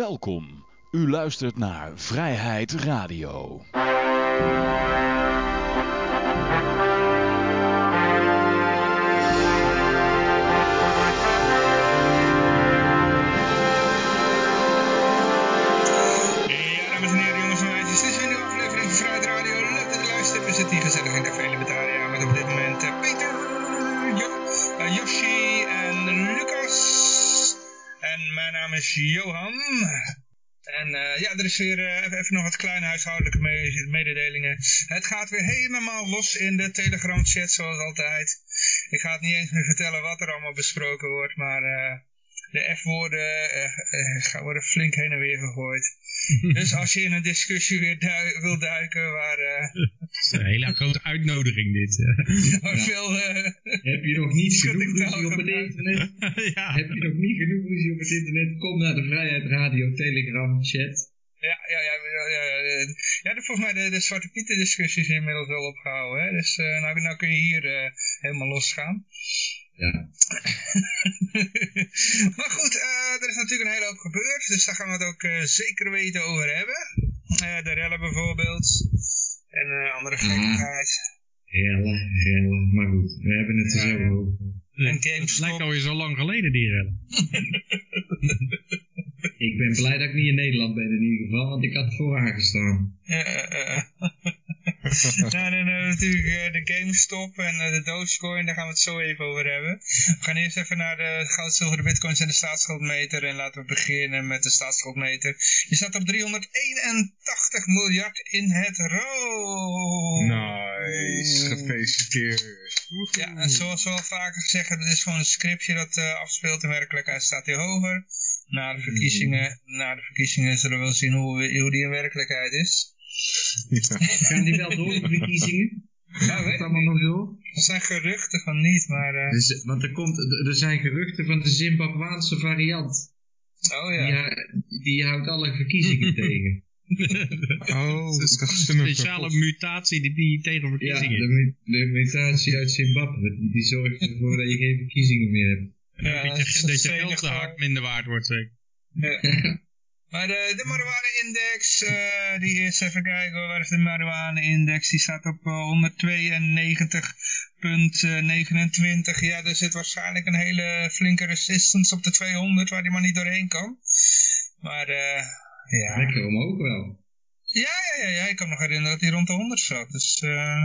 Welkom. U luistert naar Vrijheid Radio. Ja, dames en heren, jongens en meisjes, dit is weer een aflevering van Vrijheid Radio. Leuk dat u luistert. We zitten hier gezellig in Café mijn naam is Johan. En eh, ja, er is weer eh, even, nog wat kleine huishoudelijke me- mededelingen. Het gaat weer helemaal los in de Telegram chat zoals altijd. Ik ga het niet eens meer vertellen wat er allemaal besproken wordt, maar... eh, de F-woorden worden flink heen en weer gegooid. dus als je in een discussie weer dui- wil duiken waar, eh, Het is een hele grote uitnodiging dit. eh. waar veel... eh, Heb je nog niet genoeg ruzie op het internet? ja. Heb je nog niet genoeg ruzie op het internet? Kom naar de Vrijheid Radio Telegram chat. ja, ja, ja, ja, ja, ja, ja, de- volgens mij de, de Zwarte Pieten discussies inmiddels wel opgehouden. Hè? Dus eh, nou, nou kun je hier eh, helemaal losgaan. Ja. maar goed, eh, er is natuurlijk een hele hoop gebeurd. Dus daar gaan we het ook eh, zeker weten over hebben. Eh, de rellen bijvoorbeeld. En eh, andere gekkigheid. Rellen, rellen. Maar goed, we hebben het er Ja, zo over. En Het lijkt alweer zo lang geleden, die rellen. Ik ben blij dat ik niet in Nederland ben in ieder geval, want ik had vooraan gestaan. Eh, eh. nou, dan hebben we natuurlijk eh, de GameStop en eh, de Dogecoin, daar gaan we het zo even over hebben. We gaan eerst even naar de goud, zilver, de bitcoins en de staatsschuldmeter. En laten we beginnen met de staatsschuldmeter. Die staat op 381 miljard in het rood. Nice, gefeliciteerd. Ja, en zoals we al vaker gezegd hebben, dit is gewoon een scriptje dat eh, afspeelt. In werkelijkheid staat hij hoger. Na de verkiezingen, na de verkiezingen zullen we wel zien hoe, hoe die in werkelijkheid is. Gaan die wel door, de verkiezingen? Ja, weet allemaal niet. nog door? Er zijn geruchten van niet, maar... eh, Dus, want er, komt, er zijn geruchten van de Zimbabwaanse variant. oh ja. Die, die houdt alle verkiezingen tegen. Oh, dat is toch stemmen Speciale verkocht. mutatie die, die tegen Ja, verkiezingen. de, mu- de mutatie uit Zimbabwe, die, die zorgt ervoor dat je geen verkiezingen meer hebt. Ja, dat je, dat je geld te hard minder waard wordt. zeker. Ja. Maar de, de marijuana-index, eh, die is even kijken, hoor, waar is de marijuana-index? Die staat op eh, 192,29. Ja, er zit waarschijnlijk een hele flinke resistance op de 200, waar die maar niet doorheen kan. Maar, eh, ja. Lekker omhoog wel. Ja, ja, ja, ja, ik kan me nog herinneren dat hij rond de 100 zat. Dus, eh,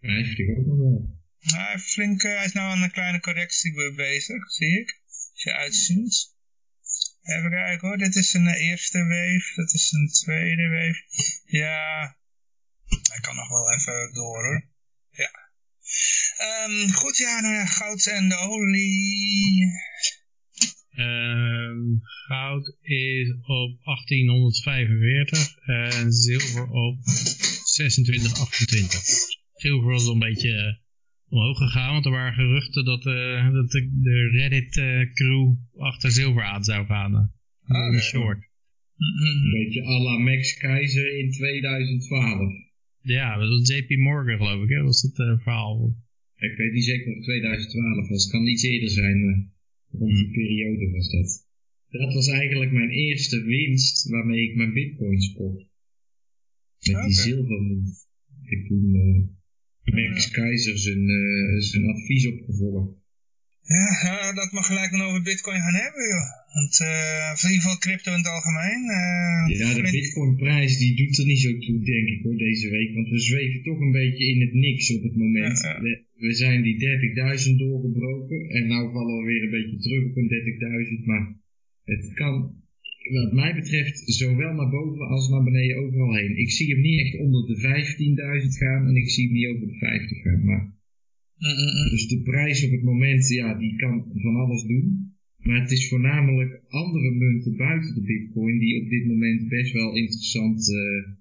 50 ook nog wel. nou, hij, heeft flink, eh, hij is nou aan een kleine correctie be- bezig, zie ik. Als je uitziet. Even kijken hoor, dit is een eh, eerste wave, dat is een tweede wave. Ja, hij kan nog wel even door hoor. Ja. Ehm, goed, ja, nou ja, goud en de olie. Ehm, goud is op 1845 en zilver op 2628. Zilver was een beetje eh, omhoog gegaan, want er waren geruchten dat, eh, dat de, de Reddit eh, crew achter zilver aan zou gaan. eh. Een ja. short. Een beetje à la Max Keizer in 2012. Ja, dat was JP Morgan geloof ik, hè? was het verhaal. Ik weet niet zeker of het 2012 was. Het kan iets eerder zijn, rond die periode was dat. Dat was eigenlijk mijn eerste winst waarmee ik mijn bitcoins kocht. Met die zilvermove. Ik toen eh, Max Keizer zijn, eh, zijn advies opgevolgd. Ja, ja, dat mag gelijk dan over bitcoin gaan hebben joh. Want, eh, of in ieder geval crypto in het algemeen. eh, Ja, de flink- bitcoinprijs die doet er niet zo toe, denk ik hoor, deze week. Want we zweven toch een beetje in het niks op het moment. Ja, ja. We, we zijn die 30.000 doorgebroken. En nou vallen we weer een beetje terug op een 30.000. Maar het kan, wat mij betreft, zowel naar boven als naar beneden overal heen. Ik zie hem niet echt onder de 15.000 gaan. En ik zie hem niet over de 50 gaan. Maar Mm, mm, mm. dus de prijs op het moment, ja, die kan van alles doen. Maar het is voornamelijk andere munten buiten de bitcoin die op dit moment best wel interessant, eh,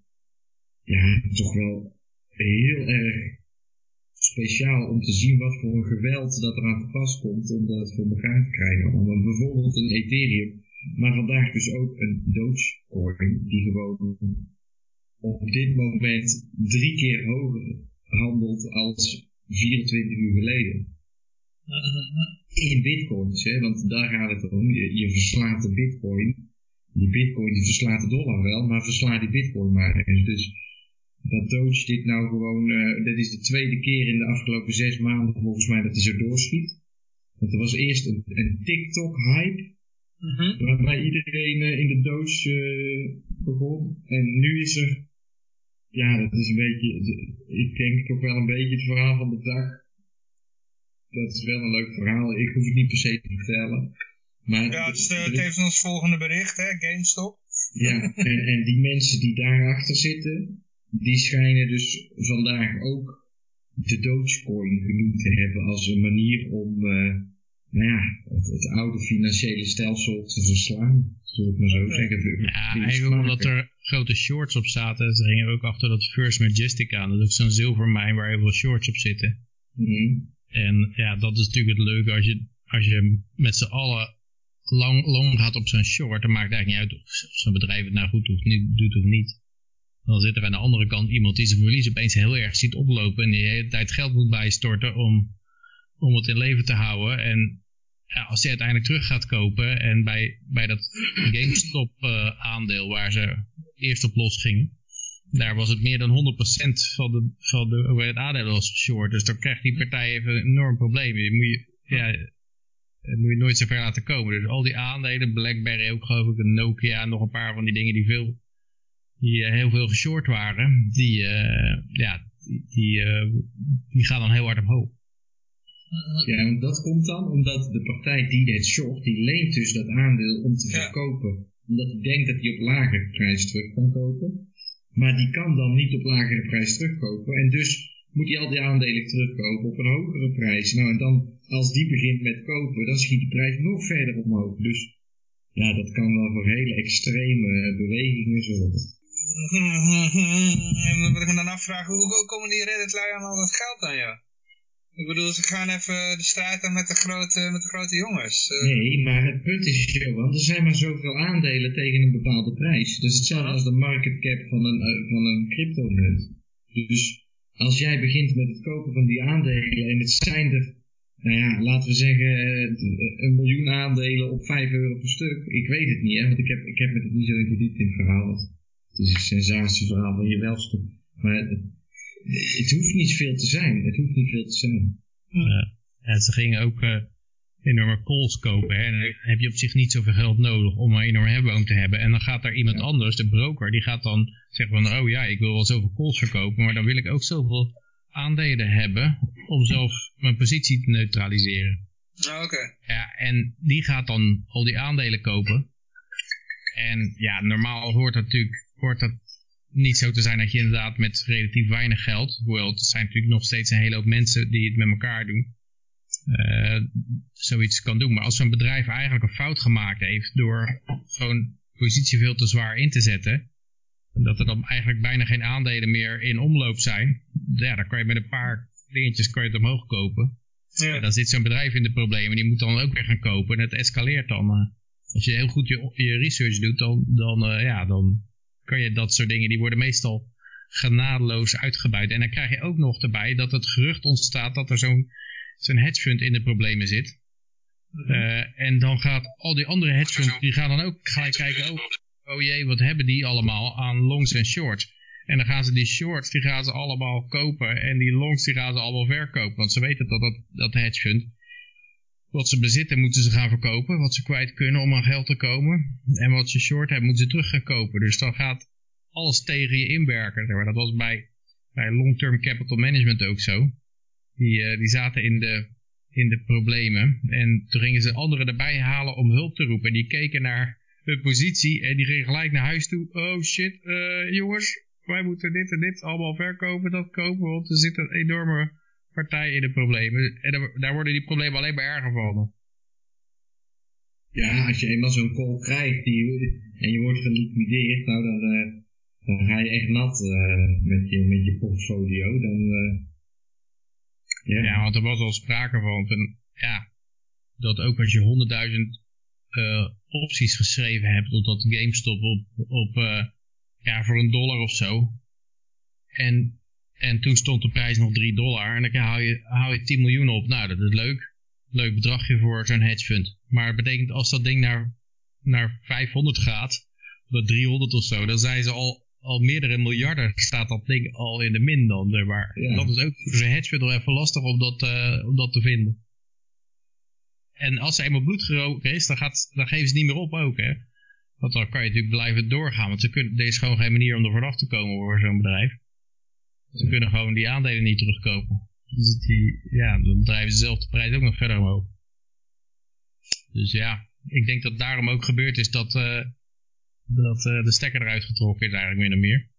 ja, toch wel heel erg speciaal om te zien wat voor een geweld dat er aan te pas komt om dat voor elkaar te krijgen. allemaal. bijvoorbeeld een Ethereum, maar vandaag dus ook een Dogecoin die gewoon op dit moment drie keer hoger handelt als 24 uur geleden. In bitcoins, hè, want daar gaat het om. Je, je verslaat de bitcoin Die bitcoin die verslaat de dollar wel, maar verslaat die bitcoin maar eens. Dus dat Doge dit nou gewoon, uh, dit is de tweede keer in de afgelopen zes maanden volgens mij dat hij zo doorschiet. Want er was eerst een, een TikTok-hype, Mhm. waarbij iedereen uh, in de Doge uh, begon. En nu is er, ja, dat is een beetje, ik denk toch wel een beetje het verhaal van de dag. Dat is wel een leuk verhaal. Ik hoef het niet per se te vertellen. Maar Ja, het is de, tevens volgende bericht, hè, GameStop. Ja, en, en die mensen die daarachter zitten, die schijnen dus vandaag ook de Dogecoin genoemd te hebben als een manier om uh, nou ja, het, het, oude financiële stelsel te verslaan. Zullen we het maar zo zeggen. Ja, eigenlijk omdat er grote shorts op zaten. Ze gingen ook achter dat First Majestic aan. Dat is ook zo'n zilvermijn waar heel veel shorts op zitten. Mm -hmm. En ja, dat is natuurlijk het leuke als je, als je met z'n allen lang, lang gaat op zo'n short. Dan maakt het eigenlijk niet uit of, of zo'n bedrijf het nou goed doet, niet, doet of niet. Dan zit er aan de andere kant iemand die zijn verlies opeens heel erg ziet oplopen. En die de hele tijd geld moet bijstorten om, om het in leven te houden. En als hij uiteindelijk terug gaat kopen en bij, bij dat GameStop uh, aandeel waar ze eerst op los gingen. Daar was het meer dan 100% van de, van de het aandeel was short. Dus dan krijgt die partij even een enorm probleem. Je moet je, ja, dat moet je nooit zo ver laten komen. Dus al die aandelen, Blackberry ook geloof ik, Nokia, nog een paar van die dingen die, veel, die uh, heel veel geshort waren, die, uh, ja, die, die, uh, die gaan dan heel hard omhoog. Ja, en dat komt dan omdat de partij die dit short, die leent dus dat aandeel om te verkopen. Omdat hij denkt dat hij op lagere prijs terug kan kopen. Maar die kan dan niet op lagere prijs terugkopen. En dus moet hij al die aandelen terugkopen op een hogere prijs. Nou, en dan als die begint met kopen, dan schiet die prijs nog verder omhoog. Dus ja, dat kan wel voor hele extreme bewegingen zorgen. En we gaan dan afvragen, hoe komen die Reddit-lui aan al dat geld dan, ja? Ik bedoel, ze gaan even de strijd aan met de grote, met de grote jongens. Uh, Nee, maar het punt is zo, want er zijn maar zoveel aandelen tegen een bepaalde prijs. Dat is hetzelfde als de market cap van een, uh, van een cryptomunt. Dus als jij begint met het kopen van die aandelen en het zijn er, nou ja, laten we zeggen, eh, een miljoen aandelen op 5 euro per stuk. Ik weet het niet, hè, want ik heb, ik heb me er niet zo in verdiept in het verhaal. Het is een sensatieverhaal van je welste. Maar het, het hoeft niet veel te zijn. Het hoeft niet veel te zijn. En ze gingen ook uh, enorme calls kopen. Hè? En dan heb je op zich niet zoveel geld nodig om een enorme hebboom te hebben. En dan gaat daar iemand Ja. anders, de broker, die gaat dan zeggen van... Oh ja, ik wil wel zoveel calls verkopen, maar dan wil ik ook zoveel aandelen hebben... om zelf mijn positie te neutraliseren. nou, Oké. Ja, en die gaat dan al die aandelen kopen. En ja, normaal hoort dat natuurlijk hoort dat niet zo te zijn dat je inderdaad met relatief weinig geld, hoewel het zijn natuurlijk nog steeds een hele hoop mensen die het met elkaar doen, eh, zoiets kan doen. Maar als zo'n bedrijf eigenlijk een fout gemaakt heeft door gewoon positie veel te zwaar in te zetten, dat er dan eigenlijk bijna geen aandelen meer in omloop zijn, ja, dan kan je met een paar dingetjes kan je het omhoog kopen. Ja. Ja, dan zit zo'n bedrijf in de problemen, die moet dan ook weer gaan kopen en het escaleert dan. eh. als je heel goed je, je research doet, dan, dan, eh, ja, dan kan je dat soort dingen, die worden meestal genadeloos uitgebuit. En dan krijg je ook nog erbij dat het gerucht ontstaat dat er zo'n zo'n hedgefund in de problemen zit. Eh, en dan gaat al die andere hedgefunds, die gaan dan ook gelijk kijken, oh, oh jee, wat hebben die allemaal aan longs en shorts? En dan gaan ze die shorts, die gaan ze allemaal kopen en die longs, die gaan ze allemaal verkopen. Want ze weten dat dat, dat hedgefund, wat ze bezitten, moeten ze gaan verkopen. Wat ze kwijt kunnen om aan geld te komen. En wat ze short hebben, moeten ze terug gaan kopen. Dus dan gaat alles tegen je inwerken. maar. Dat was bij, bij long-term capital management ook zo. Die, eh, die zaten in de, in de problemen. En toen gingen ze anderen erbij halen om hulp te roepen. En die keken naar hun positie en die gingen gelijk naar huis toe. Oh shit, eh, jongens, wij moeten dit en dit allemaal verkopen, dat kopen. Want er zit een enorme partij in de problemen. En daar, worden die problemen alleen maar erger van. Ja, als je eenmaal zo'n call krijgt die, en je wordt geliquideerd, nou dan, eh, dan ga je echt nat eh, met, je, met je portfolio. Dan, eh, ja. Ja, want er was al sprake van, van ja, dat ook als je 100.000 eh, opties geschreven hebt op dat GameStop op, op ja, voor een dollar of zo. En, en toen stond de prijs nog 3 dollar en dan hou je, hou je 10 miljoen op. Nou, dat is leuk. Leuk bedragje voor zo'n hedgefund. Maar het betekent als dat ding naar, naar 500 gaat, of 300 of zo, dan zijn ze al, al meerdere miljarden, staat dat ding al in de min dan. Maar Ja. dat is ook voor zo'n hedge fund wel even lastig om dat, eh, om dat te vinden. En als ze eenmaal bloed geroken is, dan, gaat, dan geven ze niet meer op ook, hè. Want dan kan je natuurlijk blijven doorgaan, want ze kunnen, er is gewoon geen manier om er vanaf te komen voor zo'n bedrijf. Ze kunnen gewoon die aandelen niet terugkopen. Dus die, ja, dan drijven ze zelf de prijs ook nog verder omhoog. Dus ja, ik denk dat daarom ook gebeurd is dat, eh, dat eh, de stekker eruit getrokken is eigenlijk min of meer.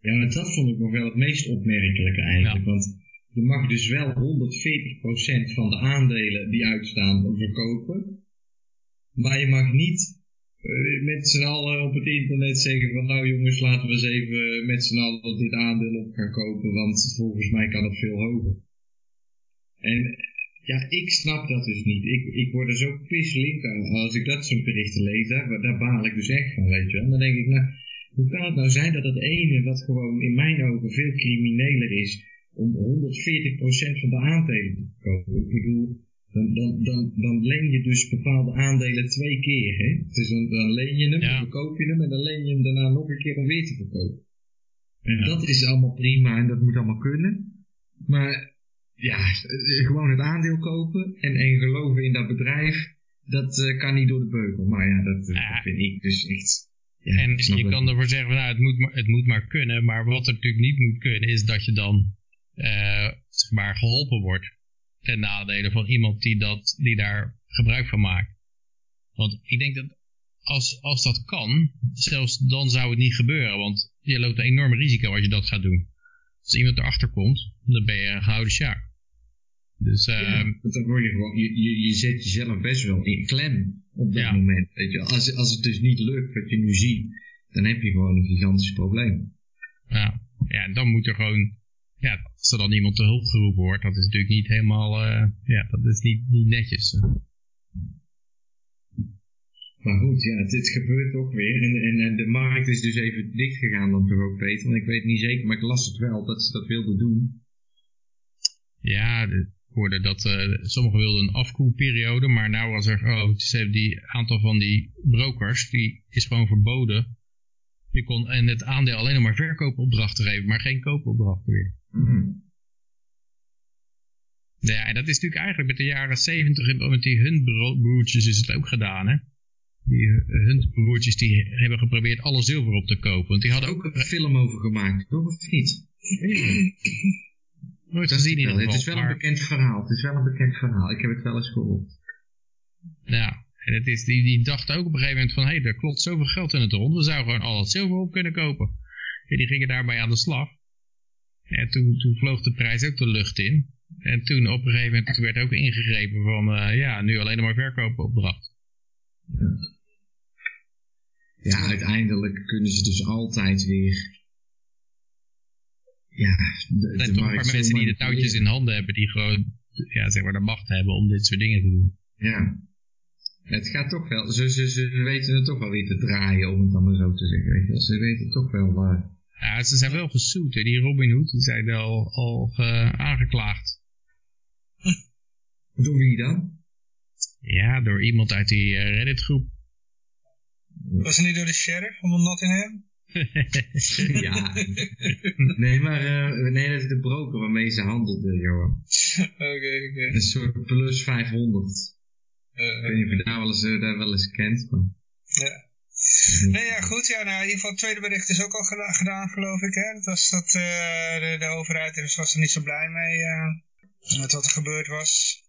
Ja, maar dat vond ik nog wel het meest opmerkelijke eigenlijk. Ja. Want je mag dus wel 140% van de aandelen die uitstaan verkopen. Maar je mag niet met z'n allen op het internet zeggen van nou jongens laten we eens even met z'n allen dit aandeel op gaan kopen. Want volgens mij kan het veel hoger. En ja, ik snap dat dus niet. Ik, ik word er zo pisselijk aan als ik dat soort berichten lees. Daar, daar baal ik dus echt van, weet je wel. Dan denk ik, nou, hoe kan het nou zijn dat het ene, wat gewoon in mijn ogen veel crimineler is, om 140% van de aandelen te verkopen? Ik bedoel, dan, dan, dan, dan leen je dus bepaalde aandelen twee keer. Hè? Dus dan, dan leen je hem, Ja. dan verkoop je hem en dan leen je hem daarna nog een keer om weer te verkopen. En Ja. dat is allemaal prima en dat moet allemaal kunnen. Maar ja, gewoon het aandeel kopen en, en geloven in dat bedrijf, dat eh, kan niet door de beugel. Maar ja, dat, eh, Ja. dat vind ik dus echt... Ja, En je kan ervoor zeggen, van, nou, het, moet maar, het moet maar kunnen. Maar wat er natuurlijk niet moet kunnen, is dat je dan eh, zeg maar geholpen wordt. Ten nadele van iemand die, dat, die daar gebruik van maakt. Want ik denk dat als, als dat kan, zelfs dan zou het niet gebeuren. Want je loopt een enorm risico als je dat gaat doen. Als iemand erachter komt, dan ben je een gehouden sjaak. Dus Ja, ehm, dan word je gewoon, je, je, je zet jezelf best wel in klem op dat Ja. moment. Weet je. Als, als het dus niet lukt wat je nu ziet, dan heb je gewoon een gigantisch probleem. Ja, ja, en dan moet er gewoon, ja, als er dan iemand te hulp geroepen wordt, dat is natuurlijk niet helemaal, eh, ja, dat is niet, niet netjes. Maar goed, ja, het gebeurt toch weer. En, en, en de markt is dus even dicht gegaan dan toch ook, Peter. Want ik weet niet zeker, maar ik las het wel dat ze dat wilden doen. Ja, ik hoorde dat eh, sommigen wilden een afkoelperiode, maar nou was er, oh, ze hebben die aantal van die brokers, die is gewoon verboden. Je kon en het aandeel alleen nog maar verkoopopdrachten geven, maar geen koopopdrachten weer. Ja, en dat is natuurlijk eigenlijk met de jaren 70 en met die Hunt-broertjes is het ook gedaan, hè. Die Hunt-broertjes die hebben geprobeerd alle zilver op te kopen, want die hadden Ook een film over gemaakt, toch of niet? nooit Dat gezien in ieder Het geval. is wel maar- een bekend verhaal. Het is wel een bekend verhaal. Ik heb het wel eens gehoord. Ja, en het is, die, die dachten ook op een gegeven moment van, hé, hey, er klopt zoveel geld in het rond, we zouden gewoon al het zilver op kunnen kopen. En die gingen daarbij aan de slag. En toen, toen vloog de prijs ook de lucht in. En toen op een gegeven moment werd ook ingegrepen van, eh, ja, nu alleen maar verkoopopdracht. Ja, uiteindelijk kunnen ze dus altijd weer... Ja, de, Er zijn toch een markt paar zo mensen die de touwtjes in handen hebben, die gewoon, ja, zeg maar, de macht hebben om dit soort dingen te doen. Ja. Het gaat toch wel, ze, ze, ze weten het toch wel weer te draaien, om het dan maar zo te zeggen. Weet je. Ze weten toch wel... eh, Ja, ze zijn wel gesoet, hè. Die Robin Hood, die zijn al, al eh, aangeklaagd. door wie dan? Ja, door iemand uit die eh, Reddit groep. Was het niet door de sheriff van Nottingham? ja. Nee, maar eh, nee, dat is de broker waarmee ze handelden, Johan. Oké, oké. Een soort plus 500. Eh, Ik weet niet of je daar wel eens, daar wel eens kent. Maar... Ja. Nee, ja, goed. Ja, nou, in ieder geval het tweede bericht is ook al geda- gedaan, geloof ik. Hè? Dat was dat eh, de, de overheid dus was er niet zo blij mee eh, met wat er gebeurd was.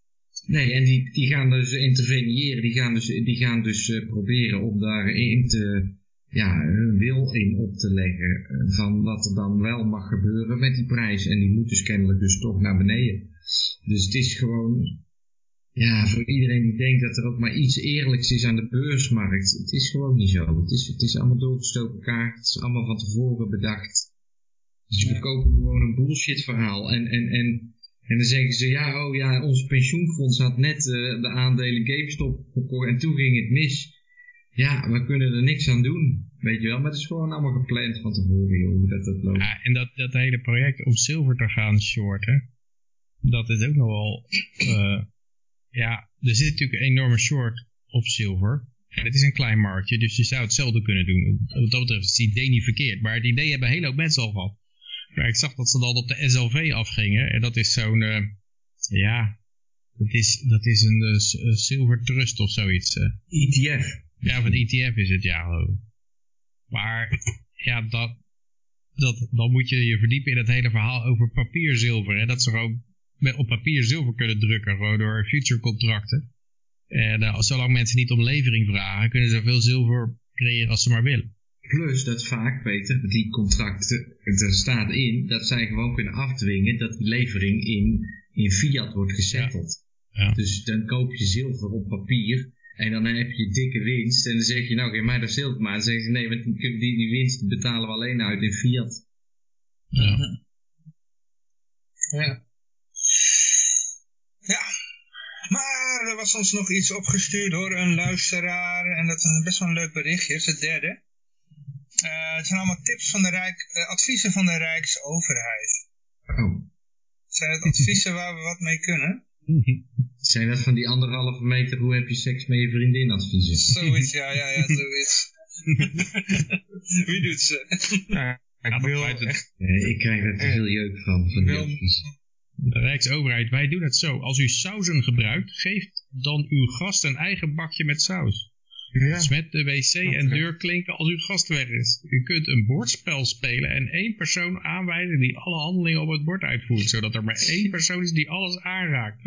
Nee, en die, die gaan dus interveneren. Die gaan dus, die gaan dus eh, proberen om daarin te, ja, hun wil in op te leggen. van wat er dan wel mag gebeuren met die prijs. En die moet dus kennelijk dus toch naar beneden. Dus het is gewoon, ja, voor iedereen die denkt dat er ook maar iets eerlijks is aan de beursmarkt. Het is gewoon niet zo. Het is, het is allemaal doorgestoken kaart. Het is allemaal van tevoren bedacht. Dus je verkopen gewoon een bullshit verhaal. En, en, en, en dan zeggen ze, ja, oh ja, ons pensioenfonds had net eh, de aandelen GameStop gekocht en toen ging het mis. Ja, we kunnen er niks aan doen. Weet je wel, maar het is gewoon allemaal gepland van tevoren, joh, hoe dat, dat loopt. Ja, en dat, dat hele project om zilver te gaan shorten, dat is ook nog wel, eh, ja, er zit natuurlijk een enorme short op zilver. Ja, dit is een klein marktje, dus je zou hetzelfde kunnen doen. Wat dat betreft is het idee niet verkeerd. Maar het idee hebben een hele hoop mensen al gehad. Maar ik zag dat ze dan op de SLV afgingen. En dat is zo'n, eh, ja, dat is, dat is een eh, Silver Trust of zoiets. eh. ETF. Ja, of een ETF is het, ja. Maar ja, dat, dat, dan moet je je verdiepen in het hele verhaal over papierzilver. Hè? Dat ze gewoon met, op papier zilver kunnen drukken, gewoon door future contracten. En als zolang mensen niet om levering vragen, kunnen ze zoveel zilver creëren als ze maar willen. Plus dat vaak, Peter, die contracten, er staat in dat zij gewoon kunnen afdwingen dat die levering in, in fiat wordt gesetteld. Ja. Ja. Dus dan koop je zilver op papier en dan heb je dikke winst en dan zeg je nou geef mij dat zilver maar. Dan zeggen ze nee, want die, die, die winst betalen we alleen uit in fiat. Ja. Maar er was ons nog iets opgestuurd door een luisteraar. En dat is best wel een leuk berichtje. Het is het derde. Eh, het zijn allemaal tips van de Rijk, eh, adviezen van de Rijksoverheid. Oh. Zijn het adviezen waar we wat mee kunnen? Zijn dat van die anderhalve meter hoe heb je seks met je vriendin adviezen? Zoiets, ja, ja, ja, zoiets. Wie doet ze? Ja, ik dat wil dat- echt... Nee, ik krijg er te veel jeuk van, van die adviezen. De Rijksoverheid, wij doen het zo. Als u sauzen gebruikt, geeft dan uw gast een eigen bakje met saus. Ja, Smet de wc en Oké. deur klinken als uw gast weg is. U kunt een bordspel spelen en één persoon aanwijzen die alle handelingen op het bord uitvoert, zodat er maar één persoon is die alles aanraakt.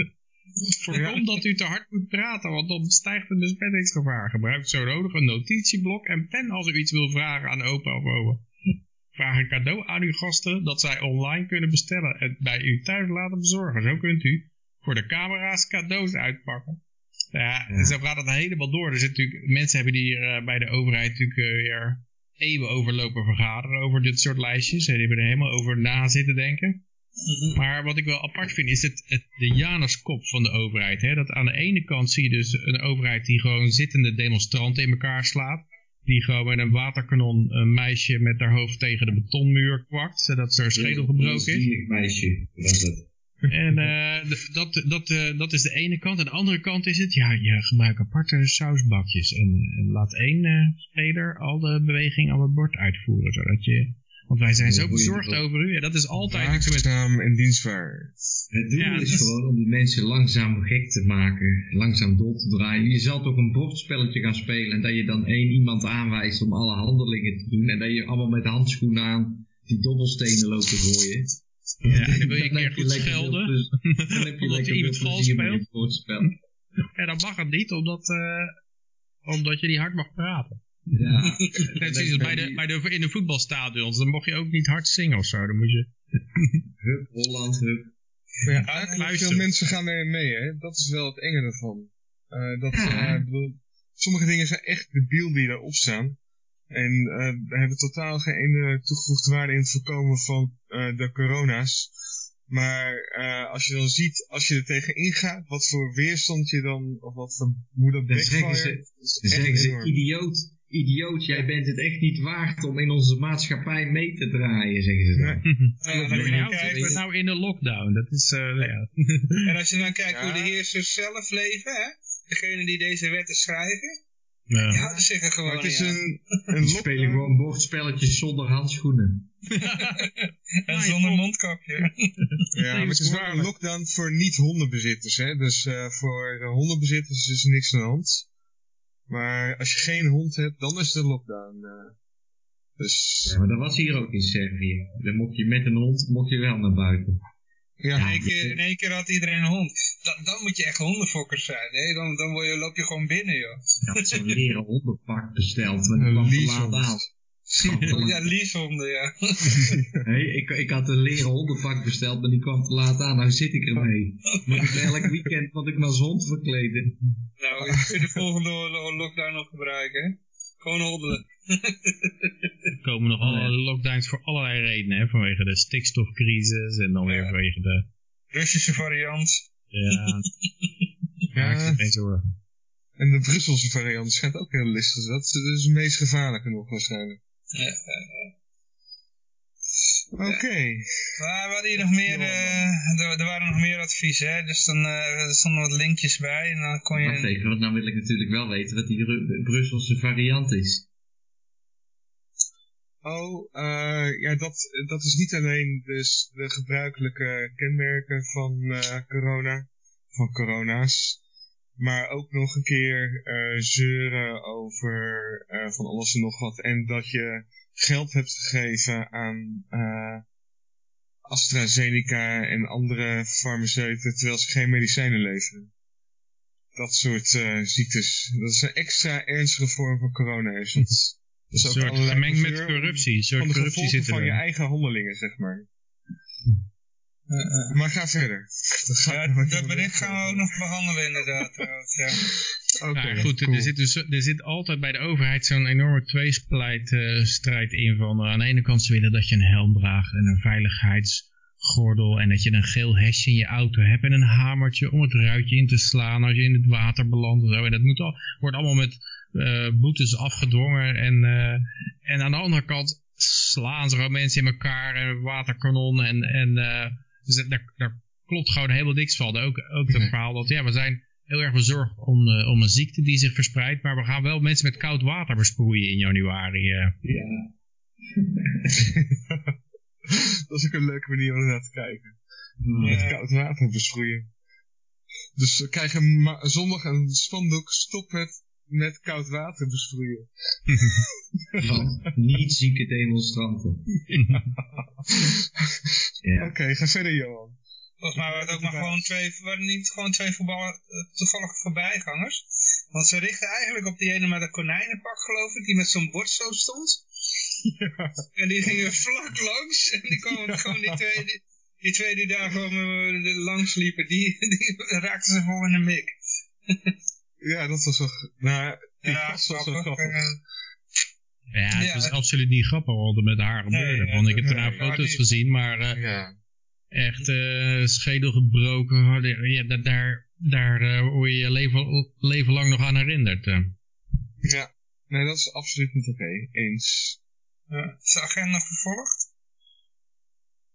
Voorkom dat u te hard moet praten, want dan stijgt het besmettingsgevaar. Gebruik zo nodig een notitieblok en pen als u iets wil vragen aan opa of oma. Vraag een cadeau aan uw gasten dat zij online kunnen bestellen en bij u thuis laten bezorgen. Zo kunt u voor de camera's cadeaus uitpakken. Ja, Ja. zo gaat het helemaal door. Er zitten natuurlijk, mensen hebben die hier eh, bij de overheid natuurlijk eh, weer eeuwen over lopen vergaderen over dit soort lijstjes. En die hebben er helemaal over na zitten denken. Maar wat ik wel apart vind is het, het, de Januskop van de overheid. Hè? Dat aan de ene kant zie je dus een overheid die gewoon zittende demonstranten in elkaar slaat. Die gewoon met een waterkanon een meisje met haar hoofd tegen de betonmuur kwakt. Zodat ze haar schedel gebroken is. Een meisje was dat. En eh, d- dat, dat, eh, dat is de ene kant. En de andere kant is het, ja, je gebruikt aparte sausbakjes. En, en laat één eh, speler al de beweging aan het bord uitvoeren. Zodat je, want wij zijn Ja, zo bezorgd dat- over u. En dat is altijd iets met... waakzaam en dienstbaar. Het doel Ja, is dat gewoon om die mensen langzaam gek te maken, langzaam door te draaien. Je zal toch een bordspelletje gaan spelen en dat je dan één iemand aanwijst om alle handelingen te doen en dat je allemaal met handschoenen aan die dobbelstenen loopt te gooien. Ja, en dan wil je een keer heb je goed schelden. Dan heb je Omdat lekker je iemand vals speelt. En dan mag het niet, omdat, eh, omdat je niet hard mag praten. Ja. Net zoals bij de, bij de, in de voetbalstadions, dan mocht je ook niet hard zingen of zo. Dan moet je... Hup, Holland, hup. Maar ja, Ja, eigenlijk luister. veel mensen gaan erin mee, hè. Dat is wel het enge ervan. Eh, dat, Ja. eh, ik bedoel, sommige dingen zijn echt debiel die daarop staan. En eh we hebben totaal geen ene toegevoegde waarde in het voorkomen van eh, de corona's. Maar eh, als je dan ziet, als je er tegen ingaat, wat voor weerstand je dan, of wat voor, hoe dat Dan zeggen backfire, ze- is Dan echt zeggen ze, idioot, idioot, jij bent het echt niet waard om in onze maatschappij mee te draaien, zeggen ze dan. Ja, dan nou, je nou, we nou in de lockdown. Dat is, eh, ja. En als je dan kijkt Ja. hoe de heersers zelf leven, hè? degene die deze wetten schrijven, Ja. ja, die zeggen Maar gewoon het is een, een Die spelen gewoon bordspelletjes zonder handschoenen. en zonder mondkapje. Ja, maar het is wel een lockdown voor niet-hondenbezitters. Hè? Dus eh, voor de hondenbezitters is er niks aan de hand. Maar als je geen hond hebt, dan is het een lockdown. eh. Dus Ja, maar dat was hier ook in Servië. Dan mocht je met een hond mocht je wel naar buiten. ja, In één, keer, in één keer had iedereen een hond. Dan, dan moet je echt hondenfokker zijn. Hè? Dan, dan je, loop je gewoon binnen, joh. Ik had zo'n leren hondenpak besteld, maar Een kwam te leashond. laat aan. Laat. Ja, leasehonden, ja. Hey, ik, ik had een leren hondenpak besteld, maar die kwam te laat aan. Nou zit ik ermee. Moet ik elk weekend moet ik me als hond verkleden. Nou, ik kun je de volgende lo- lockdown nog gebruiken, hè? Gewoon hoddelen. Er komen nog allerlei lockdowns voor allerlei redenen. Hè? Vanwege de stikstofcrisis en dan weer Ja. vanwege de... Russische variant. Ja, ja. geen zorgen. En de Brusselse variant schijnt ook heel listig. Dat is dus het meest gevaarlijke nog waarschijnlijk. Oké. Maar we hadden hier nog meer, uh, er, er, waren nog meer adviezen, hè? dus dan uh, er stonden wat linkjes bij en dan kon je... Wacht even, want nou wil ik natuurlijk wel weten wat die Brusselse variant is. Oh, uh, ja, dat, dat is niet alleen dus de gebruikelijke kenmerken van corona, van corona's, maar ook nog een keer zeuren over van alles en nog wat en dat je geld hebt gegeven aan uh, AstraZeneca en andere farmaceuten, terwijl ze geen medicijnen leveren. Dat soort ziektes. Dat is een extra ernstige vorm van corona. Is het. Ook soort gemengd met corruptie. Een soort van de corruptie zit van je eigen handelingen, zeg maar. Uh, uh, maar ga verder. Dat, ja, dat bericht gaan we ook nog behandelen inderdaad. ja. Okay, ja, goed, er, zit dus, er zit altijd bij de overheid zo'n enorme tweesplijtstrijd uh, in. Van, aan de ene kant ze willen dat je een helm draagt en een veiligheidsgordel. En dat je een geel hesje in je auto hebt en een hamertje om het ruitje in te slaan als je in het water belandt. En, zo. en dat moet al, wordt allemaal met uh, boetes afgedwongen. En, uh, en aan de andere kant slaan ze gewoon mensen in elkaar en waterkanon. En, en dus daar, daar klopt gewoon helemaal niks van. Ook, ook het verhaal dat ja, we zijn heel erg bezorgd om, uh, om een ziekte die zich verspreidt. Maar we gaan wel mensen met koud water besproeien in januari. Uh. Ja. dat is ook een leuke manier om naar te kijken. Met koud water besproeien. Dus we krijgen zondag een spandoek, stop het met koud water besproeien. Van niet zieke demonstranten. ja. Oké, okay, ga verder Johan. Volgens mij waren het ook maar gewoon twee, waren niet gewoon twee voetballen, uh, toevallige voorbijgangers. Want ze richten eigenlijk op die ene met een konijnenpak geloof ik, die met zo'n bord zo stond. Ja. En die gingen vlak langs en die kwamen ja. gewoon die twee, die, die, twee die daar gewoon uh, langs liepen, die, die raakten ze vol in de mik. Ja, dat was wel, nou, die ja, gast was wel grappig. Ja, het was absoluut niet grappig wat er met haar gebeurde. Nee, want ik heb nou foto's die, gezien, maar uh, ja echt uh, schedel gebroken. Ja, daar daar uh, word je je leven, leven lang nog aan herinnerd. Uh. Ja, nee, dat is absoluut niet oké. Okay. Eens. Uh, is de agenda vervolgd?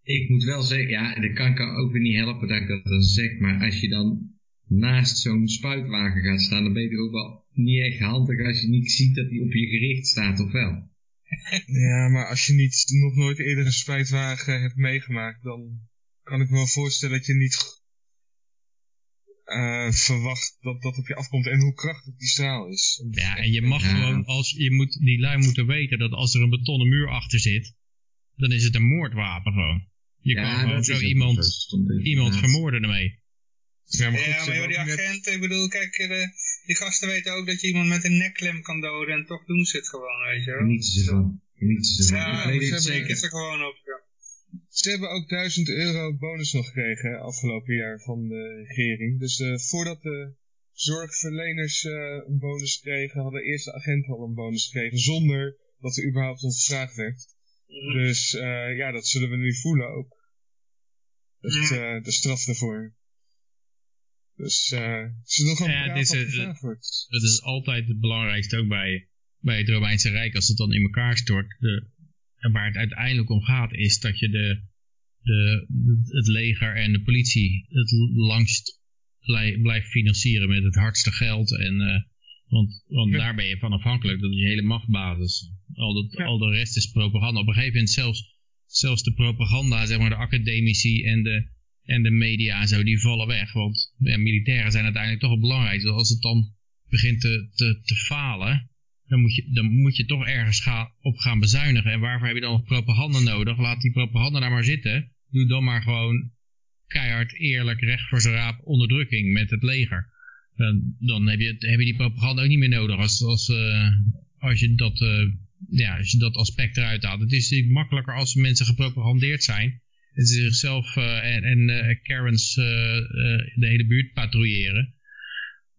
Ik moet wel zeggen, ja, dat kan ik ook weer niet helpen dat ik dat dan zeg, maar als je dan naast zo'n spuitwagen gaat staan, dan ben je ook wel niet echt handig als je niet ziet dat die op je gericht staat, of wel? Ja, maar als je niet nog nooit eerder een spuitwagen hebt meegemaakt, dan kan ik me wel voorstellen dat je niet uh, verwacht dat dat op je afkomt en hoe krachtig die straal is. Ja, en je mag gewoon, als je moet, die lui moeten weten dat als er een betonnen muur achter zit, dan is het een moordwapen gewoon. Je ja, kan gewoon zo iemand, iemand vermoorden ermee. Ja, maar, goed, ja, maar die agenten, ik bedoel, kijk, de, die gasten weten ook dat je iemand met een nekklem kan doden en toch doen ze het gewoon, weet je wel. Niet ze van. Niet ze van. Ja, ik weet het zeker. ze gewoon op, ja. Ze hebben ook 1000 euro bonus nog gekregen afgelopen jaar van de regering. Dus uh, voordat de zorgverleners uh, een bonus kregen, hadden eerst de agenten al een bonus gekregen, zonder dat er überhaupt om gevraagd werd. Mm. Dus uh, ja, dat zullen we nu voelen ook. Het, de straf daarvoor. Dus uh, ze gewoon ja, dit is, wordt. Dat is altijd het belangrijkste ook bij, bij het Romeinse Rijk, als het dan in elkaar stort. De, en waar het uiteindelijk om gaat is dat je de, de, het leger en de politie het langst blijft financieren met het hardste geld. En, uh, want want daar ben je van afhankelijk. Dat is je hele machtbasis. Al, dat, al de rest is propaganda. Op een gegeven moment zelfs, zelfs de propaganda, zeg maar de academici en de, en de media en zo, die vallen weg. Want militairen zijn uiteindelijk toch het belangrijkste. Als het dan begint te, te, te falen, dan moet je, dan moet je toch ergens gaan, op gaan bezuinigen. En waarvoor heb je dan nog propaganda nodig? Laat die propaganda daar maar zitten. Doe dan maar gewoon keihard, eerlijk, recht voor zijn raap onderdrukking met het leger. Dan, dan heb, je, heb je die propaganda ook niet meer nodig als, als, uh, als, je dat, uh, ja, als je dat aspect eruit haalt. Het is natuurlijk makkelijker als mensen gepropagandeerd zijn. En ze zichzelf uh, en, en Karens de hele buurt patrouilleren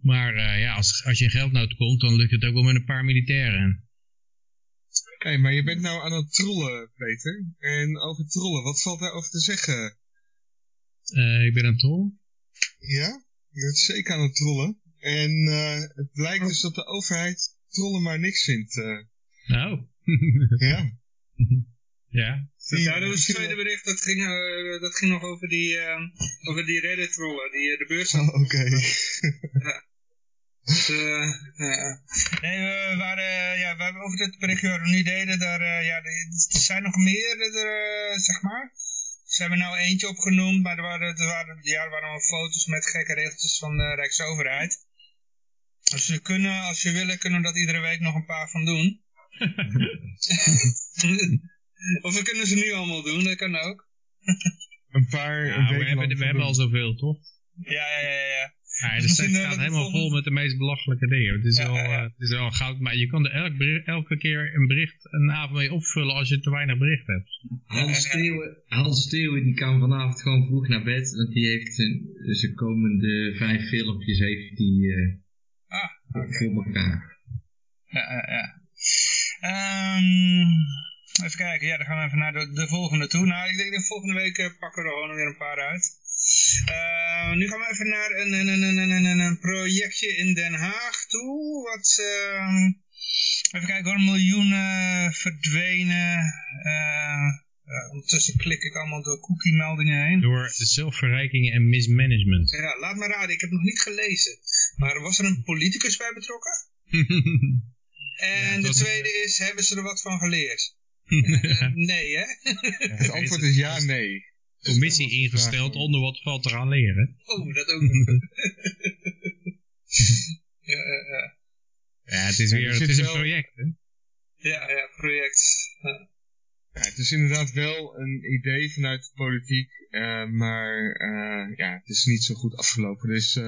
maar ja, als, als je in geldnood komt, dan lukt het ook wel met een paar militairen. Oké, okay, maar je bent nou aan het trollen, Peter. En over trollen, wat valt daarover te zeggen? Uh, ik ben aan het trollen? Ja, je bent zeker aan het trollen. En uh, het blijkt dus dat de overheid trollen maar niks vindt. Nou. ja. Ja. Ja, dat was het tweede bericht. Dat ging, eh, dat ging nog over die, uh, over die Reddit-trollen die eh, de beurs Oh, Oké. Dus, uh, nee, we waren, ja, we hebben over dit berichtje we nu deden, daar, ja, er zijn nog meer, er, zeg maar. Ze hebben nou eentje opgenoemd, maar er waren, er waren, ja, er waren allemaal foto's met gekke regeltjes van de Rijksoverheid. Als ze kunnen, als ze willen, kunnen we dat iedere week nog een paar van doen. of we kunnen ze nu allemaal doen, dat kan ook. een paar ja, we hebben, we hebben al zoveel, toch? Ja, ja, ja, ja. Ja, de site staat helemaal vol met de meest belachelijke dingen. Het is, ja, wel. Uh, het is wel goud, maar je kan er elk bericht, elke keer een bericht een avond mee opvullen als je te weinig bericht hebt. Hans Steeuwen, Hans Steeuwen die kan vanavond gewoon vroeg naar bed, want die heeft zijn, zijn komende vijf filmpjes heeft die, uh, ah, okay. voor elkaar. Ja, ja, ja. Um, even kijken, ja, dan gaan we even naar de, de volgende toe. Nou, ik denk dat volgende week uh, pakken we er gewoon weer een paar uit. Uh, nu gaan we even naar een, een, een, een, een, projectje in Den Haag toe. Wat, uh, even kijken hoor, miljoenen verdwenen. Uh, ondertussen klik ik allemaal door cookie meldingen heen. Door zelfverrijking en mismanagement. Ja, laat maar raden, ik heb nog niet gelezen. Maar was er een politicus bij betrokken? en ja, de tweede is, hebben ze er wat van geleerd? nee hè? Het antwoord is ja, nee commissie ingesteld onder wat valt eraan leren. Oh, dat ook. ja, ja. ja, het is weer het is een project, hè? Ja, ja, project. Ja. Ja, het is inderdaad wel een idee vanuit de politiek, uh, maar uh, ja, het is niet zo goed afgelopen. Er is uh,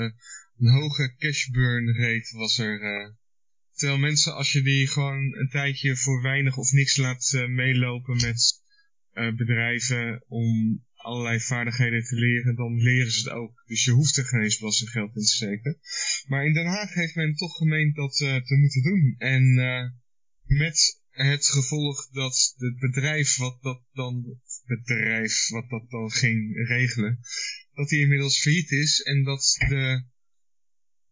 een hoge cash burn rate was er. Terwijl mensen, als je die gewoon een tijdje voor weinig of niks laat meelopen met bedrijven om allerlei vaardigheden te leren, dan leren ze het ook. Dus je hoeft er geen eens belastinggeld in te steken. Maar in Den Haag heeft men toch gemeend dat uh, te moeten doen. En met het gevolg dat het bedrijf wat dat dan, bedrijf wat dat dan ging regelen, dat die inmiddels failliet is en dat de,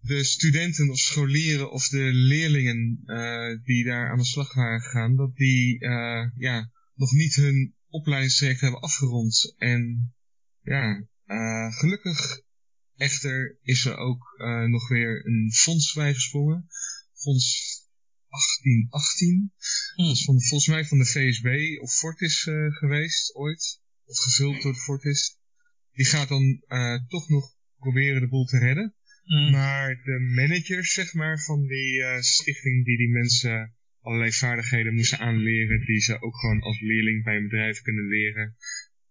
de studenten of scholieren of de leerlingen uh, die daar aan de slag waren gegaan, dat die ja, nog niet hun opleidingstraject hebben afgerond. En ja, uh, gelukkig echter is er ook uh, nog weer een fonds bijgesprongen. Fonds 1818. Hmm. Dat is van, volgens mij van de VSB of Fortis uh, geweest ooit. Of gevuld door de Fortis. Die gaat dan toch nog proberen de boel te redden. Hmm. Maar de managers, zeg maar, van die stichting die die mensen allerlei vaardigheden moesten aanleren die ze ook gewoon als leerling bij een bedrijf kunnen leren.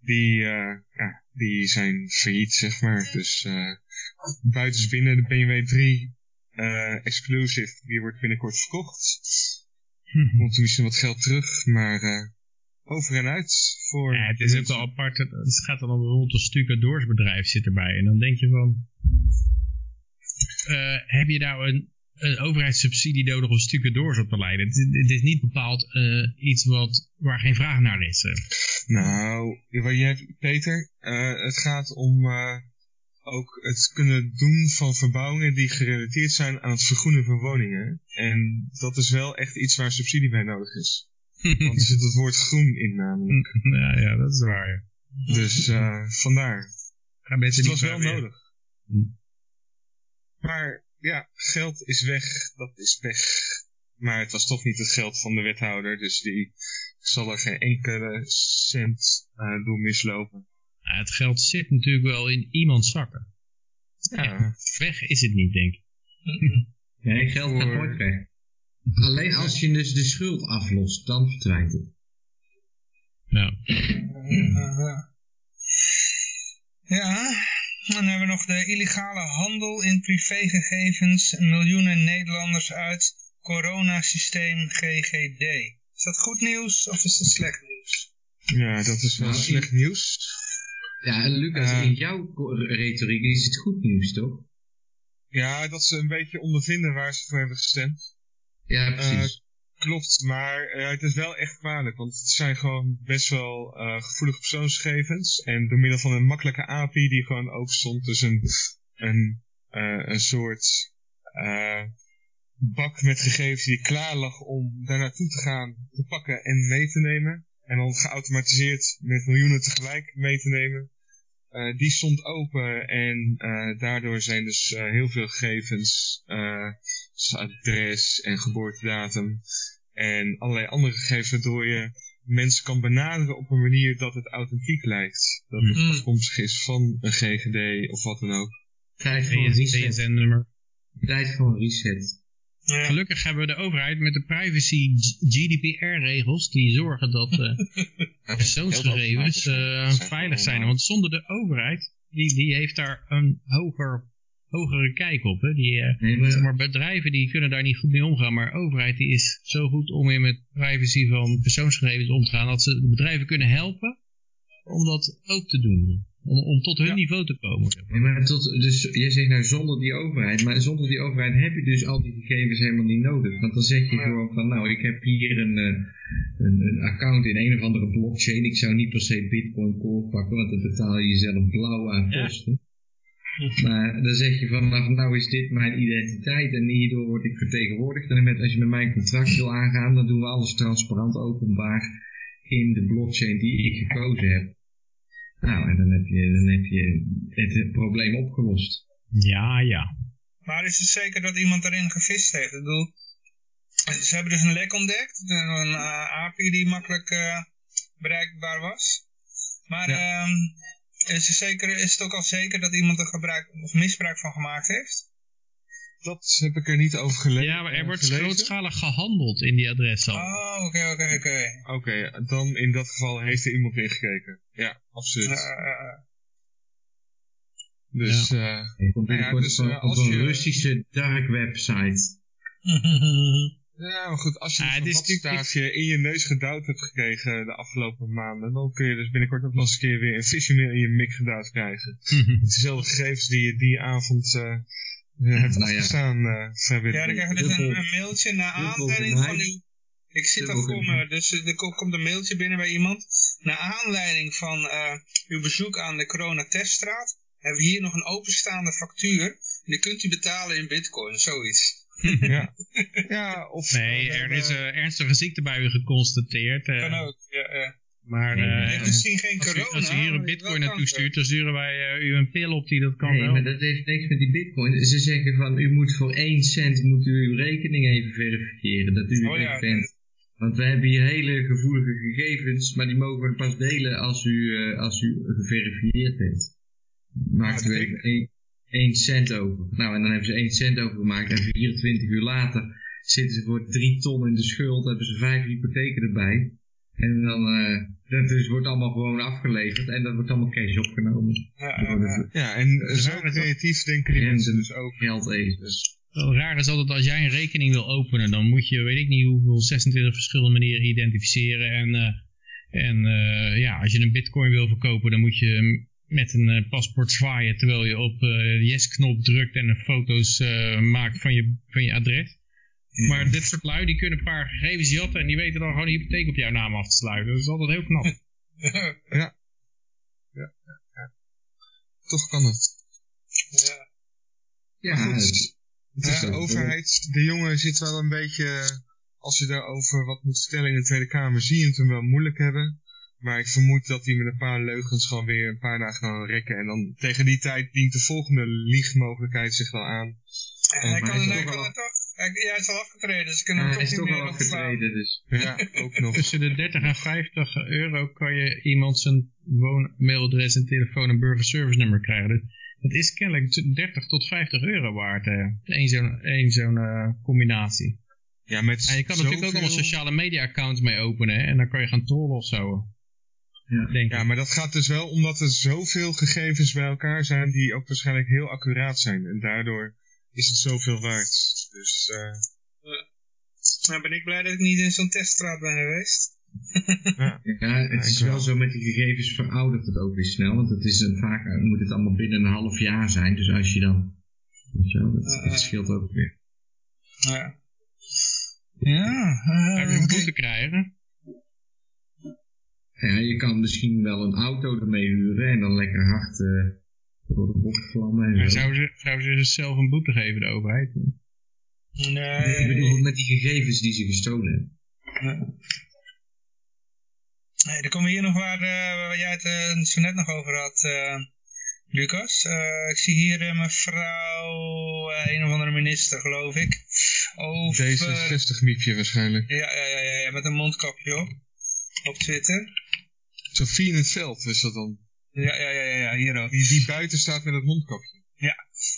Die, uh, ja, die zijn failliet, zeg maar. Dus uh, buitensbinnen de BMW 3 uh, Exclusive, die wordt binnenkort verkocht. Komt misschien wat geld terug, maar uh, over en uit voor... Ja, het is ook wel apart. Het gaat dan bijvoorbeeld een stucadoorsbedrijf zit erbij. En dan denk je van... Uh, heb je nou een een overheidssubsidie nodig om stukken doors op te leiden. Het, het is niet bepaald uh, iets wat, waar geen vraag naar is. Uh. Nou, wat je hebt, Peter, het gaat om ook het kunnen doen van verbouwingen die gerelateerd zijn aan het vergroenen van woningen. En dat is wel echt iets waar subsidie bij nodig is. Want er zit het woord groen in namelijk. Ja, ja dat is waar. Ja. Dus vandaar. Dus het was wel nodig. Maar ja, geld is weg, dat is weg. Maar het was toch niet het geld van de wethouder, dus die zal er geen enkele cent uh, door mislopen. Ja, het geld zit natuurlijk wel in iemands zakken. Ja. weg is het niet, denk ik. Nee, geld gaat nooit weg. Alleen als je dus de schuld aflost, dan verdwijnt het. Ja. Dan hebben we nog de illegale handel in privégegevens miljoenen Nederlanders uit coronasysteem GGD. Is dat goed nieuws of is dat slecht nieuws? Ja, dat is wel nou, slecht nieuws. Ja, Lucas, uh, in jouw retoriek is het goed nieuws, toch? Ja, dat ze een beetje ondervinden waar ze voor hebben gestemd. Ja, precies. Klopt, maar uh, het is wel echt kwalijk, want het zijn gewoon best wel uh, gevoelige persoonsgegevens. En door middel van een makkelijke API die gewoon ook stond tussen een, uh, een soort bak met gegevens die klaar lag om daar naartoe te gaan, te pakken en mee te nemen. en dan geautomatiseerd met miljoenen tegelijk mee te nemen. Die stond open en daardoor zijn dus heel veel gegevens, adres en geboortedatum en allerlei andere gegevens, waardoor je mensen kan benaderen op een manier dat het authentiek lijkt. Dat het Mm. afkomstig is van een GGD of wat dan ook. Tijd voor een reset. DSN-nummer. Tijd voor een reset. Ja. Gelukkig hebben we de overheid met de privacy GDPR-regels die zorgen dat eh, persoonsgegevens eh, veilig zijn. Want zonder de overheid, die, die heeft daar een hoger, hogere kijk op. Hè. Die, eh, Nee, maar, zeg maar bedrijven die kunnen daar niet goed mee omgaan, maar de overheid die is zo goed om weer met privacy van persoonsgegevens om te gaan, dat ze de bedrijven kunnen helpen om dat ook te doen. Om, om tot hun Ja. niveau te komen. zeg maar. nee, maar tot, dus jij zegt nou zonder die overheid, maar zonder die overheid heb je dus al die gegevens helemaal niet nodig. Want dan zeg je Ja. gewoon van, nou, ik heb hier een, eh, een, een account in een of andere blockchain. Ik zou niet per se Bitcoin Core pakken, want dan betaal je jezelf blauw aan kosten. Maar dan zeg je van, nou, nou is dit mijn identiteit en hierdoor word ik vertegenwoordigd. En met, als je met mij een contract wil aangaan, dan doen we alles transparant openbaar in de blockchain die ik gekozen heb. Nou, en dan heb je, dan heb je het probleem opgelost. Ja, ja. Maar is het zeker dat iemand erin gevist heeft? Ik bedoel, ze hebben dus een lek ontdekt, een uh, API die makkelijk uh, bereikbaar was. Maar Ja. um, is, het zeker, is het ook al zeker dat iemand er gebruik of misbruik van gemaakt heeft? Dat heb ik er niet over gelezen. Ja, maar er wordt gelezen. grootschalig gehandeld in die adressen. Oh, oké, oké, oké. Oké, dan in dat geval heeft er iemand ingekeken. Ja, absoluut. Uh, uh, dus, eh Je komt Nou ja, dus, op, eh, op als een je- Russische dark website. ja, maar goed, als je Ah, dus het een is natuurlijk- watstaafje in je neus gedouwd hebt gekregen de afgelopen maanden, dan kun je dus binnenkort ook nog eens een keer weer een mail in je mik gedouwd krijgen. Dezelfde gegevens die je die avond eh hebt nou ja. afgestaan, eh vrijwillig. ja, dan krijg je dus een, mailtje naar dubbel aanleiding van die... Ik zit er Dubbel voor me, dus er ko- komt een mailtje binnen bij iemand. Naar aanleiding van uh, uw bezoek aan de coronateststraat hebben we hier nog een openstaande factuur. En die kunt u betalen in bitcoin, zoiets. Ja. ja, of... Nee, eh, er is een ernstige ziekte bij u geconstateerd. eh, Kan ook, ja, ja. Maar Nee, eh, misschien geen als, u, corona. als u hier een bitcoin naartoe stuurt, dan sturen wij eh, u een pil op die dat kan Nee, wel. maar dat heeft niks met die bitcoin. Ze zeggen van, u moet voor 1 cent moet u uw rekening even verifiëren, dat u het Oh ja, bent. Want we hebben hier hele gevoelige gegevens, maar die mogen we pas delen als u, eh, als u geverifieerd bent. Maakt Ja, u even 1, 1 cent over. Nou, en dan hebben ze 1 cent overgemaakt en 24 uur later zitten ze voor 3 ton in de schuld, hebben ze 5 hypotheken erbij. En dan, eh, dat dus wordt allemaal gewoon afgeleverd en dat wordt allemaal cash opgenomen. Ja, ja, en zo creatief denken die En mensen dus ook. geld even. Het raar is altijd als jij een rekening wil openen, dan moet je weet ik niet hoeveel 26 verschillende manieren identificeren. En, eh, en eh, ja, als je een bitcoin wil verkopen, dan moet je met een eh, paspoort zwaaien terwijl je op eh, de yes-knop drukt en een foto's eh, maakt van je, van je adres. Maar dit soort lui, die kunnen een paar gegevens jatten en die weten dan gewoon een hypotheek op jouw naam af te sluiten. Dat is altijd heel knap. Toch kan het. ja. Ja, goed, het- Het is Ja, de overheid. De jongen zit wel een beetje, als je daarover wat moet vertellen in de Tweede Kamer, zie je het hem wel moeilijk hebben. Maar ik vermoed dat hij met een paar leugens gewoon weer een paar dagen kan rekken. En dan tegen die tijd dient de volgende liegmogelijkheid zich wel aan. hij kan, hij kan wel- het toch. Hij, ja, hij is al afgetreden, dus ze kunnen Ja, hem hij toch is niet toch meer afgetreden, dus. Ja, ook nog. Tussen de 30 en 50 euro kan je iemand zijn woon mailadres en telefoon en burgerservice nummer krijgen. Dat- Dat is kennelijk t- 30 tot 50 euro waard. eh. Eén zo'n één zo'n eh, combinatie. Ja, met En je kan natuurlijk ook allemaal sociale media accounts mee openen. Hè? En dan kan je gaan trollen of zo. Ja. Maar dat gaat dus wel omdat er zoveel gegevens bij elkaar zijn die ook waarschijnlijk heel accuraat zijn. En daardoor is het zoveel waard. Dus eh, Nou ben ik blij dat ik niet in zo'n teststraat ben geweest. ja. Ja, het is wel. zo met die gegevens veroudert het ook weer snel. Want het is een, vaak eh, moet het allemaal binnen een half jaar zijn. Dus als je dan, weet je wel, dat, Ja, ja. dat scheelt ook weer. Ja. Ja, Ga je eh, een boete krijgen? Ja, je kan misschien wel een auto ermee huren en dan lekker hard eh door de bocht vlammen en Maar zo. zou ze, zou ze zelf een boete geven, de overheid? Nee, ik bedoel met die gegevens die ze gestolen hebben. Nee, dan komen we hier nog waar, eh, waar jij het eh, zo net nog over had, eh, Lucas. Eh, ik zie hier eh, mevrouw, eh, een of andere minister geloof ik, over... D66-miepje waarschijnlijk. Ja, ja, ja, ja, ja, met een mondkapje op, op Twitter. Sophie in het veld is dat dan. Ja, ja, ja, ja, ja hier ook. Die, die buiten staat met het mondkapje.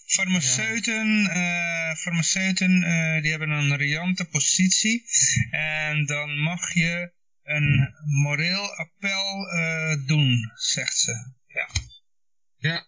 Farmaceuten, eh, farmaceuten eh, die hebben een riante positie en dan mag je een moreel appel eh, doen, zegt ze. Ja. Ja.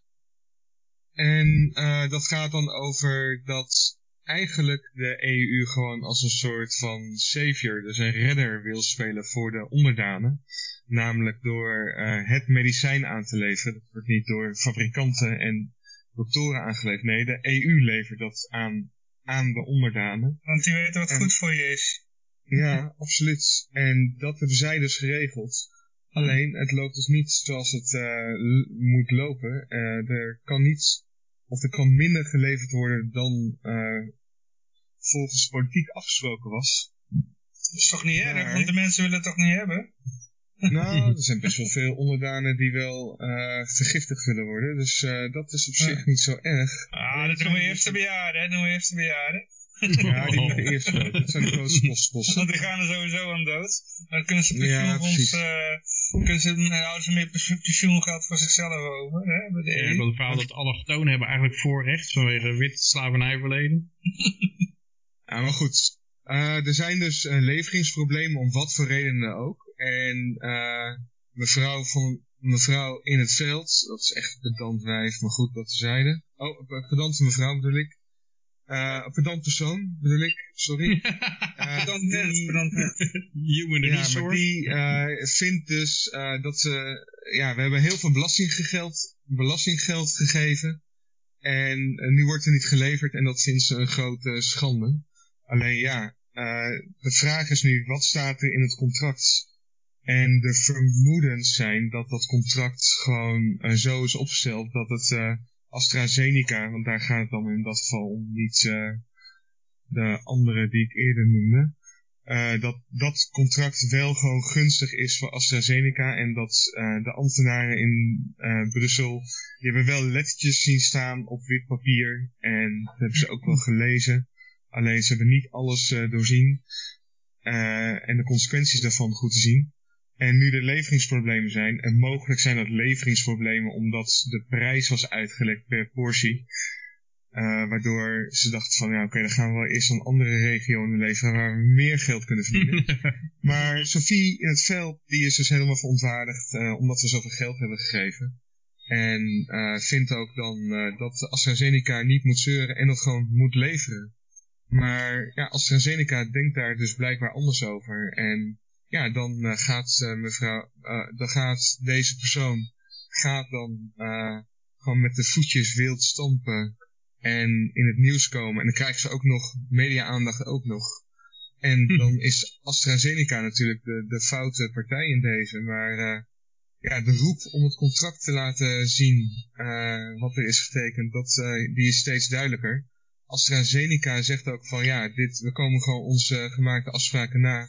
En dat gaat dan over dat eigenlijk de EU gewoon als een soort van savior, dus een redder wil spelen voor de onderdanen. Namelijk door eh, het medicijn aan te leveren. Dat wordt niet door fabrikanten en doktoren aangeleverd. Nee, de EU levert dat aan, aan de onderdanen. Want die weten wat En- goed voor je is. Ja, absoluut. En dat hebben zij dus geregeld. Alleen, het loopt dus niet zoals het eh, moet lopen. Eh, er kan niet, of er kan minder geleverd worden dan eh, volgens politiek afgesproken was. Dat is toch niet erg, want de mensen willen het toch niet hebben? Nou, er zijn best wel veel onderdanen die wel eh, vergiftigd willen worden. Dus eh, dat is op zich niet zo erg. Ah, dat doen we eerst de bejaarden, hè, doen we eerst de bejaarden. Ja, die moeten eerst dood. Dat zijn de grootste postkosten. Want die gaan er sowieso aan dood. Dan kunnen ze Ja, pensioenfonds, precies. eh kunnen ze, dan houden ze meer pensioen- pensioengeld voor zichzelf over, hè, bij de Ja, ik wil het verhaal dat allochtonen hebben eigenlijk voorrecht vanwege wit slavernijverleden. Ja, maar goed. Eh, er zijn dus leveringsproblemen om wat voor redenen ook. En eh, mevrouw, van, mevrouw in het veld, dat is echt een pedant wijf, maar goed, dat tezijde. Oh, een pedante mevrouw bedoel ik. Eh, een pedant persoon bedoel ik, sorry. Eh, Pedant die-. Human ja, maar resource. die eh, vindt dus dat ze... Ja, we hebben heel veel belastinggeld, belastinggeld gegeven. En nu wordt er niet geleverd en dat vindt ze een grote schande. Alleen ja, de vraag is nu, wat staat er in het contract? En de vermoedens zijn dat dat contract gewoon eh, zo is opgesteld dat het eh, AstraZeneca, want daar gaat het dan in dat geval om, niet eh, de andere die ik eerder noemde, dat dat contract wel gewoon gunstig is voor AstraZeneca en dat de ambtenaren in Brussel, die hebben wel lettertjes zien staan op wit papier en dat hebben ze ook wel gelezen. Alleen ze hebben niet alles doorzien en de consequenties daarvan goed te zien. En nu er leveringsproblemen zijn, en mogelijk zijn dat leveringsproblemen omdat de prijs was uitgelekt per portie, eh, waardoor ze dachten van, ja oké, dan gaan we wel eerst aan andere regionen leveren waar we meer geld kunnen verdienen. maar Sophie in het veld, die is dus helemaal verontwaardigd eh, omdat we zoveel geld hebben gegeven. En eh, vindt ook dan dat AstraZeneca niet moet zeuren en dat gewoon moet leveren. Maar ja, AstraZeneca denkt daar dus blijkbaar anders over. En ja, dan eh, gaat eh, mevrouw, eh, dan gaat deze persoon gaat dan gewoon met de voetjes wild stampen en in het nieuws komen. En dan krijgen ze ook nog media-aandacht ook nog. En dan is AstraZeneca natuurlijk de, de foute partij in deze. Maar ja, de roep om het contract te laten zien wat er is getekend, dat, die is steeds duidelijker. AstraZeneca zegt ook van ja, dit, we komen gewoon onze gemaakte afspraken na.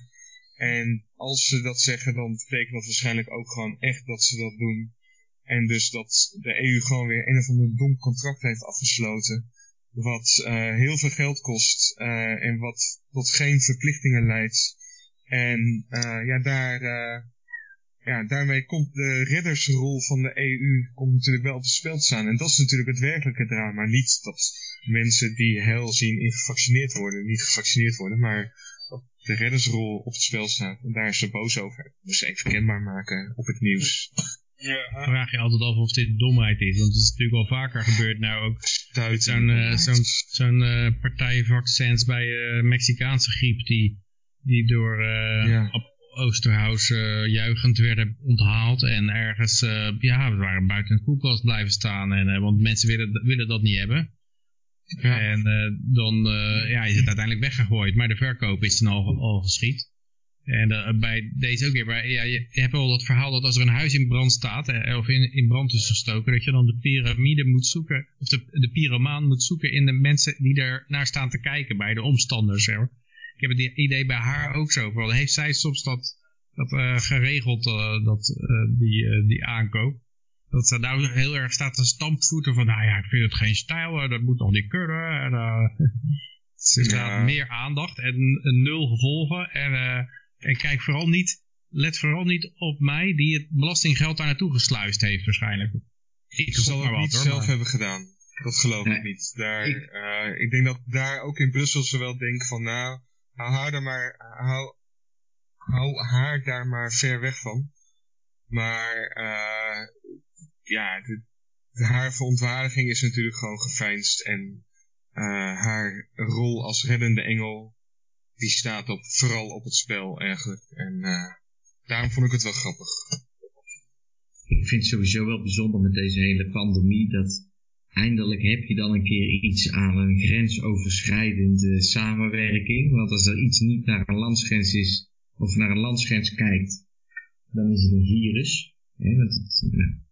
En als ze dat zeggen, dan betekent dat waarschijnlijk ook gewoon echt dat ze dat doen. En dus dat de EU gewoon weer een of ander dom contract heeft afgesloten. Wat uh, heel veel geld kost uh, en wat tot geen verplichtingen leidt. En uh, ja, daar, ja, daarmee komt de reddersrol van de EU komt natuurlijk wel op het spel te staan. En dat is natuurlijk het werkelijke drama. Niet dat mensen die hel zien in gevaccineerd worden, niet gevaccineerd worden, maar dat de reddersrol op het spel staat. En daar is ze boos over. Dus even kenbaar maken op het nieuws. Ja. Vraag je altijd af of dit domheid is. Want het is natuurlijk al vaker gebeurd nou ook. Zo'n uh, zo'n zo'n uh, partij vaccins bij uh, Mexicaanse griep die, die door ja. juichend werden onthaald. En ergens, ja, we waren buiten een koelkast blijven staan. En, want mensen willen, willen dat niet hebben. En dan ja, is het uiteindelijk weggegooid. Maar de verkoop is dan al, al geschied. En uh, bij deze ook weer, bij, ja, je, hebt wel dat verhaal dat als er een huis in brand staat, eh, of in, in brand is gestoken, dat je dan de piramide moet zoeken, of de, de pyromaan moet zoeken in de mensen die er naar staan te kijken, bij de omstanders. Hè. Ik heb het idee bij haar ook zo, heeft zij soms dat, dat eh, geregeld, eh, dat, eh, die, eh, die aankoop. Dat ze nou heel erg staat te stampvoeten van, nou ja, ik vind het geen stijl, eh, dat moet nog niet kunnen. En, eh, het is inderdaad Ja. meer aandacht en nul gevolgen. En, eh, en kijk vooral niet, let vooral niet op mij die het belastinggeld daar naartoe gesluist heeft waarschijnlijk. Ik Ik zal het wat, niet hoor, zelf maar- hebben gedaan. Dat geloof Nee, ik niet. Daar, ik- ik, ik denk dat daar ook in Brussel ze wel denken van nou, hou haar, daar maar, hou, hou haar daar maar ver weg van. Maar eh, ja, de, haar verontwaardiging is natuurlijk gewoon geveinsd. En eh, haar rol als reddende engel, die staat op, vooral op het spel eigenlijk. En eh, daarom vond ik het wel grappig. Ik vind het sowieso wel bijzonder met deze hele pandemie dat eindelijk heb je dan een keer iets aan een grensoverschrijdende samenwerking. Want als er iets niet naar een landsgrens is, of naar een landsgrens kijkt, dan is het een virus. Hè, want het, nou.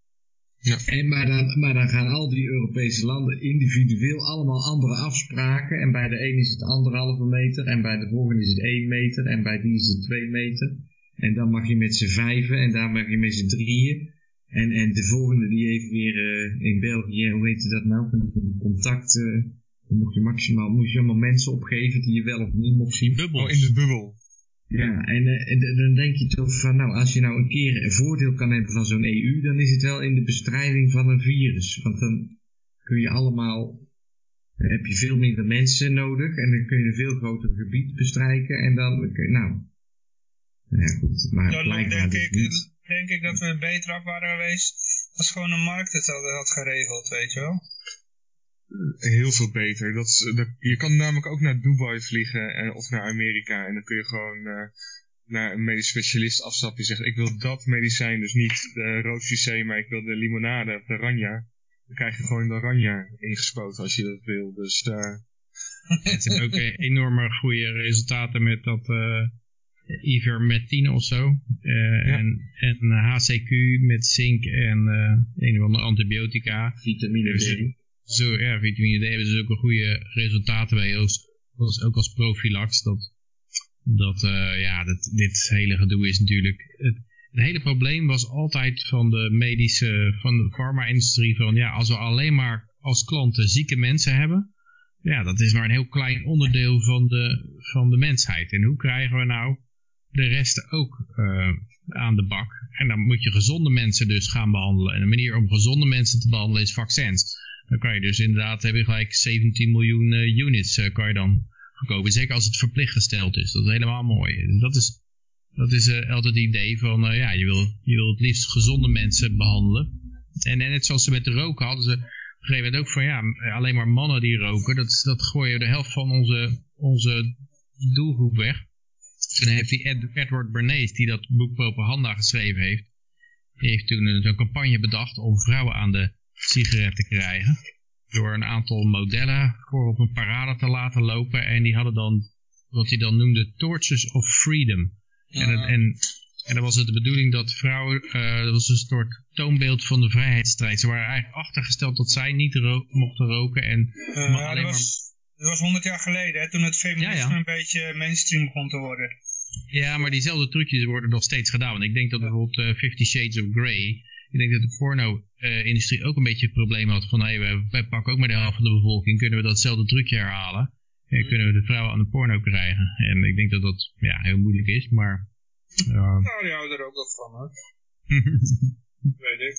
Ja. en, maar, dan, maar dan gaan al die Europese landen individueel allemaal andere afspraken. En bij de een is het anderhalve meter, en bij de volgende is het één meter, en bij die is het twee meter. En dan mag je met z'n vijven, en daar mag je met z'n drieën. En, en de volgende die heeft weer eh, in België, hoe heet dat nou, van die, van die contact, eh, dan mocht je maximaal, moest je allemaal mensen opgeven die je wel of niet mocht zien. Bubbels. Oh, in de bubbel. Ja, en, eh, en dan denk je toch van, nou, als je nou een keer een voordeel kan hebben van zo'n EU, dan is het wel in de bestrijding van een virus. Want dan kun je allemaal, dan heb je veel minder mensen nodig en dan kun je een veel groter gebied bestrijken en dan, nou, nou ja, goed, maar Dan blijkbaar denk dus ik, niet. denk ik dat we beter af waren geweest als gewoon een markt het had, had geregeld, weet je wel. Heel veel beter. Dat is, dat, je kan namelijk ook naar Dubai vliegen en, of naar Amerika. En dan kun je gewoon eh, naar een medisch specialist afstappen. Die zegt, ik wil dat medicijn, dus niet de rood maar ik wil de limonade of de ranja. Dan krijg je gewoon de ranja ingespoten als je dat wil. Dus eh, Het zijn ook eh, enorme goede resultaten met dat eh ivermectine of zo. Eh, Ja. En, en HCQ met zink en eh, een of andere antibiotica. Vitamine Dus, D. Zo, ja, vitamine D hebben ze ook een goede resultaten bij. Als, ook als profilax. Dat, dat eh, ja, dat, dit hele gedoe is natuurlijk... Het, hele probleem was altijd van de medische, van de farma-industrie van ja, als we alleen maar als klanten zieke mensen hebben, ja, dat is maar een heel klein onderdeel van de, van de mensheid. En hoe krijgen we nou de rest ook eh, aan de bak? En dan moet je gezonde mensen dus gaan behandelen. En de manier om gezonde mensen te behandelen is vaccins. Dan kan je dus inderdaad, heb je gelijk 17 miljoen eh, units eh, kan je dan verkopen. Zeker als het verplicht gesteld is. Dat is helemaal mooi. Dat is, dat is eh, altijd het idee van, ja, je wil, je wil het liefst gezonde mensen behandelen. En, net zoals ze met de roken hadden ze op een gegeven moment ook van, ja, alleen maar mannen die roken, dat, dat gooien de helft van onze, onze doelgroep weg. Toen heeft die Ed- Edward Bernays, die dat boek Propaganda geschreven heeft, heeft toen een, zo'n campagne bedacht om vrouwen aan de sigaret te krijgen. Door een aantal modellen voor op een parade te laten lopen. En die hadden dan wat hij dan noemde Torches of Freedom. En, het- en, en dan was het de bedoeling dat vrouwen, eh, dat was een soort toonbeeld van de vrijheidsstrijd. Ze waren eigenlijk achtergesteld dat zij niet ro- mochten roken. En Eh, maar alleen dat, was, dat was 100 jaar geleden, hè, toen het feminisme Ja, ja. een beetje mainstream begon te worden. Ja, maar diezelfde trucjes worden nog steeds gedaan. Want ik denk dat bijvoorbeeld eh, Fifty Shades of Grey... Ik denk dat de porno-industrie ook een beetje het probleem had van... Hey, wij, pakken ook maar de helft van de bevolking. Kunnen we datzelfde trucje herhalen? En kunnen we de vrouwen aan de porno krijgen? En ik denk dat dat ja, heel moeilijk is, maar... eh, Nou, die houden er ook wel van, hoor. Weet ik.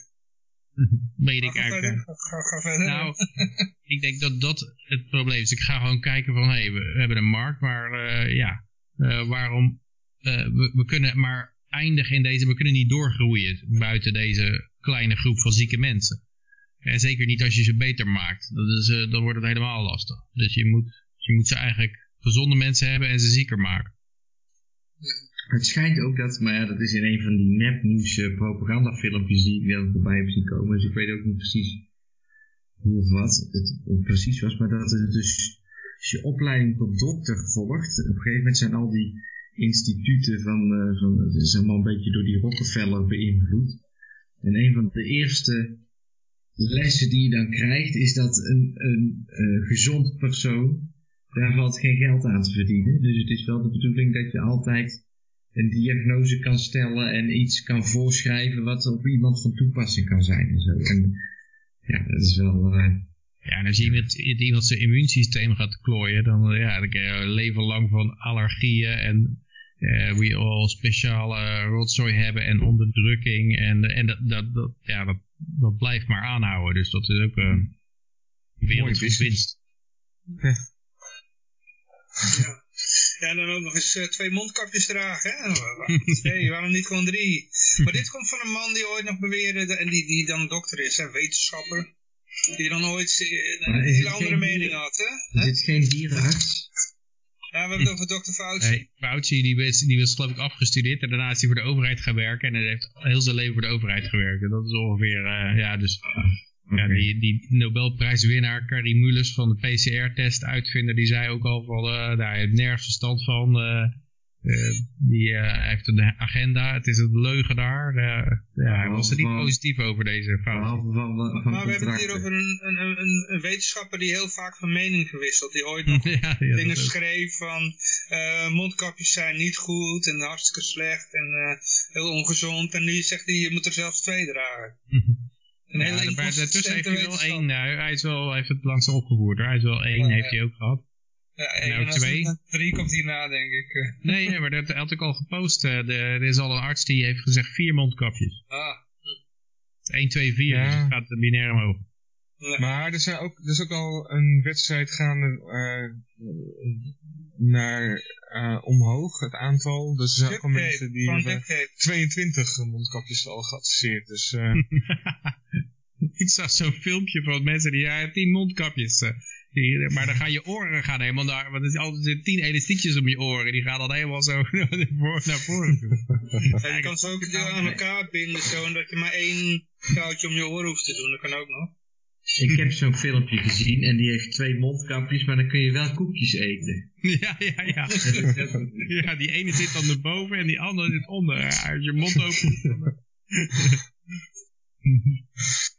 weet ik eigenlijk... verder, ga, ga verder. Nou, ik denk dat dat het probleem is. Ik ga gewoon kijken van, hé, hey, we, we hebben een markt, maar eh, ja, eh, waarom, eh, we, we kunnen maar eindigen in deze, we kunnen niet doorgroeien buiten deze kleine groep van zieke mensen. En zeker niet als je ze beter maakt. Dat is, eh, dan wordt het helemaal lastig. Dus je moet, je moet ze eigenlijk gezonde mensen hebben en ze zieker maken. Het schijnt ook dat, maar ja, dat is in een van die nepnieuws propagandafilmpjes die ik dan voorbij heb zien komen. Dus ik weet ook niet precies hoe of wat het precies was. Maar dat het dus, als je opleiding tot dokter volgt, op een gegeven moment zijn al die instituten van, eh, van het is allemaal een beetje door die Rockefeller beïnvloed. En een van de eerste lessen die je dan krijgt, is dat een, een, eh, gezond persoon, daar valt geen geld aan te verdienen. Dus het is wel de bedoeling dat je altijd een diagnose kan stellen en iets kan voorschrijven wat op iemand van toepassing kan zijn en zo. En ja, dat is wel... eh, Ja, en als je iemand, iemand zijn immuunsysteem gaat klooien, dan, eh, ja, dan krijg je leven lang van allergieën en eh we all speciale rotzooi hebben en onderdrukking. En, en dat, dat, dat, ja, dat, dat blijft maar aanhouden. Dus dat is ook eh, een wereld van business. winst. Ja. Ja, en dan ook nog eens eh, twee mondkapjes dragen. Hè? Nee, waarom niet gewoon drie? Maar dit komt van een man die ooit nog beweerde, de- en die, die dan dokter is, hè, wetenschapper. Die dan ooit een hele andere mening had. Hè? Is dit geen dierenarts? Ja, we hebben het over dokter Fauci. Nee, Fauci die was, die was geloof ik afgestudeerd en daarna is hij voor de overheid gaan werken. En hij heeft heel zijn leven voor de overheid gewerkt. En dat is ongeveer, eh, ja, dus ja, die, die Nobelprijswinnaar Carrie Mullis van de PCR-test uitvinder, die zei ook al van, eh daar heeft nergens verstand van. eh, die eh, heeft een agenda, het is een leugenaar. Eh, ja, hij was er niet Van- positief over deze. Behalve van, van Maar we hebben het hier over een, een, een, een wetenschapper die heel vaak van mening gewisseld. Die ooit nog ja, ja, dingen schreef van eh, mondkapjes zijn niet goed en hartstikke slecht en eh, heel ongezond. En nu zegt hij, je moet er zelfs twee dragen. Een Ja, hele daartussen heeft hij wel één, nou, hij, is wel, hij heeft het langzaam opgevoerd hoor. Hij is wel één, Ja, heeft ja. hij ook gehad. Ja, En en ook als twee. drie komt hierna, denk ik. Nee, nee, maar dat had ik al gepost. eh, de, er is al een arts die heeft gezegd vier mondkapjes. Ah, 1, 2, 4, Ja. dus het gaat binair omhoog. nee. Maar er, zijn ook, er is ook al een wedstrijd gaande eh, naar eh, omhoog, het aantal. Dus er zijn ook al mensen die gewoon hebben duct tape. 22 mondkapjes al geadviseerd. Dus eh, ik zag zo'n filmpje van mensen die, ja, tien mondkapjes. Maar dan gaan je oren gaan helemaal naar, want er is altijd tien elastiekjes om je oren. Die gaan dan helemaal zo naar voren. Ja, je kan ze ook aan elkaar binden, zo, dat je maar één touwtje om je oren hoeft te doen. Dat kan ook nog. Ik heb zo'n filmpje gezien en die heeft twee mondkapjes, maar dan kun je wel koekjes eten. Ja, ja, ja. Ja, die ene zit dan erboven en die andere zit onder. Als je mond open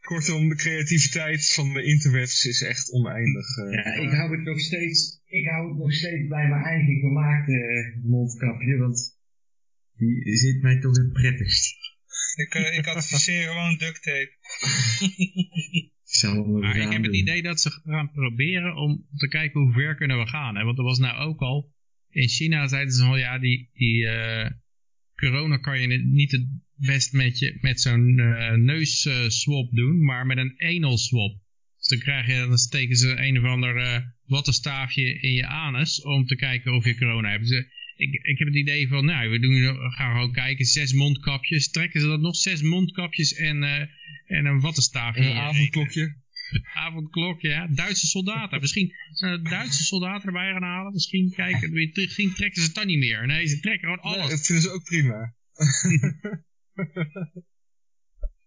kortom, de creativiteit van de interwebs is echt oneindig. eh. Ja, ik hou het nog steeds, ik hou het nog steeds bij mijn eigen gemaakte eh, mondkapje, want die zit mij toch het prettigst. Ik, eh, ik adviseer gewoon duct tape. Maar ik heb het idee dat ze gaan proberen om te kijken hoe ver kunnen we gaan. Hè? Want er was nou ook al, in China zeiden ze al, ja, die, die eh, corona kan je niet het best met, je, met zo'n eh neusswap doen, maar met een anal swap. Dus dan krijg je, dan steken ze een of ander eh wattenstaafje in je anus om te kijken of je corona hebt. Dus, eh, ik, ik heb het idee van, nou, we doen, gaan gewoon kijken, zes mondkapjes. Trekken ze dat nog? Zes mondkapjes en, en een wattenstaafje. En een je avondklokje. avondklok, ja. Duitse soldaten. Misschien zijn er Duitse soldaten erbij gaan halen. Misschien, kijken, misschien trekken ze het dan niet meer. Nee, ze trekken gewoon Nee, alles. dat vinden ze ook prima.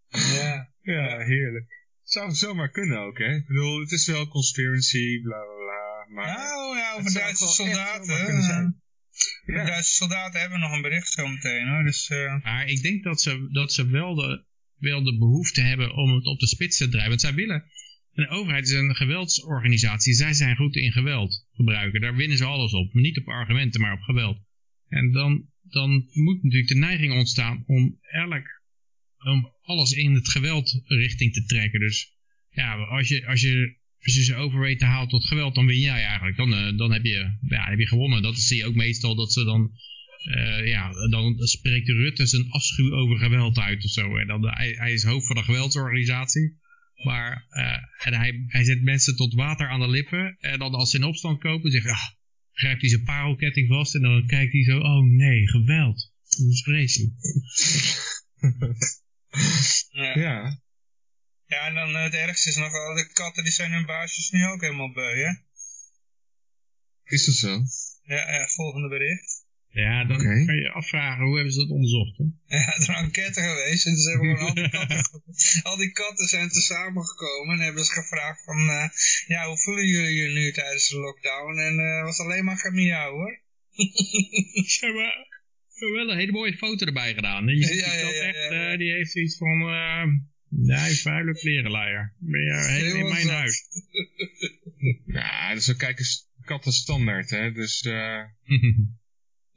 Ja. Ja, heerlijk. Zou zomaar kunnen ook, hè? Ik bedoel, het is wel conspiracy, bla bla bla. Maar Nou ja, over Duitse soldaten. eh, Ja. Duitse soldaten hebben nog een bericht zo meteen hoor. Dus eh, Maar ik denk dat ze, dat ze wel, de, wel de behoefte hebben om het op de spits te drijven. Want zij willen... De overheid is een geweldsorganisatie. Zij zijn goed in geweld gebruiken. Daar winnen ze alles op. Niet op argumenten, maar op geweld. En dan, dan moet natuurlijk de neiging ontstaan om elk om alles in het geweld richting te trekken. Dus ja, als je, als je, ze over weet te halen tot geweld, dan win jij eigenlijk. Dan, eh, dan heb, je, ja, heb je gewonnen. Dat zie je ook meestal dat ze dan, eh, ja, dan spreekt Rutte zijn afschuw over geweld uit of zo. En dan, hij, hij is hoofd van een geweldsorganisatie. Maar eh, en hij, hij zet mensen tot water aan de lippen. En dan als ze in opstand komen, hij, ah, grijpt hij zijn parelketting vast. En dan kijkt hij zo, oh nee, geweld. Dat is vreselijk. ja. ja, ja, en dan het ergste is nog wel, de katten die zijn hun baasjes nu ook helemaal beu hè. is dat zo? Ja, ja, volgende bericht. Ja, dan Oké. kan je afvragen hoe hebben ze dat onderzocht. Hè? Ja, er zijn enquête geweest en ze hebben gewoon al die katten, al die katten zijn te samengekomen en hebben ze gevraagd van, eh, ja, hoe voelen jullie je nu tijdens de lockdown? En eh was alleen maar gemiauw hoor. Ze hebben wel een hele mooie foto erbij gedaan. Je ziet Ja, die ja, kat ja, echt, ja, ja. eh, die heeft iets van, eh nee, vuile klerenleier. Ben je helemaal in mijn zat. huis. Ja, dus we kijken katten standaard, hè? Dus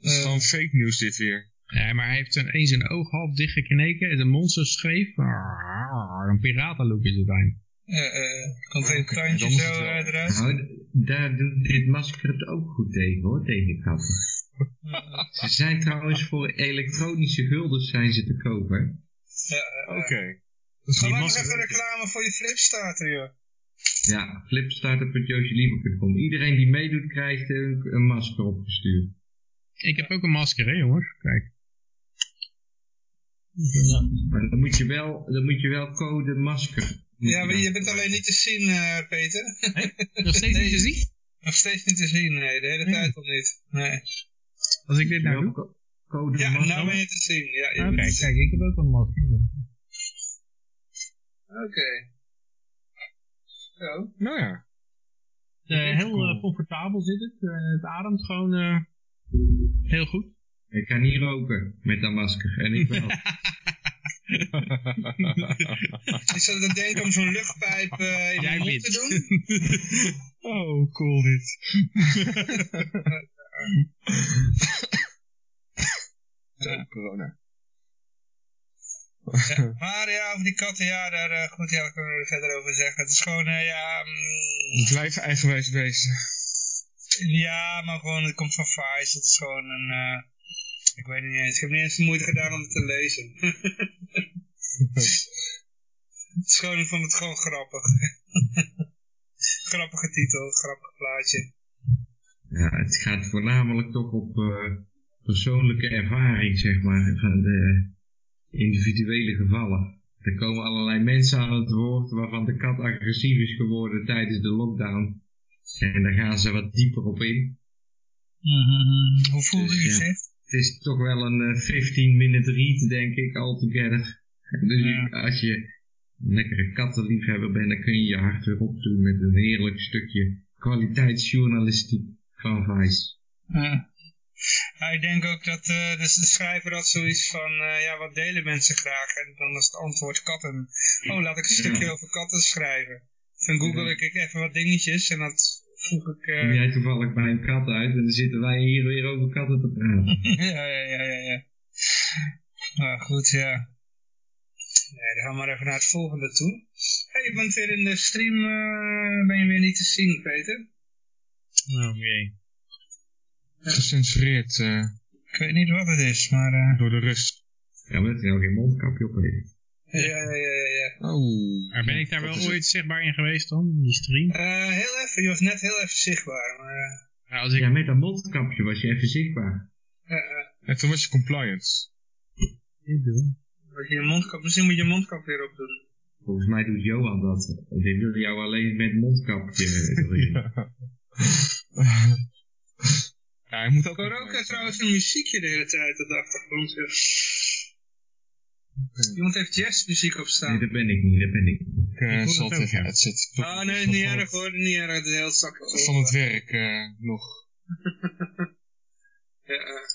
het is gewoon fake news dit weer. Ja, maar hij heeft zijn, eens zijn oog half dichtgekneken en de mond zo scheef. Een piratenlook is het eigenlijk. Eh, eh, komt er een tandje zo het wel. eh, eruit. Nou, daar doet dit masker het ook goed tegen hoor, tegen katten. Ze zijn trouwens voor elektronische guldens zijn ze te kopen. Ja, eh, eh. Oké. Dus Ga die nog even reclame voor je flipstarter, joh. Ja, flipstarter.josjeliever.com. Iedereen die meedoet krijgt een, een masker opgestuurd. Ik heb ook een masker, hè jongens. Kijk. Maar dan moet je wel, dan moet je wel code masker. Ja, maar je bent alleen niet te zien, eh, Peter. Nog steeds Nee. niet te zien? Nog steeds niet te zien, nee. De hele tijd al niet. Nee. Als ik dit nou doe? co- code Ja, masker. nou ben je te zien. Ja, je Oké, bent te zien. kijk, ik heb ook een masker. Oké. Zo. Nou ja. Eh, heel eh, comfortabel zit het. Eh, het ademt gewoon eh, heel goed. Ik kan niet roken met dat masker. En ik wel. Ik zat te denken om zo'n luchtpijp eh, in Jij je mond te doen. oh, cool dit. Zo, corona. Maar ja, over die katten, ja, daar, eh, goed, ja, daar kunnen we er verder over zeggen. Het is gewoon, eh, ja, mm, Blijf eigenwijs wezen. Ja, maar gewoon, het komt van Vice. Het is gewoon een, eh, ik weet niet eens, ik heb niet eens de moeite gedaan om het te lezen. het is gewoon, ik vond het gewoon grappig. Grappige titel, grappig plaatje. Ja, het gaat voornamelijk toch op eh, persoonlijke ervaring, zeg maar, van de individuele gevallen. Er komen allerlei mensen aan het woord waarvan de kat agressief is geworden tijdens de lockdown. En daar gaan ze wat dieper op in. Hoe voelde Dus u ja. zich? Het is toch wel een 15-minute read, denk ik, altogether. Dus Ja. als je een lekkere kattenliefhebber bent, dan kun je je hart weer opdoen met een heerlijk stukje kwaliteitsjournalistiek van Vice. Ja. Ja, ik denk ook dat eh, dus de schrijver had zoiets van, eh, ja, wat delen mensen graag? En dan was het antwoord katten. Oh, laat ik een stukje Ja. over katten schrijven. Toen google ik even wat dingetjes en dat voeg ik... eh, Kom jij toevallig bij een kat uit en dan zitten wij hier weer over katten te praten. ja, ja, ja, ja, ja. Maar goed, ja. Nee, dan gaan we maar even naar het volgende toe. Hey, je bent weer in de stream, eh, ben je weer niet te zien, Peter? Oh jee. Gecensureerd eh, Ik weet niet wat het is, maar... eh, door de rust. Ja, maar dat is nou geen mondkapje op heeft. Ja, ja, ja, ja, ja. Oh. Maar ben ik daar dat wel het. ooit zichtbaar in geweest dan? in Die stream? Eh, heel even, je was net heel even zichtbaar, maar... eh, Nou, als ik, Ja, met dat mondkapje was je even zichtbaar. eh, eh, En toen was je compliant. dit doe. je je mondkap, misschien moet je je mondkap weer opdoen. Volgens mij doet Johan dat. Die wil jou alleen met mondkapje erin. Ja. ja, hij moet ook... Ik hoor ook eh, trouwens een muziekje de hele tijd op de achtergrond. ja. Iemand heeft jazzmuziek op Nee, staan. dat ben ik niet, dat ben ik niet. Ik eh, Ik zal het even uitzetten. Oh nee, niet het- erg hoor, niet erg, het is heel zakken. Van het werk eh, nog. Ja, eh.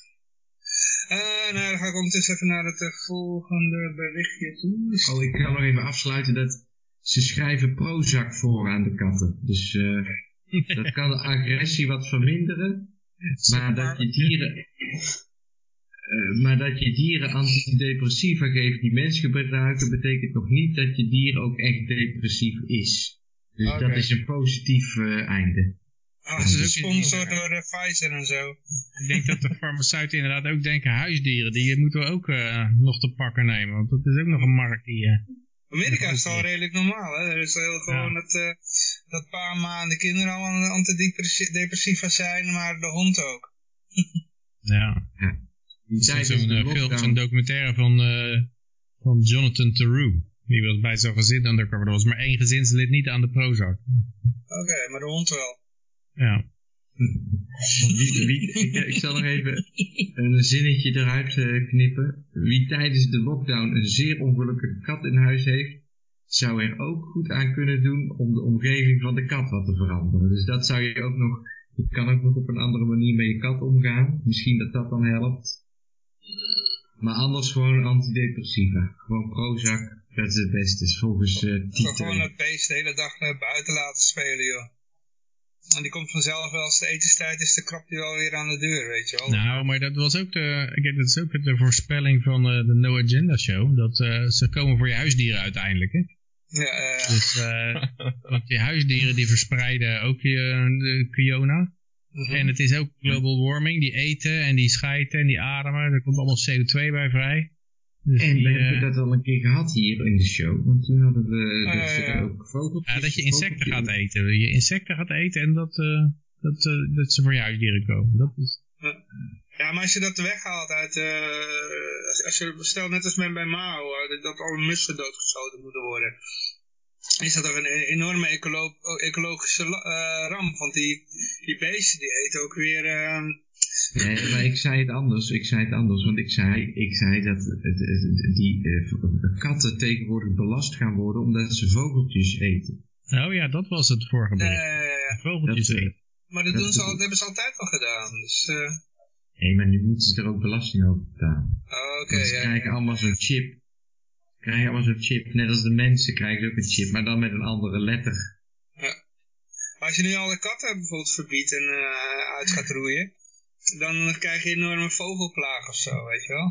Eh, nou, dan ga ik ondertussen even naar het volgende berichtje toe. Oh, ik kan nog even afsluiten dat ze schrijven Prozac voor aan de katten. Dus eh, dat kan de agressie wat verminderen. Maar dat je dieren... eh, maar dat je dieren antidepressiva geeft die mensen gebruiken, betekent nog niet dat je dier ook echt depressief is. Dus dat is een positief eh, einde. Ah, het is ook gesponsord in- door uh, Pfizer en zo. Ik denk dat de farmaceuten inderdaad ook denken, huisdieren, die moeten we ook eh, nog te pakken nemen. Want dat is ook nog een markt die... eh, Amerika is het al redelijk normaal, hè. Er is heel gewoon dat, eh dat pa, ma en de kinderen allemaal antidepressiva zijn, maar de hond ook. ja. Die Er is tijdens zo'n de eh, film, zo'n documentaire van, eh, van Jonathan Theroux. Die was bij zo'n gezin undercover. Er was maar één gezinslid niet aan de Prozac. Oké, maar de hond wel. Ja. Wie, wie, ik, ik zal nog even een zinnetje eruit eh, knippen. Wie tijdens de lockdown een zeer ongelukkige kat in huis heeft, zou er ook goed aan kunnen doen om de omgeving van de kat wat te veranderen. Dus dat zou je ook nog, je kan ook nog op een andere manier met je kat omgaan. Misschien dat dat dan helpt. Maar anders gewoon antidepressiva. Gewoon Prozac, dat is het beste, volgens eh Toch gewoon Tito. dat beest de hele dag naar buiten laten spelen, joh. En die komt vanzelf wel, als de etenstijd is, dan krapt hij wel weer aan de deur, weet je wel. Nou, maar dat was ook de, kijk, dat is ook de voorspelling van eh, de No Agenda Show. Dat eh, ze komen voor je huisdieren uiteindelijk, hè? Ja, eh, Dus, want die huisdieren die verspreiden ook je, de mhm. En het is ook global warming, die eten en die schijten en die ademen. Er komt allemaal CO2 bij vrij. Dus En die, we eh, hebben dat al een keer gehad hier in de show. Want toen hadden we Ja, dat ja, ook vogeltjes... ja, dat je insecten vogeltjes- gaat eten. Je insecten gaat eten en dat, eh, dat, eh, dat ze voor je huisdieren komen. Dat is, Ja, maar als je dat weghaalt uit, eh als, je bestelt net als bij, bij Mao, eh, dat alle mussen doodgeschoten moeten worden. Is dat toch een e- enorme ecolo ecologische eh, ramp, want die, die beesten die eten ook weer, eh, Nee, maar ik zei het anders. Ik zei het anders. Want ik zei, ik zei dat die eh, katten tegenwoordig belast gaan worden omdat ze vogeltjes eten. oh ja, dat was het vorige bericht. eh, Vogeltjes dat, eten. maar dat, Dat doen ze al, dat hebben ze altijd al gedaan. Dus, eh, Nee, maar nu moeten ze er ook belasting over betalen. oh, oké, Want ze ja, krijgen ja. allemaal zo'n chip. Krijgen allemaal zo'n chip. Net als de mensen krijgen ze ook een chip, maar dan met een andere letter. Maar als je nu alle katten bijvoorbeeld verbiedt en eh, uit gaat roeien, dan krijg je enorme vogelplaag of zo, weet je wel.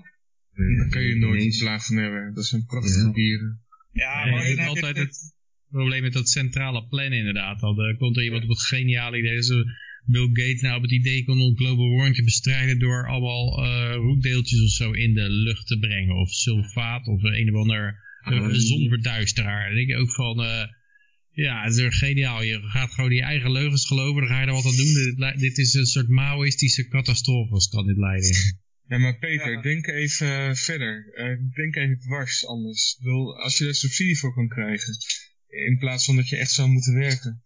Daar kun je nooit een plaag van hebben. Dat zijn prachtige Ja. dieren. Ja, Nee, maar het is je altijd het- het probleem met dat centrale plannen inderdaad. Dan eh, komt er iemand op het geniale idee. Bill Gates nou op het idee kon om global warming te bestrijden door allemaal eh roetdeeltjes of zo in de lucht te brengen. Of sulfaat of een of ander Ah, zonverduisteraar. Dan denk je ook van, eh, ja, het is weer geniaal. Je gaat gewoon je eigen leugens geloven, dan ga je er wat aan doen. Dit, dit is een soort Maoïstische catastrofe, kan dit leiden. Ja, maar Peter, Ja. denk even verder. Denk even dwars anders. Ik bedoel, als je er subsidie voor kan krijgen, in plaats van dat je echt zou moeten werken,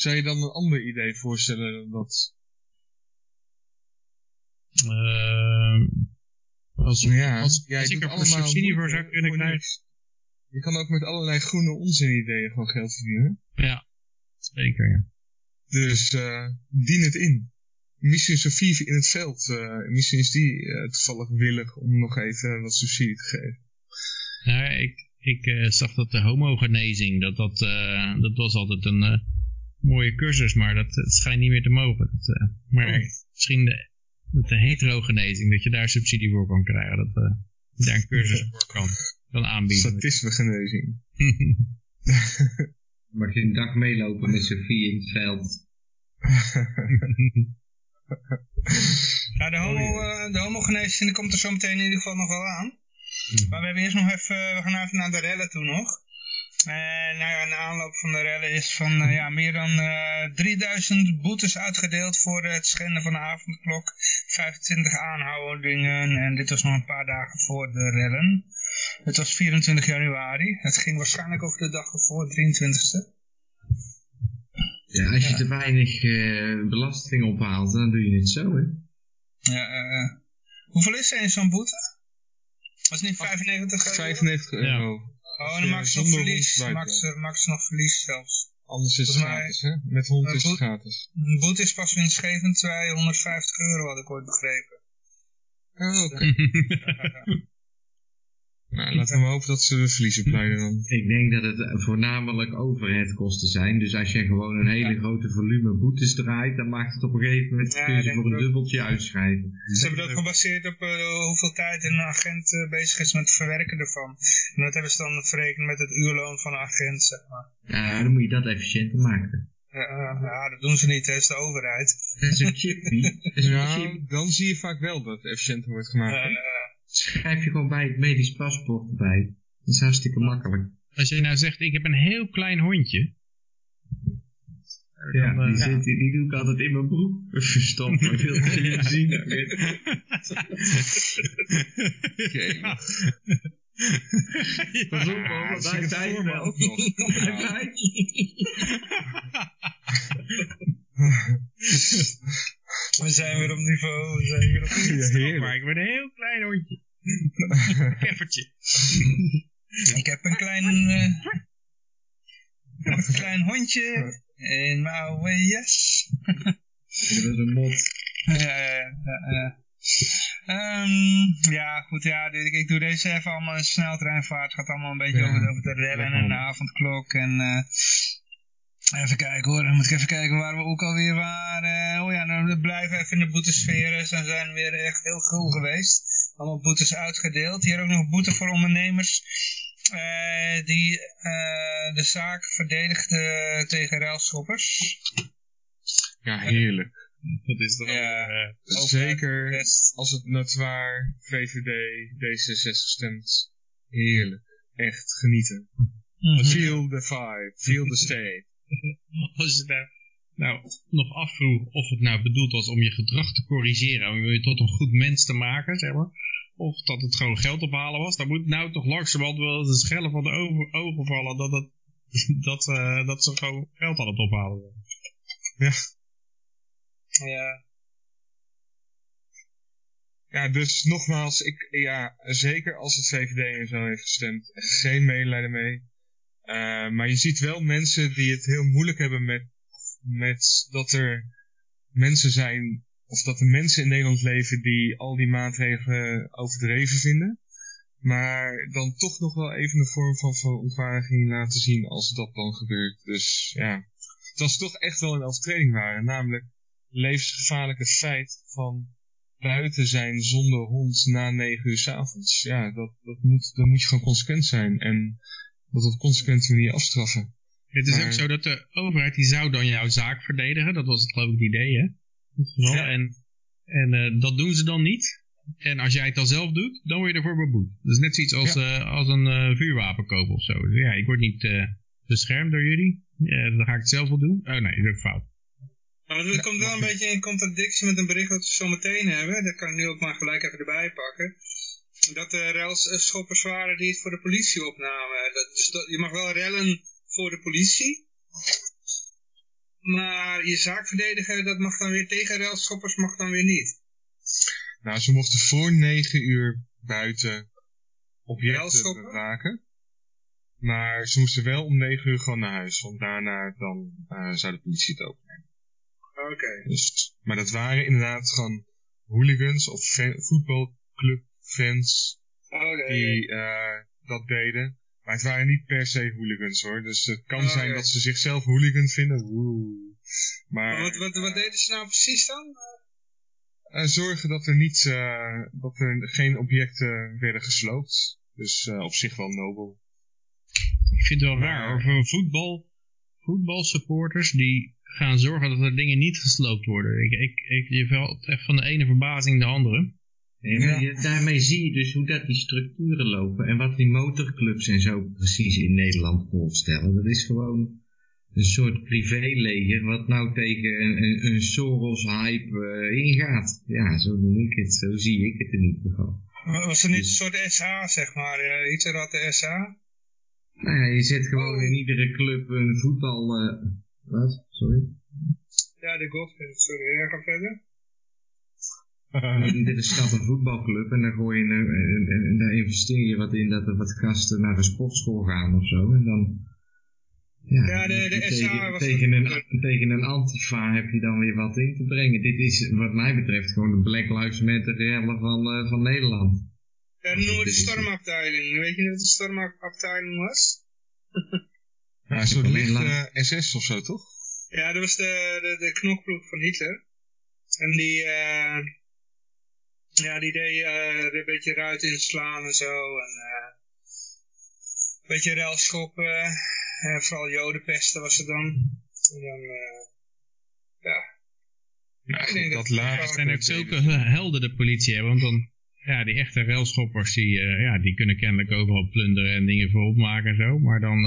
zou je dan een ander idee voorstellen dan dat? Ehm, als, Ja, als, ja, als ik er subsidie voor zou kunnen krijgen. Je kan ook met allerlei groene onzin ideeën gewoon geld verdienen. Ja, zeker. Ja. Dus eh, dien het in. Misschien is Sophie in het veld. eh, misschien is die eh, toevallig willig om nog even wat subsidie te geven. Ja, ik, ik zag dat de homogenezing, dat, dat, dat was altijd een mooie cursus, maar dat, schijnt niet meer te mogen. Dat, eh, maar Oh. misschien de, dat de heterogenezing, dat je daar subsidie voor kan krijgen, dat eh, je daar een cursus voor kan, kan aanbieden. Statismegenezing. Mag je een dag meelopen met Sofie in het veld. Ja, de, homo, eh, de homogenesis die komt er zo meteen in ieder geval nog wel aan. Maar we hebben eerst nog even, we gaan even naar de rellen toe nog. En nou ja, de aanloop van de rellen is van eh, ja, meer dan eh 3000 boetes uitgedeeld voor het schenden van de avondklok. 25 aanhoudingen en dit was nog een paar dagen voor de rellen. Het was 24 januari. Het ging waarschijnlijk over de dag ervoor, 23e. Ja, als je te weinig eh, belasting ophaalt, dan doe je het zo, hè. Ja, eh, eh. hoeveel is er in zo'n boete? Was het niet 95 euro? 95 Ja. euro. Oh, en ze nog verlies. maakt ze nog verlies zelfs. Anders is het gratis, hè? Met hond is het gratis. Een boete is pas winstgevend 250 euro, had ik ooit begrepen. Oh, oké. Nou, laten we maar hopen dat ze de verlies opleiden dan. Ik denk dat het voornamelijk overheadkosten zijn. Dus als je gewoon een hele grote volume boetes draait, dan maakt het op een gegeven moment, Ja, kun je ze voor een ook. dubbeltje uitschrijven. Ze hebben dat gebaseerd op eh, hoeveel tijd een agent eh, bezig is met het verwerken ervan. En dat hebben ze dan verrekend met het uurloon van een agent, zeg maar. Ja, dan moet je dat efficiënter maken. Ja, eh, ja, dat doen ze niet, dat is de overheid. Dat is een chip, Ja, chip. dan zie je vaak wel dat het efficiënter wordt gemaakt. Schrijf je gewoon bij het medisch paspoort erbij. Dat is hartstikke makkelijk. Als je nou zegt, ik heb een heel klein hondje. Ja, Dan, die, ja. Zit, die, die doe ik altijd in mijn broek verstoppen. Ik wil het jullie zien. Oké. Pas op, hoor, want hij wel. we zijn weer op niveau, we zijn weer op Ja, Maar ik ben een heel klein hondje. Keffertje. Ik heb een klein, eh, ik heb een klein hondje in mijn oude jas. Dat was een mot. Ja, ja, ja, ja. Ehm, goed, ja, dit- ik doe deze even allemaal in sneltreinvaart. Het gaat allemaal een beetje Ja, over, de- over de rellen lekker en de avondklok. En, eh, Even kijken hoor, dan moet ik even kijken waar we ook alweer waren. Oh ja, nou, we blijven even in de boetesfeer. Ze zijn weer echt heel cool geweest. Allemaal boetes uitgedeeld. Hier ook nog boete voor ondernemers uh, die uh, de zaak verdedigden tegen ruilschoppers. Ja, heerlijk. Dat is toch Ja. eh, Zeker Best. als het notoir VVD D66 stemt. Heerlijk. Echt genieten. Mhm. Feel the vibe. Feel the state. als je daar nou nog afvroeg of het nou bedoeld was om je gedrag te corrigeren, om je tot een goed mens te maken, zeg maar. Of dat het gewoon geld ophalen was, dan moet nou toch langzamerhand wel de schellen van de ogen, ogen vallen dat, het, dat, eh, dat ze gewoon geld aan het ophalen zijn. Ja. Ja, dus nogmaals, ik, ja, zeker als het VVD en zo heeft gestemd, geen medelijden mee. Eh, maar je ziet wel mensen die het heel moeilijk hebben met, met dat er mensen zijn, of dat er mensen in Nederland leven die al die maatregelen overdreven vinden. Maar dan toch nog wel even een vorm van verontwaardiging laten zien als dat dan gebeurt. Dus ja, het was toch echt wel een overtreding waren. Namelijk levensgevaarlijke feit van buiten zijn zonder hond na negen uur s avonds. Ja, dat, dat moet, dan moet je gewoon consequent zijn. En dat op consequente manier afstraffen. Het is Maar- ook zo dat de overheid die zou dan jouw zaak verdedigen. Dat was het geloof ik het idee, hè? Ja. En, en eh, dat doen ze dan niet. En als jij het dan zelf doet, dan word je ervoor beboet. Dat is net zoiets als, eh, als een eh, vuurwapen kopen of zo. Dus ja, ik word niet eh, beschermd door jullie. Eh, dan ga ik het zelf wel doen. Oh nee, dat is ook fout. Maar het komt wel een beetje in contradictie met een bericht dat we zo meteen hebben. Dat kan ik nu ook maar gelijk even erbij pakken. Dat er relschoppers waren die het voor de politie opnamen. Dat, dus dat, je mag wel rellen voor de politie. Maar je zaak verdedigen, dat mag dan weer tegen relschoppers, mag dan weer niet. Nou, ze mochten voor negen uur buiten objecten bewaken. Maar ze moesten wel om negen uur gewoon naar huis. Want daarna dan eh, zou de politie het openen. Oké. Dus, maar dat waren inderdaad gewoon hooligans of fa- voetbalclubfans Oké. die eh, dat deden. Maar het waren niet per se hooligans hoor. Dus het kan Oh, zijn dat ze zichzelf hooligan vinden. Woe. Maar Maar wat, wat, wat deden ze nou precies dan? eh, zorgen dat er, niet, eh, dat er geen objecten werden gesloopt. Dus eh, op zich wel nobel. Ik vind het wel Maar- raar hoor. Voor voetbal, voetbalsupporters die gaan zorgen dat er dingen niet gesloopt worden. Ik, ik, ik, je valt echt van de ene verbazing de andere. Je- daarmee zie je dus hoe dat die structuren lopen en wat die motorclubs en zo precies in Nederland voorstellen. Dat is gewoon een soort privéleger wat nou tegen een, een, een Soros-hype eh, ingaat. Ja, zo noem ik het. Zo zie ik het in ieder geval. Was er niet een soort SA, zeg maar? Hitler had de SA? Nou ja, je zet gewoon Oh. in iedere club een voetbal... eh, wat? Sorry? Ja, de Godfrey, sorry. Ja, ga verder. In iedere stad een voetbalclub en dan gooi je een, en, en, en daar investeer je wat in dat er wat gasten naar een sportschool gaan of zo. En dan. Ja, Ja, de- de tegen, SA was tegen, dat- een, tegen een antifa heb je dan weer wat in te brengen. Dit is wat mij betreft gewoon de Black Lives Matter rellen van, eh, van Nederland. Ja, de stormafdeling. Weet je wat de stormafdeling was? Ja, een soort lichte SS of zo, toch? Ja, dat was de, de, de knokploeg van Hitler. En die, eh ja, die deed eh, een beetje ruit inslaan en zo. En eh een beetje relschoppen. eh vooral jodenpesten was het dan. En dan, eh ja. Nou, Ik denk dat dat- zijn ook zulke helden de politie hebben. Want dan, ja, die echte railschoppers, die, eh, ja, die kunnen kennelijk overal plunderen en dingen voorop maken en zo. Maar dan,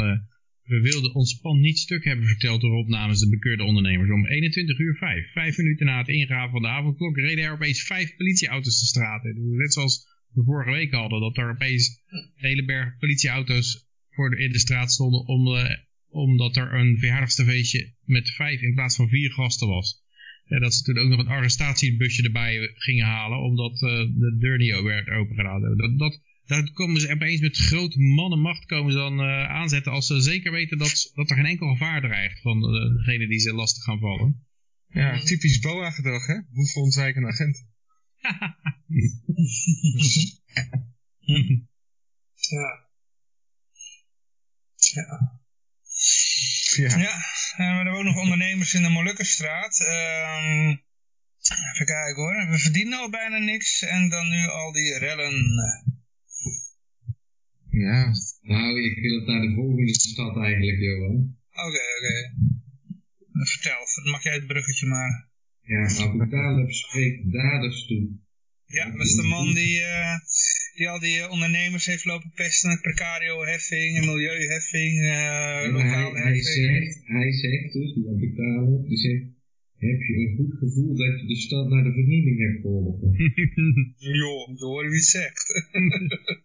we wilden ons pand niet stuk hebben verteld door opnames de bekeurde ondernemers. Om 21 uur 5, vijf minuten na het ingaan van de avondklok, reden er opeens vijf politieauto's de straat in. Net zoals we vorige week hadden, dat er opeens een hele berg politieauto's voor de, in de straat stonden eh, omdat er een verjaardagsfeestje met vijf in plaats van vier gasten was. En dat ze toen ook nog een arrestatiebusje erbij gingen halen, omdat eh, de deur niet werd opengedaan. Dat, dat, daar komen ze opeens met grote mannenmacht komen ze dan eh, aanzetten als ze zeker weten dat, dat er geen enkel gevaar dreigt van eh, degene die ze lastig gaan vallen. Ja, typisch BOA-gedrag, hè? Hoeveel ontwijkende agenten. Ja. Ja. Ja. Ja, Uh, maar er hebben ook nog ondernemers in de Molukkenstraat. Ehm, even kijken hoor. We verdienen al bijna niks en dan nu al die rellen. Ja, nou, ik wil het naar de volgende stad eigenlijk, Johan. Oké, oké. Vertel, mag jij het bruggetje maar. Ja, Abu Talib spreekt daders toe. Ja, dat is de man die, uh, die al die ondernemers heeft lopen pesten met precario-heffing, milieuheffing, uh, lokale hij, hij, zegt, hij zegt dus, die Abu Talib, die zegt, heb je een goed gevoel dat je de stad naar de vernieling hebt geholpen? Jo, zo hoor je wie het zegt.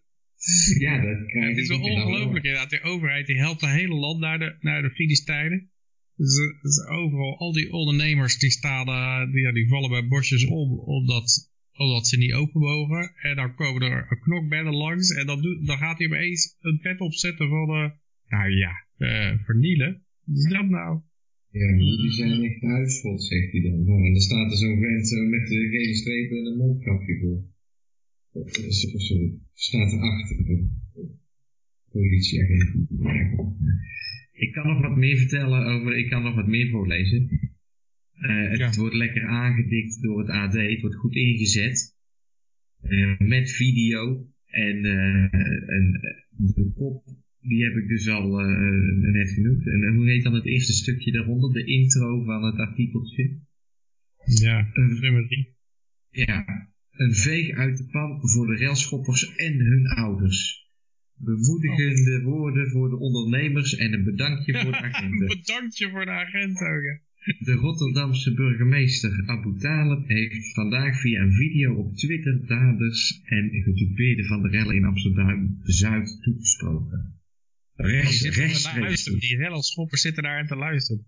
ja, dat krijg Het is wel ongelooflijk inderdaad. De overheid die helpt het hele land naar de, naar de Filistijnen. Dus, dus overal, al die ondernemers die staan, uh, die, die vallen bij bosjes om, omdat, omdat ze niet open mogen. En dan komen er knokbedden langs en dan, doet, dan gaat hij opeens een pet opzetten van, uh, nou ja, uh, vernielen. Wat is dat nou? Ja, die zijn echt huisvol, zegt hij dan. Nou, en dan staat er zo'n vent zo met de gele strepen en een mondkapje voor. Sorry, staat erachter. Politieagent. Ik kan nog wat meer vertellen over, ik kan nog wat meer voorlezen. Uh, het ja. wordt lekker aangedikt door het AD, het wordt goed ingezet. Uh, met video. En, uh, en de kop, die heb ik dus al net genoemd. En hoe heet dan het eerste stukje daaronder? De intro van het artikeltje. Ja, nummer drie. Ja, een veeg uit de pan voor de railschoppers en hun ouders. Bemoedigende oh. woorden voor de ondernemers en een bedankje voor de agenten. een bedankje voor de agenten ook, ja. De Rotterdamse burgemeester Abu Talib heeft vandaag via een video op Twitter daders en gedupeerden van de rellen in Amsterdam-Zuid toegesproken. Rechts, rechtstreeks. Die rellenschoppers zitten daar aan te luisteren.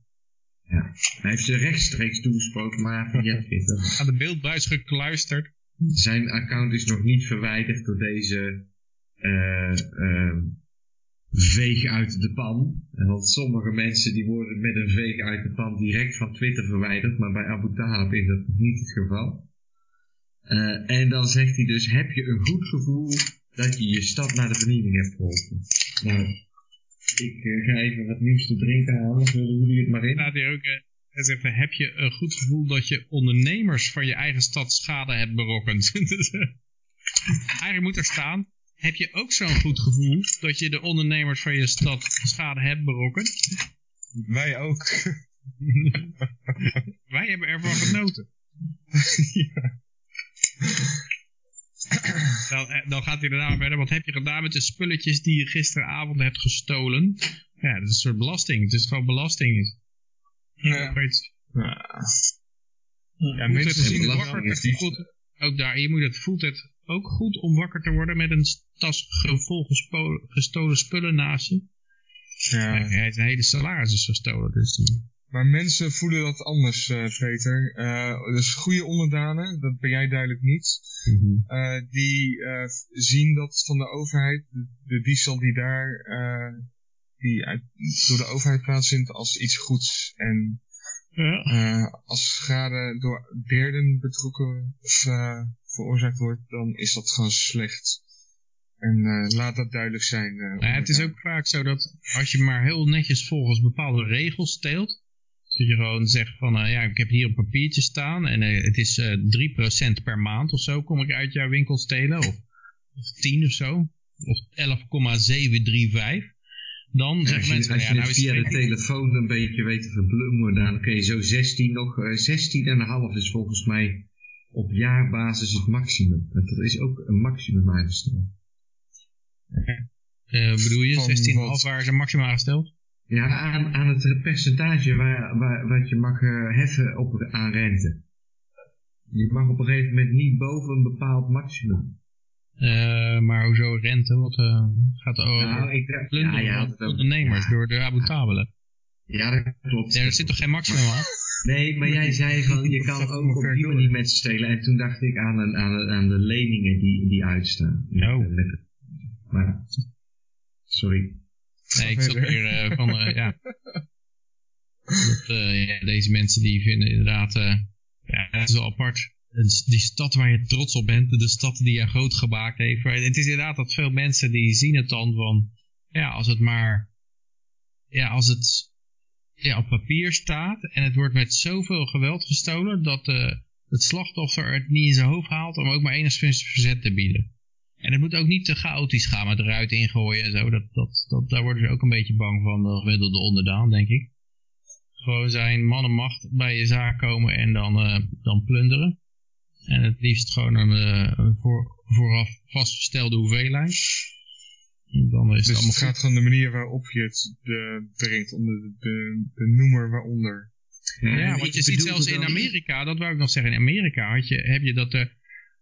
Ja, hij heeft ze rechtstreeks toegesproken, maar via Twitter. Aan de beeldbuis gekluisterd. Zijn account is nog niet verwijderd door deze uh, veeg uit de pan. Want sommige mensen die worden met een veeg uit de pan direct van Twitter verwijderd, maar bij Abu Talib is dat niet het geval. Uh, en dan zegt hij dus, heb je een goed gevoel dat je je stad naar de vernieling hebt geholpen? Nou, ik uh, ga even wat nieuws te drinken halen, zullen jullie het maar in? Ook, hij zegt, heb je een goed gevoel dat je ondernemers van je eigen stad schade hebt berokkend? Eigenlijk moet er staan, heb je ook zo'n goed gevoel dat je de ondernemers van je stad schade hebt berokkend? Wij ook. Wij hebben ervan genoten. ja. Dan, eh, dan, gaat hij daarna verder. Wat heb je gedaan met de spulletjes die je gisteravond hebt gestolen? Ja, dat is een soort belasting. Het is gewoon belasting. Ja. Ja, ja mensen zien wakker. Het ook daar, je moet het, voelt het ook goed om wakker te worden met een tas vol gestolen spullen naast je. Ja. Hij heeft een hele salaris is gestolen. Dus. Maar mensen voelen dat anders, uh, Peter. Uh, dus goede onderdanen, dat ben jij duidelijk niet. Mm -hmm. uh, die zien dat van de overheid, de, de diefstal die daar die uit, door de overheid plaatsvindt als iets goeds. En ja. als schade door derden betrokken of veroorzaakt wordt, dan is dat gewoon slecht. En uh, laat dat duidelijk zijn. Uh, het is ook vaak zo dat als je maar heel netjes volgens bepaalde regels steelt, dat je gewoon zegt van, uh, ja, ik heb hier een papiertje staan en het is 3% per maand of zo, kom ik uit jouw winkel stelen, of, of 10 of zo, of 11,735. Dan zeggen ja, mensen, als je, ja, nou via de telefoon een beetje weet te verbloemen, dan kun je zo 16 nog, 16,5 is volgens mij op jaarbasis het maximum. Dat is ook een maximum aangesteld. Uh, bedoel je 16,5 waar is een maximum aangesteld? Ja, aan, aan het percentage waar, waar, wat je mag uh, heffen op, aan rente. Je mag op een gegeven moment niet boven een bepaald maximum. Uh, maar hoezo rente? Wat gaat er over? Nou, ik dacht, ja, ja, het ondernemers ja. door de Abu. Ja, dat klopt. Ja, er zit toch geen maximum aan? Nee, maar jij zei van je kan ook op die manier mensen stelen. En toen dacht ik aan, een, aan, aan de leningen die, die uitstaan. Oh. Met, maar, sorry. Nee, ik zat weer uh, van, uh, ja. Dat, uh, ja. Deze mensen die vinden inderdaad, ja, het is wel apart. Die stad waar je trots op bent, de stad die je groot gemaakt heeft. Het is inderdaad dat veel mensen die zien het dan van, ja, als het maar, ja, als het ja, op papier staat en het wordt met zoveel geweld gestolen dat eh, het slachtoffer het niet in zijn hoofd haalt om ook maar enigszins verzet te bieden. En het moet ook niet te chaotisch gaan met eruit ingooien en zo. Dat, dat, dat, daar worden ze ook een beetje bang van, de gemiddelde onderdaan, denk ik. Gewoon zijn man en macht bij je zaak komen en dan, eh, dan plunderen. En het liefst gewoon een, eh, een voor, vooraf vastgestelde hoeveelheid. Dan is het Dus allemaal het gaat gewoon de manier waarop je het de, brengt, onder de, de, de noemer waaronder. Ja, want je ziet zelfs in Amerika, dat wou ik nog zeggen, in Amerika had je, heb je dat, er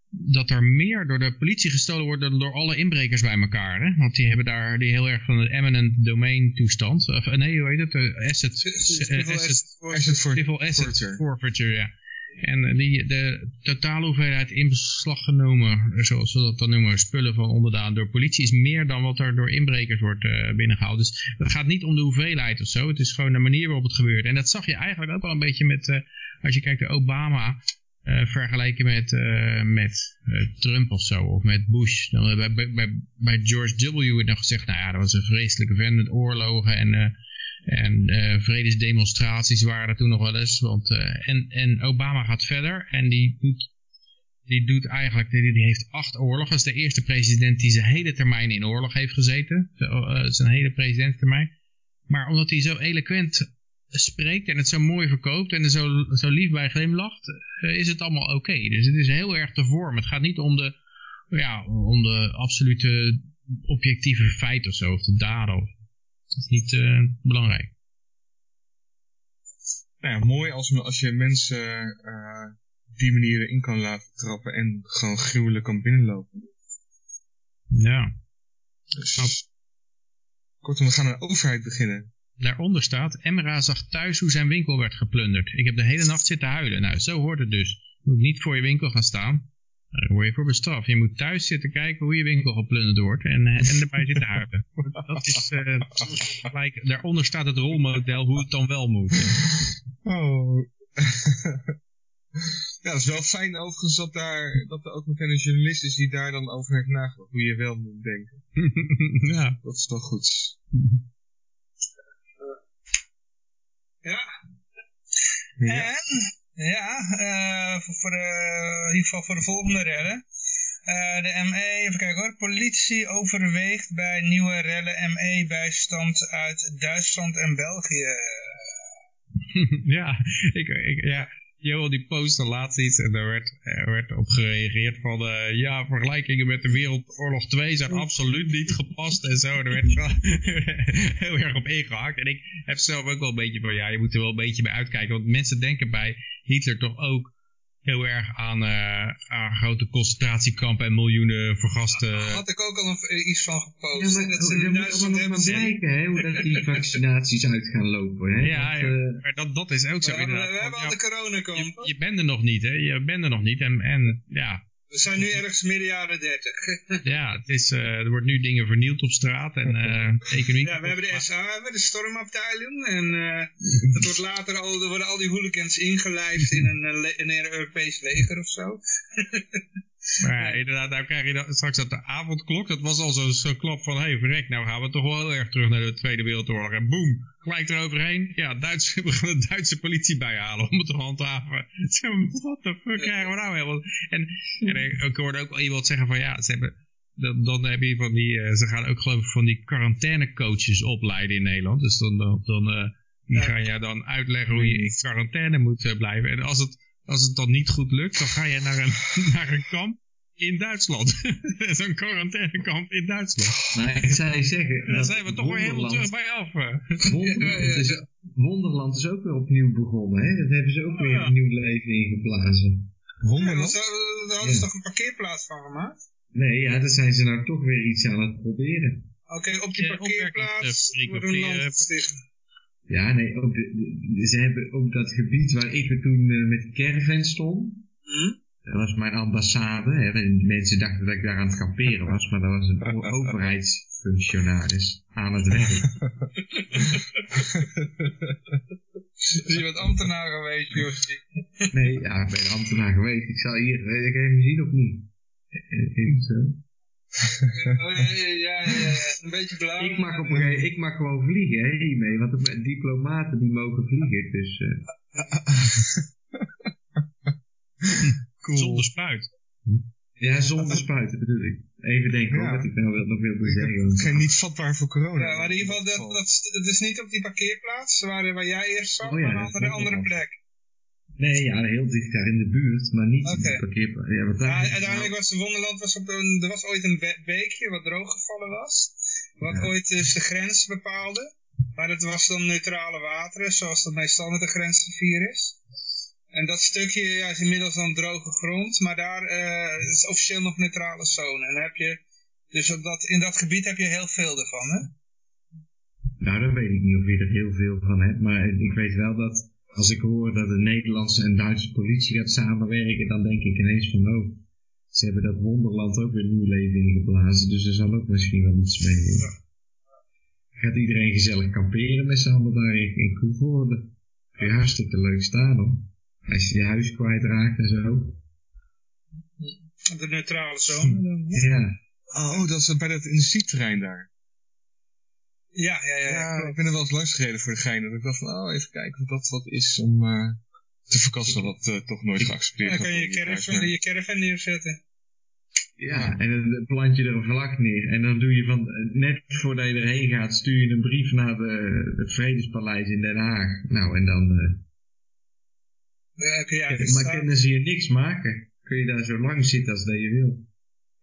dat er meer door de politie gestolen wordt dan door alle inbrekers bij elkaar. Hè? Want die hebben daar die heel erg van de eminent domain toestand. Of, eh, nee, hoe heet het? De asset, Civil eh, asset, asset Asset for, civil asset forfeiture. forfeiture, ja. En eh, die, de totale hoeveelheid in beslag genomen, zoals we dat dan noemen, spullen van onderdaan door politie, is meer dan wat er door inbrekers wordt eh, binnengehaald. Dus het gaat niet om de hoeveelheid of zo, het is gewoon de manier waarop het gebeurt. En dat zag je eigenlijk ook wel een beetje met, eh, als je kijkt naar Obama, eh, vergelijken met, eh, met eh, Trump of zo, of met Bush. Dan, eh, bij, bij, bij George W. werd nog gezegd, nou ja, dat was een vreselijke vent met oorlogen en... en eh, vredesdemonstraties waren er toen nog wel eens. Want, eh, en, en Obama gaat verder en die doet, die doet eigenlijk, die, die heeft acht oorlogen. Dat is de eerste president die zijn hele termijn in oorlog heeft gezeten. Eh, zijn hele presidentstermijn. Maar omdat hij zo eloquent spreekt en het zo mooi verkoopt en er zo, zo lief bij glimlacht, is het allemaal oké. Dus het is heel erg te vorm. Het gaat niet om de, ja, om de absolute objectieve feiten of zo, of de daden. Dat is niet eh, belangrijk. Nou ja, mooi als, als je mensen eh die manier in kan laten trappen en gewoon gruwelijk kan binnenlopen. Ja. Dus, kortom, we gaan aan de overheid beginnen. Daaronder staat, Emra zag thuis hoe zijn winkel werd geplunderd. Ik heb de hele nacht zitten huilen. Nou, zo hoort het dus. Je moet niet voor je winkel gaan staan. Daar word je voor bestraft. Je moet thuis zitten kijken hoe je winkel geplunderd wordt en, eh, en erbij zitten huilen. Dat is, eh, gelijk, daaronder staat het rolmodel hoe het dan wel moet. Oh. ja, dat is wel fijn overigens dat, daar, dat er ook meteen een journalist is die daar dan over heeft nagedacht. Hoe je wel moet denken. ja. Dat is wel goed. Ja. Ja. En, ja, eh, voor, de, in ieder geval voor de volgende rellen. Eh, de ME, even kijken hoor, politie overweegt bij nieuwe rellen ME-bijstand uit Duitsland en België. ja, ik, ik, ja, Johan die postte laatst iets en daar werd, er werd op gereageerd van, eh, ja, vergelijkingen met de Wereldoorlog 2 zijn absoluut niet gepast en zo. Er werd heel erg op ingehaakt. En ik heb zelf ook wel een beetje van, ja, je moet er wel een beetje bij uitkijken. Want mensen denken bij Hitler toch ook heel erg aan, eh, aan grote concentratiekampen en miljoenen vergaste... Daar had ik ook al een, eh, iets van Ja, gepost. maar dat ze moet allemaal nog maar blijken, hè, hoe dat die vaccinaties uit gaan lopen. Hè? Ja, ja. eh, Maar dat, dat is ook zo We, we inderdaad. hebben al ja, de coronakampen. je, je bent er nog niet, hè? Je bent er nog niet. En, en ja, We zijn nu ergens midden jaren 30. Ja, het is, eh, er wordt nu dingen vernield op straat en eh economie. Ja, we hebben de SA, we hebben de stormafdeling. En eh het wordt later al, er worden al die hooligans ingelijfd in een, in een Europees leger of zo. Maar ja, inderdaad, nou krijg je dan, straks dat de avondklok. Dat was al zo'n zo klap van, hé hey, verrek, nou gaan we toch wel heel erg terug naar de Tweede Wereldoorlog. En boem, gelijk eroverheen. Ja, Duits, we gaan de Duitse politie bijhalen om het te handhaven. Wat de fuck krijgen we nou helemaal? En, en ik hoorde ook wel iemand zeggen van, ja, ze hebben... Dan, dan heb je van die, eh, ze gaan ook geloof ik van die quarantainecoaches opleiden in Nederland. Dus dan, dan, dan eh, die gaan je dan uitleggen hoe je in quarantaine moet eh, blijven. En als het, als het dan niet goed lukt, dan ga je naar een, naar een kamp in Duitsland. Zo'n quarantainekamp in Duitsland. maar ik zou je zeggen... Dan zijn we toch weer helemaal terug bij af. eh. Wonderland is, Wonderland is ook weer opnieuw begonnen, hè? Dat hebben ze ook weer Ja. een nieuw leven ingeblazen. Ja, dat Wonderland? zou- daar hadden ze Ja. toch een parkeerplaats van gemaakt? Nee, ja, daar zijn ze nou toch weer iets aan het proberen. Oké, op die Eh, parkeerplaats opwerkingsfabriek wordt of een land eh, gesticht. Ja, nee, ook de, de- ze hebben ook dat gebied waar ik er toen eh, met de caravan stond. Hm? Dat was mijn ambassade. Hè? En mensen dachten dat ik daar aan het kamperen was, maar dat was een overheidsfunctionaris aan het werk. Dus je bent ambtenaar geweest, Josje. Nee, ja, ik ben ambtenaar geweest. Ik zal hier, weet ik even zien of niet. Eh, Even zo. Oh, ja, ja, ja. Een beetje blauw. Ik mag, op een gegeven, ik mag gewoon vliegen hè, hiermee, want de diplomaten die mogen vliegen. Dus, eh, Cool. Zonder spuit. ja, zonder spuiten bedoel ik. Even denken hoor, Ja. wat ik nou wil, nog wilde zeggen. Geen niet vatbaar voor corona. Ja, maar in ieder geval, dat, dat, het is niet op die parkeerplaats waar, waar jij eerst zat, Oh ja, maar een andere, plek. Nee, ja, heel dicht daar in de buurt, maar niet Oké. de parkeerplaats. Ja, want daar Ja, uiteindelijk was Wonderland was op een, er was ooit een be- beekje wat drooggevallen was. Wat Ja. ooit dus de grens bepaalde. Maar dat was dan neutrale wateren, zoals dat meestal met de grensrivier is. En dat stukje ja, is inmiddels dan droge grond, maar daar eh, is officieel nog neutrale zone. En heb je, dus op dat, in dat gebied heb je heel veel ervan, hè? Nou, dat weet ik niet of je er heel veel van hebt, maar ik weet wel dat als ik hoor dat de Nederlandse en Duitse politie gaat samenwerken, dan denk ik ineens van, oh, ze hebben dat wonderland ook weer nieuw leven ingeblazen, dus er zal ook misschien wel iets mee. Gaat iedereen gezellig kamperen met z'n allen daar in, in Koevoorde? Kun je hartstikke leuk staan hoor. Als je je huis kwijtraakt en zo. De neutrale zone. Ja, Oh, dat is bij dat industrieterrein daar. Ja, ja, ja. Ik ben er wel eens langs gereden voor de gein. Dat ik dacht van, oh, even kijken wat dat wat is om eh, te verkassen wat eh, toch nooit geaccepteerd Dan kan je wordt je caravan, maar- je caravan neerzetten. ja. en dan plant je er een vlag neer. En dan doe je van, net voordat je erheen gaat, stuur je een brief naar de, het Vredespaleis in Den Haag. Nou, en dan... eh, je eigen maar kunnen ze je niks maken? Kun je daar zo lang zitten als dat je wil?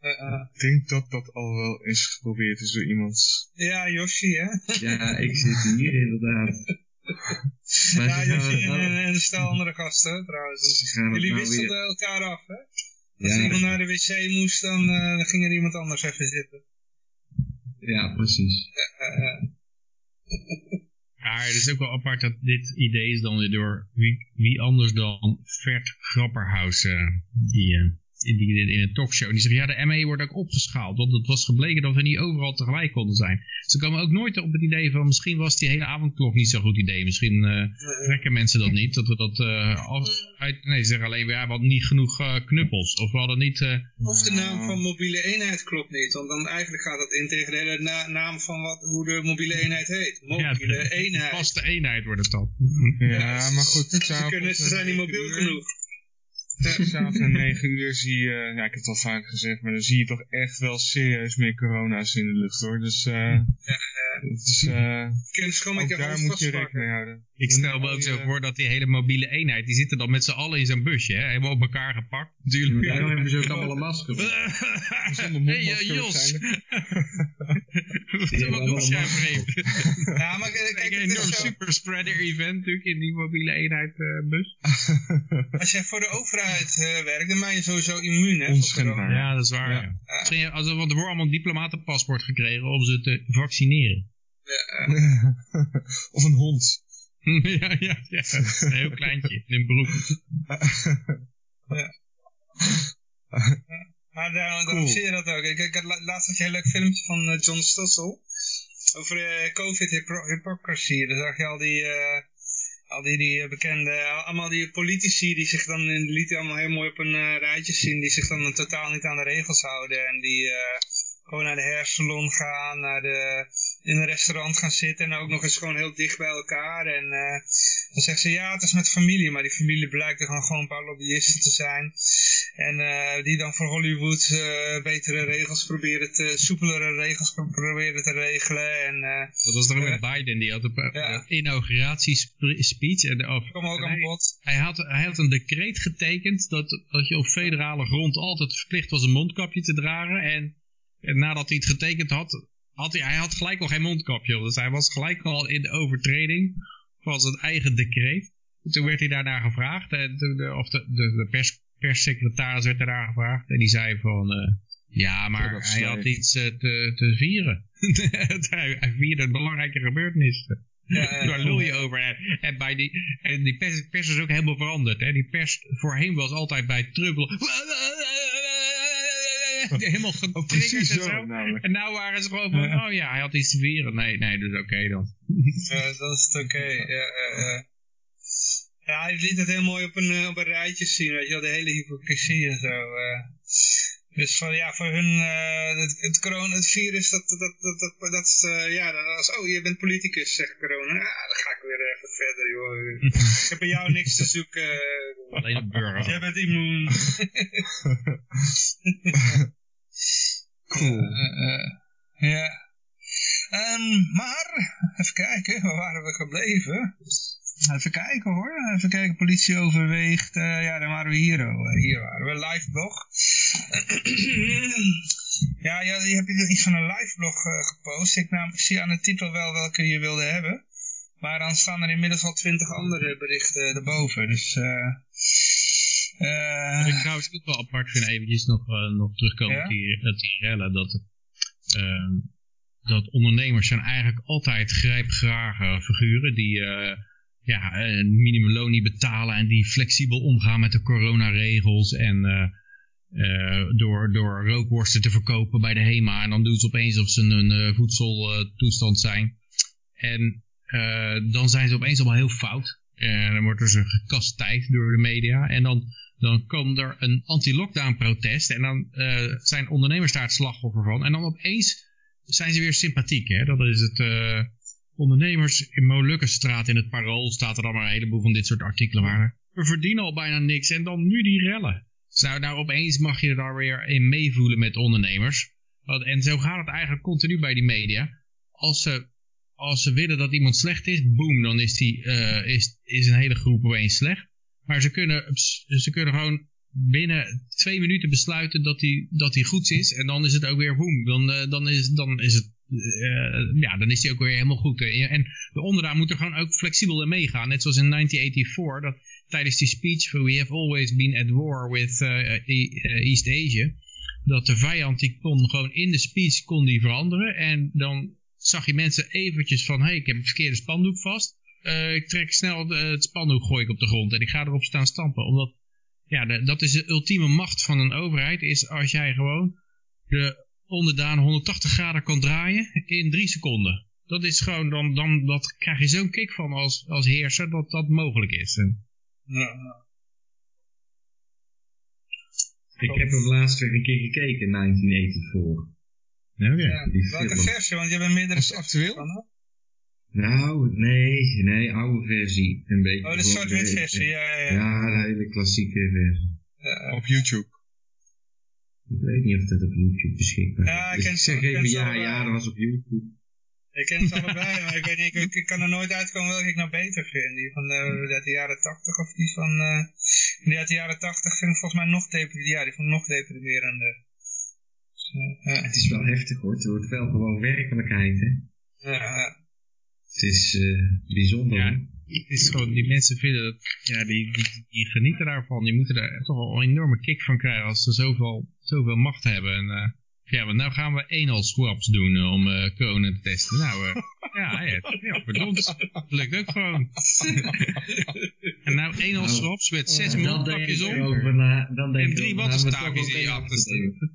Eh, eh. Ik denk dat dat al wel eens geprobeerd is door iemand. Ja, Yoshi, hè? Ja, ik zit hier inderdaad. Maar ja, Yoshi en, en, stel andere gasten, hè, trouwens. Jullie nou wisselden weer- elkaar af, hè? Als Ja, iemand naar de wc moest, dan, eh, dan ging er iemand anders even zitten. ja, precies. Maar het is ook wel apart dat dit idee is dan weer door wie, wie anders dan Vert Grapperhaus, eh, die, eh, die, die in een talkshow. Die zegt, ja, de ME wordt ook opgeschaald, want het was gebleken dat we niet overal tegelijk konden zijn. Ze komen ook nooit op het idee van, misschien was die hele avondklok niet zo'n goed idee. Misschien eh, trekken mensen dat niet, dat we dat eh, af- uit, nee, ze zeggen alleen, ja, we hadden niet genoeg eh, knuppels. Of we hadden niet... eh, Of de naam van mobiele eenheid klopt niet, want dan eigenlijk gaat dat in tegen de hele na- naam van wat, hoe de mobiele eenheid heet. ja, Mobiele de eenheid. vaste eenheid wordt het dan. Ja, maar goed. Ze, kunnen, zijn niet mobiel genoeg. S'avonds na 9 uur zie je, ja, ik heb het al vaak gezegd, maar dan zie je toch echt wel serieus meer corona's in de lucht hoor. Dus eh is, Kunnen ze gewoon met ook je daar moet je rekening mee houden. Ik stel me ook zo voor dat die hele mobiele eenheid, die zitten dan met z'n allen in zo'n busje, hè? helemaal op elkaar gepakt. Natuurlijk. Daarom hebben ze ook allemaal een masker. Zonder hey, eh, mondmasker Jos. Wat doe jij vreemd? Ja, maar kijk, kijk, Een enorm superspreader event natuurlijk in die mobiele eenheid eh, bus. als jij voor de overheid eh, werkt, dan ben je sowieso immuun, hè? Onschendbaar. Ja, dat is waar. Ja. Ja. Als we want er wordt allemaal een diplomatenpaspoort gekregen om ze te vaccineren. of een hond. ja, ja, ja. Een heel kleintje in een broek. Maar daarom, daarom Cool. zie je dat ook. Ik, ik had laatst had je een heel leuk filmpje van eh, John Stossel. Over eh, COVID-hypocrisy. Daar zag je al die, eh, al die, die eh, bekende, al- allemaal die politici die zich dan in, lieten allemaal heel mooi op een eh, rijtje zien. Die zich dan totaal niet aan de regels houden. En die eh, gewoon naar de hairsalon gaan, naar de, in een restaurant gaan zitten. En ook nog eens gewoon heel dicht bij elkaar. En eh, dan zeggen ze ja, het is met familie. Maar die familie blijkt er gewoon, gewoon een paar lobbyisten te zijn. En eh, die dan voor Hollywood eh, betere regels proberen te, soepelere regels pro- proberen te regelen. En Dat was ook met Biden, die had een Ja. inauguratiespeech. En, of, kwam ook en aan hij, bod. hij, had, hij had een decreet getekend dat, dat je op federale grond altijd verplicht was een mondkapje te dragen. En, en nadat hij het getekend had, had hij, hij had gelijk al geen mondkapje op. Dus hij was gelijk al in de overtreding van zijn eigen decreet. Toen werd hij daarna gevraagd, en toen de, of de, de, de pers, perssecretaris werd daarna gevraagd. En die zei van, eh, ja, maar hij had slijt. iets eh, te, te vieren. hij, hij vierde een belangrijke gebeurtenis. Ja, Daar lul je over. En, en bij die, en die pers, pers is ook helemaal veranderd. Hè. Die pers voorheen was altijd bij Trubbel. Helemaal Oh, getriggerd precies en zo. zo. namelijk. En nou waren ze gewoon van, oh ja, hij had iets te vieren. Nee, nee, dus oké dan. Ja, dat is het oké. Ja, ja, ja. ja, hij liet het heel mooi op een, eh, op een rijtje zien, weet je wel, de hele hypocrisie en zo. Dus van, ja, voor hun, eh, het, het, corona, het virus, dat, dat, dat, dat, eh, ja, dat is, oh, je bent politicus, zegt corona. Ja, dan ga ik weer even verder, joh. ik heb bij jou niks te zoeken. Alleen een burger. Jij bent immuun. Cool. Eh, eh, ja. Ehm, maar, even kijken, waar waren we gebleven? Even kijken hoor, even kijken, politie overweegt, eh, ja dan waren we hier, oh, hier waren we, live blog. ja, ja, je hebt hier iets van een live blog eh, gepost, ik, nam, zie aan de titel wel welke je wilde hebben. Maar dan staan er inmiddels al twintig andere berichten erboven, dus... eh eh, Wat ik trouwens ook wel apart vind, eventjes nog, eh, nog terugkomen Ja? op die, op die rellen, dat, ehm, dat ondernemers zijn eigenlijk altijd grijpgrage figuren die eh, ja, een minimumloon niet betalen en die flexibel omgaan met de coronaregels en eh, eh, door, door rookworsten te verkopen bij de HEMA en dan doen ze opeens of ze een eh, voedseltoestand zijn. En eh, dan zijn ze opeens allemaal heel fout. En dan wordt er ze gekastijд door de media. En dan, dan komt er een anti-lockdown protest. En dan eh, zijn ondernemers daar het slachtoffer van. En dan opeens zijn ze weer sympathiek. Hè? Dat is het eh, ondernemers in Molukkenstraat in het Parool. Staat er dan maar een heleboel van dit soort artikelen. Waar we verdienen al bijna niks. En dan nu die rellen. Nou, nou opeens mag je daar weer in meevoelen met ondernemers. En zo gaat het eigenlijk continu bij die media. Als ze als ze willen dat iemand slecht is, boem, dan is, die, eh, is, is een hele groep opeens slecht. Maar ze kunnen, ze kunnen gewoon binnen twee minuten besluiten dat die, dat goed is. En dan is het ook weer boem. Dan, eh, dan, is, dan is het, eh, ja, dan is die ook weer helemaal goed. En de onderdaan moet er gewoon ook flexibel in meegaan. Net zoals in 1984, dat tijdens die speech, we have always been at war with eh, E- eh, East Asia. Dat de vijand, die kon gewoon in de speech kon die veranderen. En dan zag je mensen eventjes van, hé, hey, ik heb een verkeerde spandoek vast. Ik trek snel het spandoek, gooi ik op de grond en ik ga erop staan stampen. Omdat, ja, dat is de ultieme macht van een overheid, is als jij gewoon de onderdaan 180 graden kan draaien in drie seconden. Dat is gewoon, dan, dan dat krijg je zo'n kick van als, als heerser dat dat mogelijk is. Ja. Ik heb hem laatst weer een keer gekeken, 1984. ja, oké. Ja, die welke film. versie? Want je hebt meerdere actueel? van? Nou, nee, nee, oude versie. Een beetje Oh, de zwart-wit de- versie, ja, ja, ja. Ja, de hele klassieke versie. Ja, Op YouTube. Ik weet niet of dat op YouTube beschikbaar is. Ja, ik Dus ken zeg even ja, ja, dat was op YouTube. Ik ken ze allebei, maar ik weet niet, ik, ik kan er nooit uitkomen welke ik nou beter vind. Die van de, uit de jaren 80 of die van, eh, die uit de jaren 80 vind ik volgens mij nog deprimerender. Ja, die vond ik nog deprimerender. Dus, eh, ja. Het is wel heftig hoor, het wordt wel gewoon werkelijkheid hè. Ja, ja. Het is eh, bijzonder. Ja. Het is gewoon, die mensen vinden dat, ja, die, die, die genieten daarvan. Die moeten daar toch wel een enorme kick van krijgen als ze zoveel, zoveel macht hebben. En, eh, ja, want nou gaan we anal swaps doen eh, om eh, corona te testen. Nou, ja, ja, ja, verdomd. Dat lukt ook gewoon. en nou anal Nou, swaps met zes mondkapjes ik om. na, En drie wattenstaafjes in je ook af te even steken.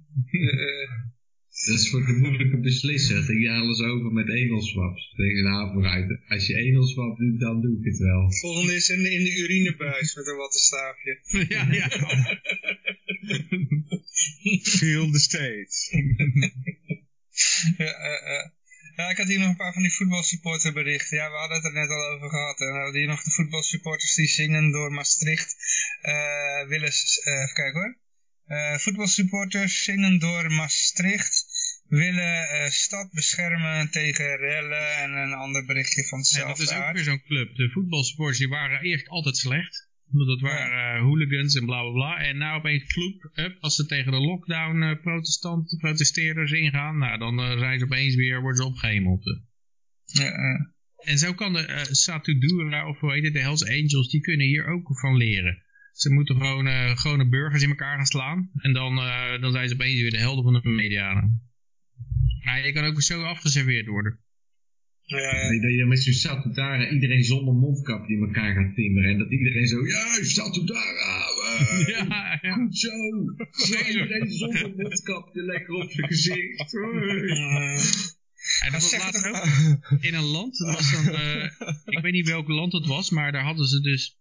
Dat is voor de moeilijke beslisser. Ging je alles over met enelswaps. Tegen nou vooruit. Als je enelswap doet, dan doe ik het wel. volgende is in de, in de urinebuis met een wattenstaafje. ja, ja. Feel the state. ja, eh. ja, ik had hier nog een paar van die voetbalsupporter berichten. Ja, we hadden het er net al over gehad. En we hadden hier nog de voetbalsupporters die zingen door Maastricht. eh willen, eh, even kijken hoor. Eh, voetbalsupporters zingen door Maastricht willen eh, stad beschermen tegen rellen en een ander berichtje van Ja, dat hetzelfde is ook weer zo'n club. De voetbalsports die waren eerst altijd slecht. Want dat waren eh, hooligans en bla bla bla. En nou opeens vloep, up, als ze tegen de lockdown eh protestant, protesteerders ingaan, nou dan zijn ze opeens weer, worden ze opgehemeld. Ja, eh. En zo kan de uh, Satudura, of hoe heet het, de Hells Angels, die kunnen hier ook van leren. Ze moeten gewoon gewone burgers in elkaar gaan slaan. En dan, dan zijn ze opeens weer de helden van de medianen. Maar je kan ook zo afgeserveerd worden. ja, ja. Dat je met zo'n Satudara iedereen zonder mondkapje in elkaar gaat timmeren. En dat iedereen zo, ja, Satudara, eh, Ja, ja. goed zo. Iedereen zonder mondkapje lekker op zijn gezicht. Eh, En dat was laatst toch- ook in een land, dat was dan, eh, ik weet niet welk land het was, maar daar hadden ze dus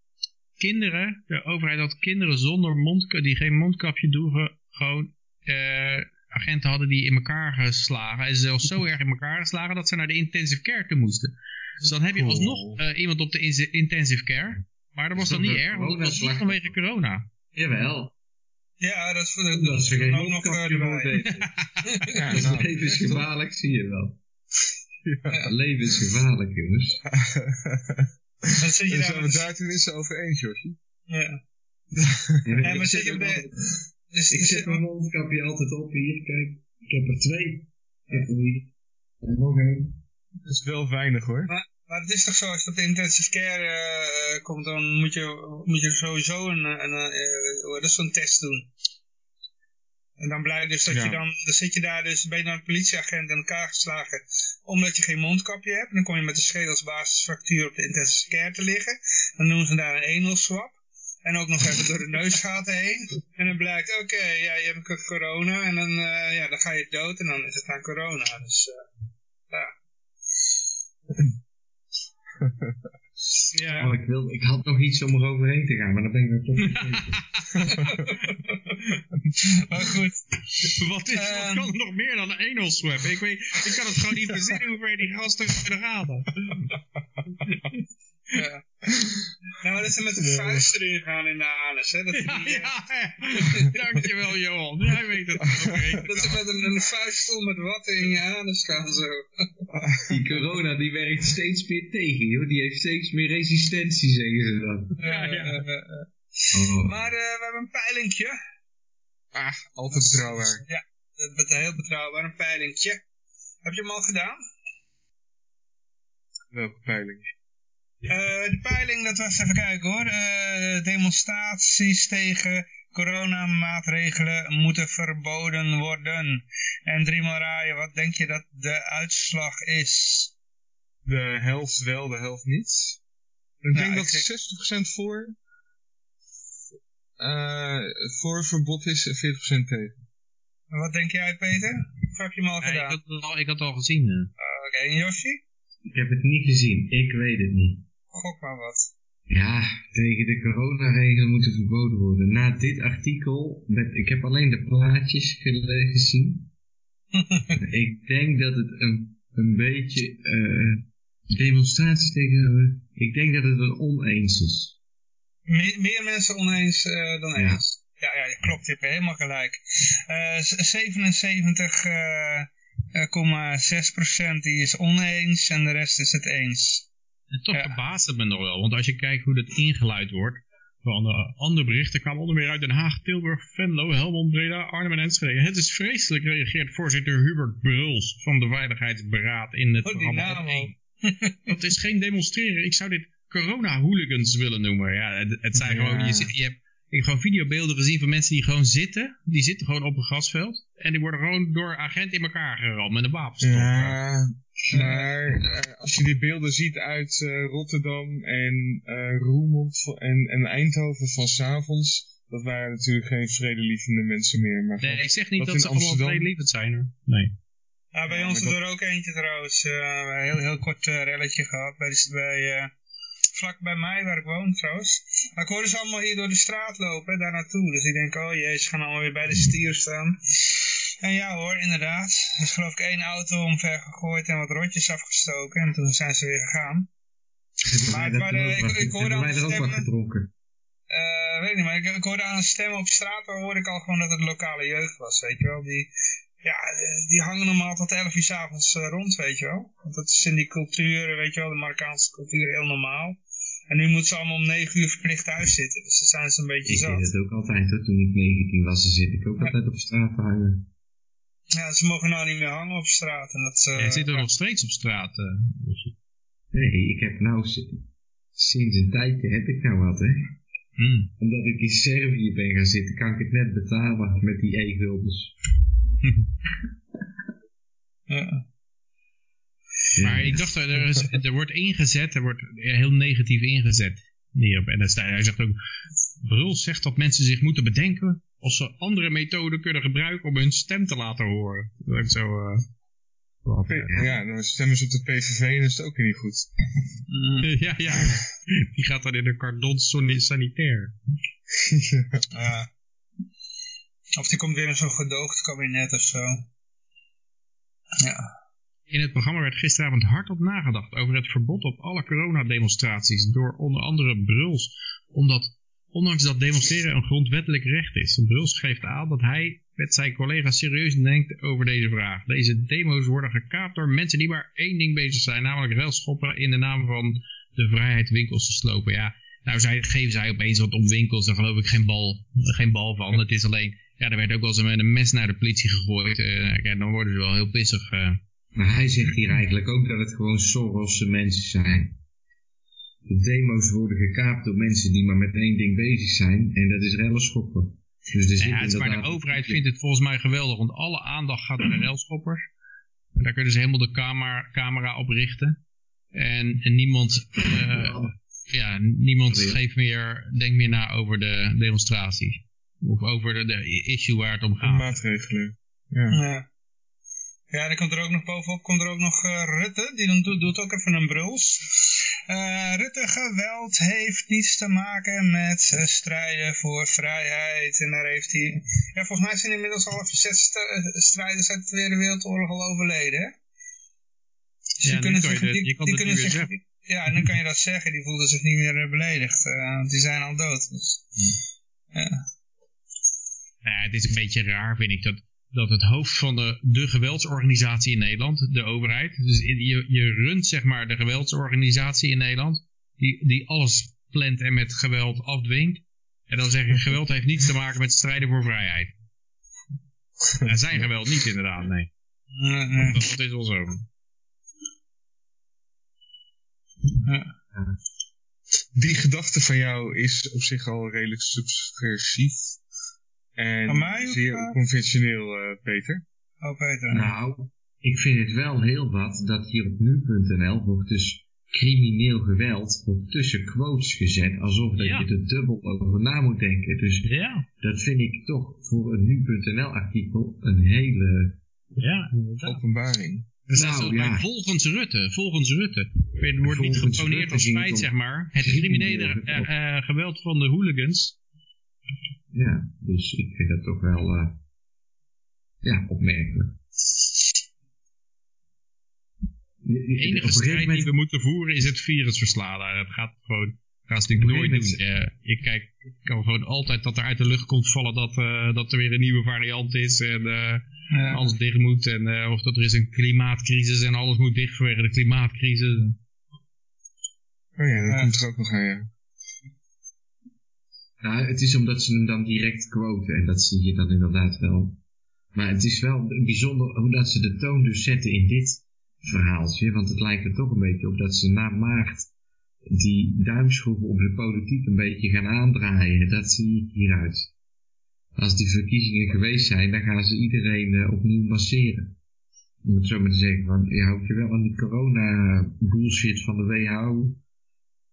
kinderen, de overheid had kinderen zonder mondkapje, die geen mondkapje droegen, gewoon eh, agenten hadden die in elkaar geslagen. En zelfs zo erg in elkaar geslagen dat ze naar de intensive care toe moesten. Dus dan heb je alsnog eh, iemand op de in- intensive care. Maar dat was Is dan dat niet erg, want dat was niet vanwege corona. Jawel. Ja, dat is voor de... Ze geen ook nog eh, erbij. Ja, Dat nou, leven is gevaarlijk, zie je wel. Ja. Leven is gevaarlijk, jongens. Dan zit je daar zijn we daar tenminste over eens, Joshi. Ja. Ja, maar zit je op de- Dus, Ik zet mijn mondkapje altijd op hier, kijk. Ik heb er twee. Ik heb er hier. En nog één. Dat is wel weinig hoor. Maar het is toch zo, als je op de intensive care eh, eh, komt, dan moet je, moet je sowieso een, een, eh, heet dat, zo'n test doen. En dan blijkt dus dat Ja. je dan, dan zit je daar dus, ben je dan een politieagent in elkaar geslagen, omdat je geen mondkapje hebt. Dan kom je met een schedelsbasisfractuur op de intensive care te liggen. Dan doen ze daar een anal swab. En ook nog even door de neusgaten heen. En dan blijkt, oké, ja, je hebt corona. En dan, eh, ja, dan ga je dood en dan is het aan corona. Dus, eh, ja. ja. Oh, ik, wil, ik had nog iets om er overheen te gaan, maar dan ben ik er toch maar goed. Wat, is, wat Ehm. kan er nog meer dan een anal swab? Ik, weet, ik kan het gewoon niet verzinnen hoe ver die gasten kunnen gaan. Ja. Dat ze met de vuist erin gaan in de anus, hè. Dat, Ja, die, eh, ja, dankjewel Johan. Jij weet het ook. dat ze met een, een vuist vol met watten in je anus gaan, zo. Die corona die werkt steeds meer tegen, joh. Die heeft steeds meer resistentie, zeggen ze dan. Ja, ja. Eh, eh, eh. Oh. Maar eh, we hebben een peilingje. Ah, altijd betrouwbaar. Ja, dat is heel betrouwbaar, een peilingje. Heb je hem al gedaan? Welke peiling? Eh, de peiling, dat was even kijken hoor. Eh, demonstraties tegen coronamaatregelen moeten verboden worden. En driemaal raaien, wat denk je dat de uitslag is? De helft wel, de helft niet. Ik Nou, denk dat zeg- 60% voor, eh voor verbod is en 40% tegen. Wat denk jij Peter? Of heb je hem al Ja, ik, gedaan? had het al, ik had het al gezien. Oké, en Yoshi? Ik heb het niet gezien, ik weet het niet. Gok maar wat. Ja, tegen de coronaregels moeten verboden worden. Na dit artikel, met, ik heb alleen de plaatjes gezien. ik denk dat het een, een beetje eh demonstraties tegen... ik denk dat het een oneens is. Me- meer mensen oneens eh, dan Ja. eens. Ja, ja, klopt, je hebt helemaal gelijk. Eh, z- 77,6% die is oneens en de rest is het eens. En toch het me nog wel. Want als je kijkt hoe dat ingeluid wordt. Van de andere berichten kwamen onder meer uit Den Haag, Tilburg, Venlo, Helmond, Breda, Arnhem en Enschede. Het is vreselijk, reageert voorzitter Hubert Bruls van de Veiligheidsberaad in het Oh, programma. Dat is geen demonstreren. Ik zou dit corona-hooligans willen noemen. Ja, het, het zijn Ja. gewoon, je, je hebt ik heb gewoon videobeelden gezien van mensen die gewoon zitten. Die zitten gewoon op een grasveld. En die worden gewoon door agenten in elkaar geramd met een wapenstok. Ja, maar eh, als je die beelden ziet uit eh, Rotterdam en eh Roermond en, en Eindhoven van s'avonds, dat waren natuurlijk geen vredelievende mensen meer. Maar Nee, ik zeg niet dat ze allemaal vredelievend zijn hoor. Nee. Nou, bij Ja, ons is er ook eentje trouwens. eh, een heel, heel kort relletje gehad. Bij, bij, eh, vlak bij mij waar ik woon trouwens. Maar ik hoorde ze allemaal hier door de straat lopen, hè, daar naartoe. Dus ik denk, oh jee, ze gaan allemaal weer bij de stier staan. En ja hoor, inderdaad. Er is geloof ik één auto omver gegooid en wat rotjes afgestoken. En toen zijn ze weer gegaan. Maar dat waren- ik- ik hoorde aan de stemmen- gedronken? Weet niet, maar ik, ik hoorde aan een stem op straat, hoorde ik al gewoon dat het lokale jeugd was, weet je wel. Die, ja, die hangen normaal tot 11 uur 's avonds eh, rond, weet je wel. Want dat is in die cultuur, weet je wel, de Marokkaanse cultuur heel normaal. En nu moeten ze allemaal om 9 uur verplicht thuis zitten, dus dan zijn ze een beetje Ik zat. deed het ook altijd hoor, toen ik 19 was, dan zit ik ook Ja. altijd op straat te hangen. Ja, ze mogen nou niet meer hangen op straat. En dat, eh, Jij zit er nog steeds op straat. eh, Nee, ik heb nou, si- sinds een tijdje heb ik nou wat hè. Hmm. Omdat ik in Servië ben gaan zitten, kan ik het net betalen met die e-guldens. ja. Maar ik dacht, er, is, er wordt ingezet, er wordt heel negatief ingezet dat staat- hij zegt ook, Bruls zegt dat mensen zich moeten bedenken of ze andere methoden kunnen gebruiken om hun stem te laten horen. Dat is zo... eh, P- ja, dan stemmen ze op de PVV en is het ook weer niet goed. Mm, ja, ja. Die gaat dan in de cordon soni- sanitair. ja. Of die komt weer in zo'n gedoogd kabinet of zo. Ja. In het programma werd gisteravond hardop nagedacht over het verbod op alle coronademonstraties door onder andere Bruls, omdat ondanks dat demonstreren een grondwettelijk recht is. Bruls geeft aan dat hij met zijn collega's serieus denkt over deze vraag. Deze demo's worden gekaapt door mensen die maar één ding bezig zijn, namelijk relschoppen in de naam van de vrijheid winkels te slopen. Ja, nou zij, geven zij opeens wat om winkels, daar geloof ik geen bal, geen bal van. Het is alleen, ja, er werd ook wel eens een mes naar de politie gegooid. Uh, ja, dan worden ze wel heel pissig. Uh. Maar hij zegt hier eigenlijk ook dat het gewoon Sorose mensen zijn. De demo's worden gekaapt door mensen die maar met één ding bezig zijn. En dat is rellen schoppen. Dus er ja, maar de overheid vindt het volgens mij geweldig. Want alle aandacht gaat naar de relschoppers. En daar kunnen ze helemaal de camera, camera op richten. En, en niemand, uh, ja, niemand geeft meer, denkt meer na over de demonstratie. Of over de, de issue waar het om gaat. maatregelen. Ja. ja. Ja, dan komt er ook nog bovenop komt er ook nog uh, Rutte. Die dan doet, doet ook even een bruls. Uh, Rutte geweld heeft niets te maken met uh, strijden voor vrijheid. En daar heeft hij... Ja, volgens mij zijn inmiddels al strijders uit de Tweede Wereldoorlog al overleden, hè? Dus ja, die kunnen zich, je, die, die kunnen zich, Ja, en dan kan je dat zeggen. Die voelden zich niet meer beledigd. want die zijn al dood. Dus, hmm. ja. ja. het is een beetje raar, vind ik, dat dat het hoofd van de, de geweldsorganisatie in Nederland, de overheid, dus je, je runt zeg maar de geweldsorganisatie in Nederland, die, die alles plant en met geweld afdwingt. En dan zeg je, geweld heeft niets te maken met strijden voor vrijheid. Er zijn geweld niet inderdaad, nee. Dat, dat is wel zo. Die gedachte van jou is op zich al redelijk subversief. En mij, zeer uh, conventioneel, uh, Peter. Oh, Peter. Nou, ik vind het wel heel wat dat hier op nu.nl wordt dus crimineel geweld wordt tussen quotes gezet, alsof dat je er dubbel over na moet denken. Dus ja. dat vind ik toch voor een nu.nl artikel een hele ja, openbaring. Dus nou, ja. volgens Rutte, volgens Rutte, er wordt niet geponeerd als feit, zeg maar, het criminele uh, geweld van de hooligans ja, dus ik vind dat toch wel uh, ja, opmerkelijk. De enige strijd moment... die we moeten voeren is het virus verslaan. Dat gaat gewoon, gaan ze natuurlijk nooit doen. Uh, ik kijk, ik kan gewoon altijd dat er uit de lucht komt vallen dat, uh, dat er weer een nieuwe variant is en ja. alles dicht moet. En, of dat er is een klimaatcrisis en alles moet dicht vanwege de klimaatcrisis. Oh ja, dat komt er ook nog aan, ja. Nou, het is omdat ze hem dan direct quoten en dat zie je dan inderdaad wel. Maar het is wel bijzonder hoe dat ze de toon dus zetten in dit verhaaltje. Want het lijkt er toch een beetje op dat ze na maart die duimschroeven op de politiek een beetje gaan aandraaien. Dat zie ik hieruit. Als die verkiezingen geweest zijn, dan gaan ze iedereen uh, opnieuw masseren. Om het zo maar te zeggen, van, je je wel aan die corona bullshit van de WHO.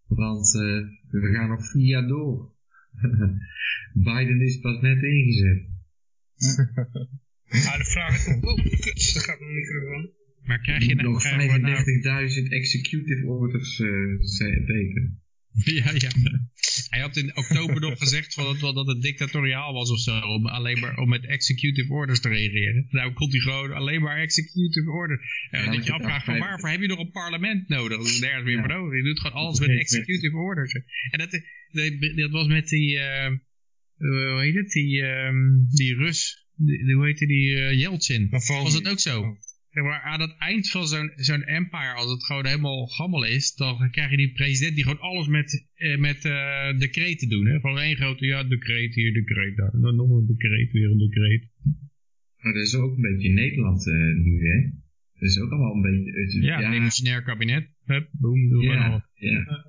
Want uh, we gaan nog vier jaar door. Biden is pas net ingezet. ah, de vraag is, oh, kut, daar gaat mijn microfoon. Maar krijg je nog 35.000 nou... executive orders uh, tekenen? ja, ja. Hij had in oktober nog gezegd van dat, dat het dictatoriaal was of zo, om alleen maar om met executive orders te reageren. Nou komt hij gewoon alleen maar executive orders. Ja, dat je afvraagt van waarvoor heb je nog een parlement nodig? Dat is nergens meer voor nodig. Je doet gewoon alles met executive orders. En dat, dat was met die, uh, hoe heet het, die, uh, die Rus, die, hoe heette die, uh, Yeltsin. Was het ook zo? Maar, aan het eind van zo'n zo'n empire, als het gewoon helemaal gammel is, dan krijg je die president die gewoon alles met, eh, met uh, decreten doen. Hè? Gewoon één grote, ja, decreet hier, decreet daar. Dan nog een decreet, weer een decreet. Maar dat is ook een beetje in Nederland uh, nu, hè? Dat is ook allemaal een beetje... Het, ja, ja, demissionair kabinet. Hup, boom, doe ja, ja.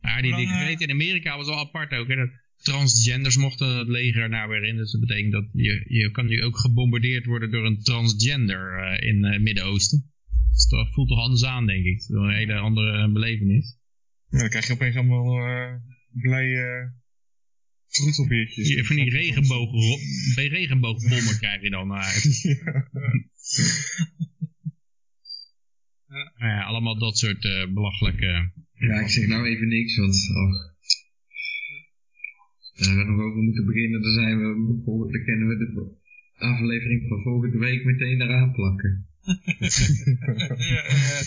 Ja, die decreet in Amerika was al apart ook. Hè? Dat, transgenders mochten het leger nou weer in. Dus dat betekent dat je, je kan nu ook gebombardeerd worden door een transgender uh, in het uh, Midden-Oosten. Dus dat voelt toch anders aan, denk ik. Een hele andere belevenis. Ja, dan krijg je opeens allemaal uh, blije troetelbeertjes. Van die regenboog, regenboogbommen krijg je dan uit. ja. Nou ja, allemaal dat soort belachelijke... Ja, ik zeg nou even niks, want... Oh. Daar we nog over moeten beginnen, dan, zijn we, bijvoorbeeld- dan kennen we de aflevering van volgende week meteen eraan plakken. ja, ja.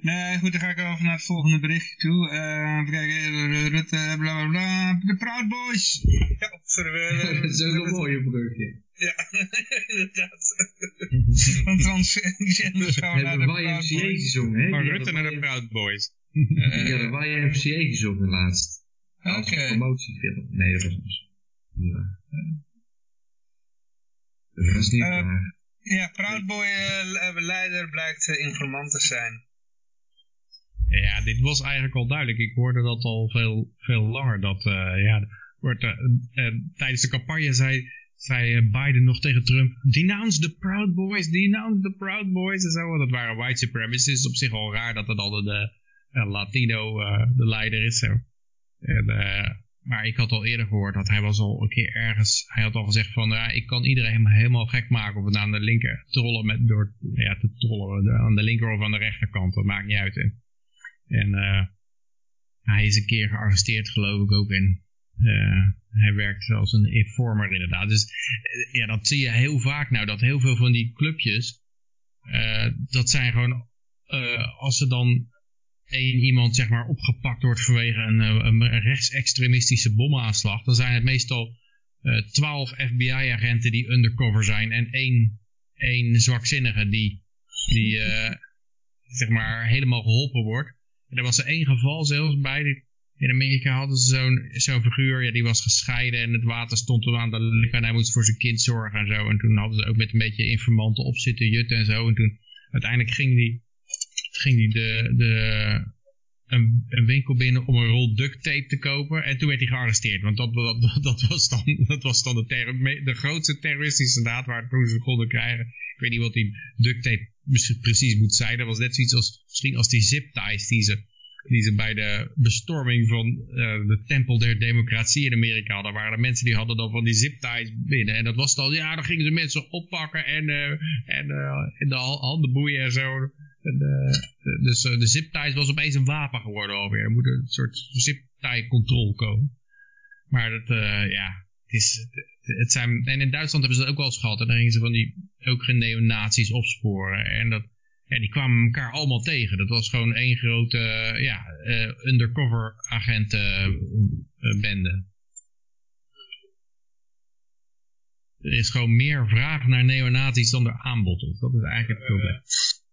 Nee, goed, dan ga ik over naar het volgende berichtje toe. Eh even kijken, Rutte, bla bla bla. De Proud Boys. Ja, sorry. we- Dat is ook een mooie brugje. Ja, inderdaad. Van transgenders gaan we naar de Hebben wij Proud MCA Boys. gezongen, hè? Van Rutte naar de Proud Boys. Die hadden wij MCA gezongen laatst. Als Oké. een promotiefilm. Nee, dat was niet niet waar. Dat was niet Eh, waar. Ja, Proud Boy eh, leider blijkt eh, informant te zijn. Ja, dit was eigenlijk al duidelijk. Ik hoorde dat al veel, veel langer. Dat, eh, ja, wordt, eh, eh, tijdens de campagne zei, zei eh, Biden nog tegen Trump... Denounce the Proud Boys, denounce the Proud Boys en zo. Dat waren white supremacists. Het is op zich al raar dat het altijd de eh, Latino eh, de leider is. Zo. En, eh, maar ik had al eerder gehoord dat hij was al een keer ergens... Hij had al gezegd van, ja, ik kan iedereen helemaal, gek maken... of aan de linker trollen met, door ja, te trollen de- aan de linker of aan de rechterkant. Dat maakt niet uit. Hè. En eh, hij is een keer gearresteerd, geloof ik ook. Eh, hij werkt als een informer inderdaad. Dus eh, ja, dat zie je heel vaak nou. Dat heel veel van die clubjes, eh, dat zijn gewoon, eh, als er dan één iemand zeg maar opgepakt wordt vanwege een, eh, een rechtsextremistische bomaanslag, dan zijn het meestal eh, twaalf FBI-agenten die undercover zijn en één, één zwakzinnige die, die eh, zeg maar helemaal geholpen wordt. En er was er één geval zelfs bij. die- In Amerika hadden ze zo'n figuur, ja, die was gescheiden en het water stond hem aan de lippen en hij moest voor zijn kind zorgen en zo. En toen hadden ze ook met een beetje informanten op zitten jutten en zo. En toen uiteindelijk ging die, ging die de, de, een, een winkel binnen om een rol duct tape te kopen. En toen werd hij gearresteerd. Want dat, dat, dat was dan, dat was dan de, de grootste terroristische daad waar toen ze konden krijgen. Ik weet niet wat die duct tape precies moet zijn. Dat was net zoiets als misschien als die zip ties die ze, die ze bij de bestorming van eh, de tempel der democratie in Amerika hadden. Waren er mensen die hadden dan van die zip ties binnen. En dat was dan, ja, dan gingen ze mensen oppakken en, eh, en, eh, en de ha- handen boeien en zo. En, eh, dus eh, de zip was opeens een wapen geworden alweer. Er moet een soort zip control komen. Maar dat, eh, ja, het is, het, zijn, en in Duitsland hebben ze dat ook wel eens gehad. En dan gingen ze van die, ook geen neonazies opsporen. En dat, ja, die kwamen elkaar allemaal tegen. Dat was gewoon één grote, eh, ja, eh, undercover agentenbende. Er is gewoon meer vraag naar neonazies dan er aanbod is. Dat is eigenlijk het probleem.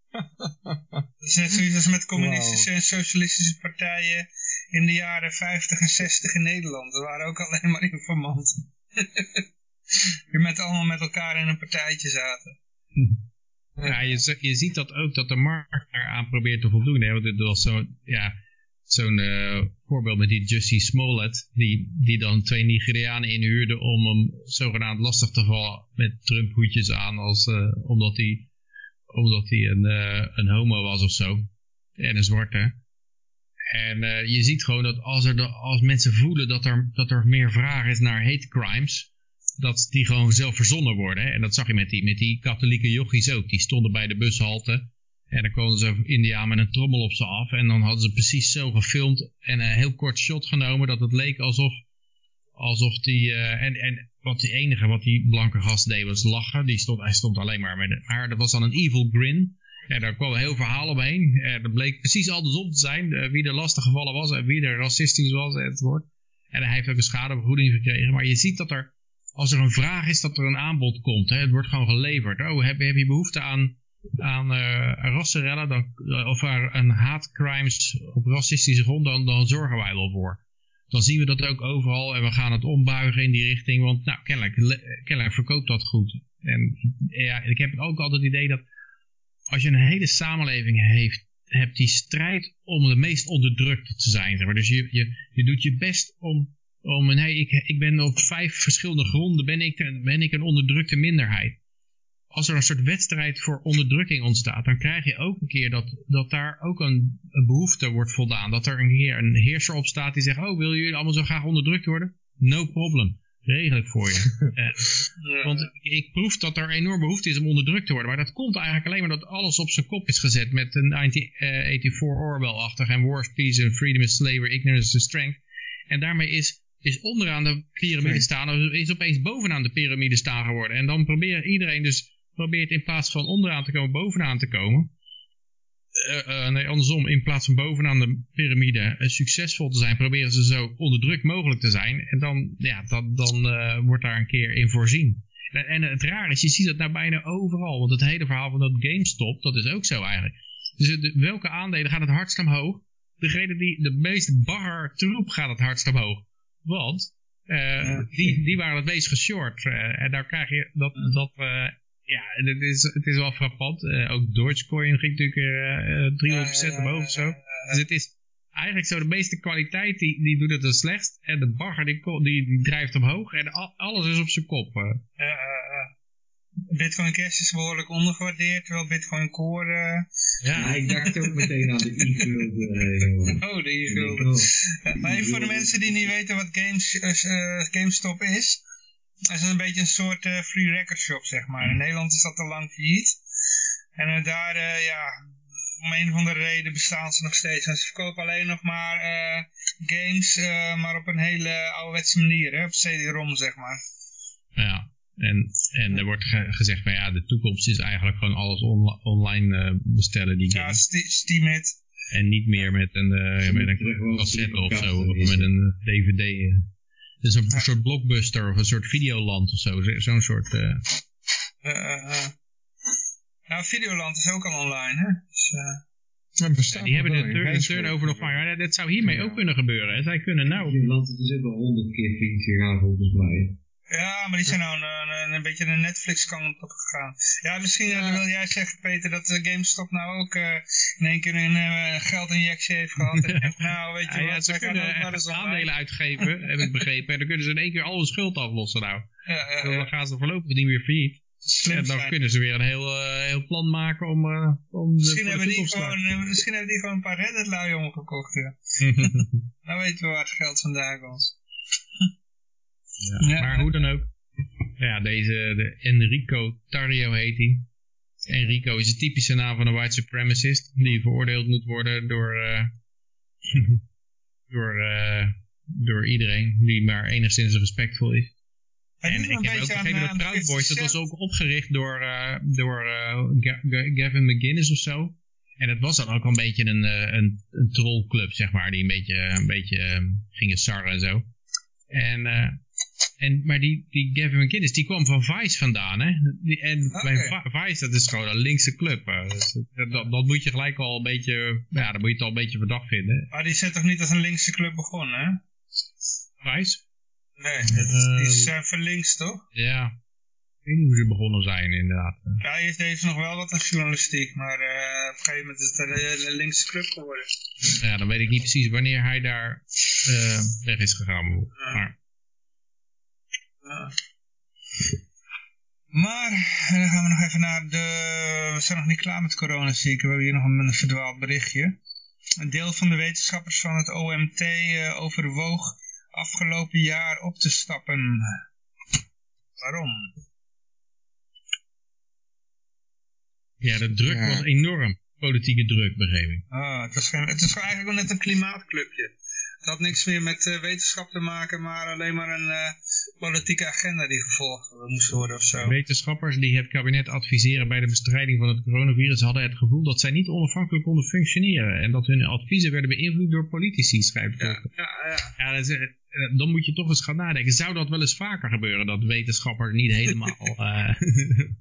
Dat is net zoiets als met communistische en socialistische partijen in de jaren 50 en 60 in Nederland. Dat waren ook alleen maar informanten. Die met allemaal met elkaar in een partijtje zaten. Ja, je, ziet dat ook dat de markt eraan probeert te voldoen. Hè? Want dit was zo'n ja, zo'n eh, voorbeeld met die Jussie Smollett, die, die dan twee Nigerianen inhuurde om hem zogenaamd lastig te vallen met Trump hoedjes aan, als, eh, omdat hij omdat hij een, eh, een homo was of zo. En een zwarte. En eh, je ziet gewoon dat als, er als mensen voelen dat er, dat er meer vraag is naar hate crimes, dat die gewoon zelf verzonnen worden. Hè? En dat zag je met die, met die katholieke jochies ook. Die stonden bij de bushalte. En dan konden ze India met een trommel op ze af. En dan hadden ze precies zo gefilmd en een heel kort shot genomen dat het leek alsof, alsof die... eh, en, en wat die enige wat die blanke gast deed was lachen. Die stond, hij stond alleen maar met... Maar dat was dan een evil grin. En daar kwam een heel verhaal omheen. En dat bleek precies andersom te zijn. eh, wie er lastig gevallen was en wie er racistisch was enzovoort. En hij heeft ook een schadevergoeding gekregen. Maar je ziet dat er, als er een vraag is, dat er een aanbod komt. Hè? Het wordt gewoon geleverd. Oh, heb, heb je behoefte aan, aan eh rassenrellen eh, of aan aan haatcrimes op racistische grond, dan, dan zorgen wij wel voor. Dan zien we dat ook overal en we gaan het ombuigen in die richting. Want nou, kennelijk, kennelijk verkoopt dat goed. En ja, ik heb ook altijd het idee dat als je een hele samenleving heeft, hebt die strijd om de meest onderdrukte te zijn. Maar. Dus je, je, je doet je best om, om nee, ik, ik ben op vijf verschillende gronden ben ik, ben ik een onderdrukte minderheid. Als er een soort wedstrijd voor onderdrukking ontstaat, dan krijg je ook een keer dat, dat daar ook een, een behoefte wordt voldaan. Dat er een keer een heerser op staat die zegt, oh, willen jullie allemaal zo graag onderdrukt worden? No problem. Regel ik voor je. Eh, want ik, ik proef dat er enorm behoefte is om onderdrukt te worden. Maar dat komt eigenlijk alleen maar dat alles op zijn kop is gezet met een 1984 Orwell-achtig en War is Peace and Freedom is Slavery, Ignorance is Strength. En daarmee is is onderaan de piramide staan, is opeens bovenaan de piramide staan geworden. En dan probeert iedereen dus, probeert in plaats van onderaan te komen, bovenaan te komen. Eh, eh, nee, andersom, in plaats van bovenaan de piramide eh, succesvol te zijn, proberen ze zo onder druk mogelijk te zijn. En dan, ja, dan, dan wordt daar een keer in voorzien. En, en het raar is, je ziet dat nou bijna overal. Want het hele verhaal van dat GameStop, dat is ook zo eigenlijk. Dus de- welke aandelen gaat het hardst omhoog? Degene die de meest bagger troep gaat het hardst omhoog. Want die, die waren het meest geshort. en daar krijg je dat, dat ja, het is, het is wel frappant. Eh, ook Dogecoin ging natuurlijk eh, eh, 300% omhoog of zo. Dus het is eigenlijk zo de meeste kwaliteit, die, die doet het het slechtst. En de bagger die, die, die drijft omhoog. En al- alles is op zijn kop. eh. Eh, eh, eh. Bitcoin Cash is behoorlijk ondergewaardeerd, terwijl Bitcoin Core... eh, Ja, ik dacht ook meteen aan de e-gulden, eh, oh, oh, Ja, maar even voor de mensen die niet weten wat games, eh, eh, GameStop is. Het is een beetje een soort eh, free record shop, zeg maar. In Nederland is dat al lang failliet. En eh, daar, eh, ja, om een of andere reden bestaan ze nog steeds. En ze verkopen alleen nog maar eh, games, eh, maar op een hele ouderwetse manier, hè, op CD-ROM, zeg maar. ja. En, en er wordt ge- gezegd van ja, de toekomst is eigenlijk gewoon alles online eh, bestellen, die Ja, games. Ste- Steam it. En niet meer met een, eh, met een gewoon cassette of zo, of met een dvd. Het is een Ja. soort blockbuster of een soort videoland of zo. zo- Zo'n soort... eh, Eh, eh, eh. Nou, Videoland is ook al online, hè. Dus, eh, bestaat die hebben de, turn, turnover nog van. Ja, dat zou hiermee Ja. ook kunnen gebeuren. Hè. Zij kunnen nou... Nederland, het is ook al honderd keer gegaan volgens mij. Ja, maar die zijn nou een, een, een beetje de Netflix-kant op gegaan. Ja, misschien wil jij zeggen, Peter, dat eh, GameStop nou ook eh, in één keer een eh, geldinjectie heeft gehad. En denkt, nou, weet je Ja, ja, wat, ze kunnen ook maar echt eens online. aandelen uitgeven, heb ik begrepen. En dan kunnen ze in één keer al hun schuld aflossen nou. Ja, ja, Dan gaan ze voorlopig niet meer failliet. Slim En dan zijn. kunnen ze weer een heel, heel plan maken om, om de, Misschien de hebben, die gewoon, misschien hebben die gewoon een paar Reddit-lui omgekocht, ja. Nou weten we waar het geld vandaan komt. Ja, Ja. Maar hoe dan ook. Ja, deze de Enrico Tario heet hij. Enrico is een typische naam van een white supremacist. Die veroordeeld moet worden door, eh, door, eh, door iedereen die maar enigszins respectvol is. En ik heb ook begrepen eh, dat Proud Boys, dat 50 was ook opgericht door, eh, door eh, Ga- Ga- Gavin McGinnis of zo. En dat was dan ook wel een beetje een, eh, een, een trollclub, zeg maar, die een beetje, een beetje eh, gingen sarren en zo. En, eh, en, maar die, die Gavin McGinnis, die kwam van Vice vandaan, hè. Die, en bij Vice, dat is gewoon een linkse club. Dus dat, dat, dat moet je gelijk al een beetje, ja, dan moet je het al een beetje verdacht vinden. Maar die zijn toch niet als een linkse club begonnen, hè? Vice? Nee, Ehm. die zijn verlinkst, toch? Ja. Ik weet niet hoe ze begonnen zijn, inderdaad. Ja, hij heeft deze nog wel wat aan journalistiek, maar eh, op een gegeven moment is het een, een linkse club geworden. Ja, dan weet ik niet precies wanneer hij daar eh, weg is gegaan. Maar. Maar, en dan gaan we nog even naar de... We zijn nog niet klaar met corona zeker. We hebben hier nog een, een verdwaald berichtje. Een deel van de wetenschappers van het OMT eh, overwoog afgelopen jaar op te stappen. Waarom? ja, de druk Ja. was enorm. Politieke druk, begreep ik. Ah, het, was geen, het is gewoon eigenlijk wel net een klimaatclubje. Het had niks meer met eh, wetenschap te maken, maar alleen maar een eh, politieke agenda die gevolgd moest worden of zo. Wetenschappers die het kabinet adviseren bij de bestrijding van het coronavirus hadden het gevoel dat zij niet onafhankelijk konden functioneren. En dat hun adviezen werden beïnvloed door politici, schrijft Ja, ja, ja. Ja, dat is, eh, eh, dan moet je toch eens gaan nadenken. Zou dat wel eens vaker gebeuren, dat wetenschappers niet helemaal... eh,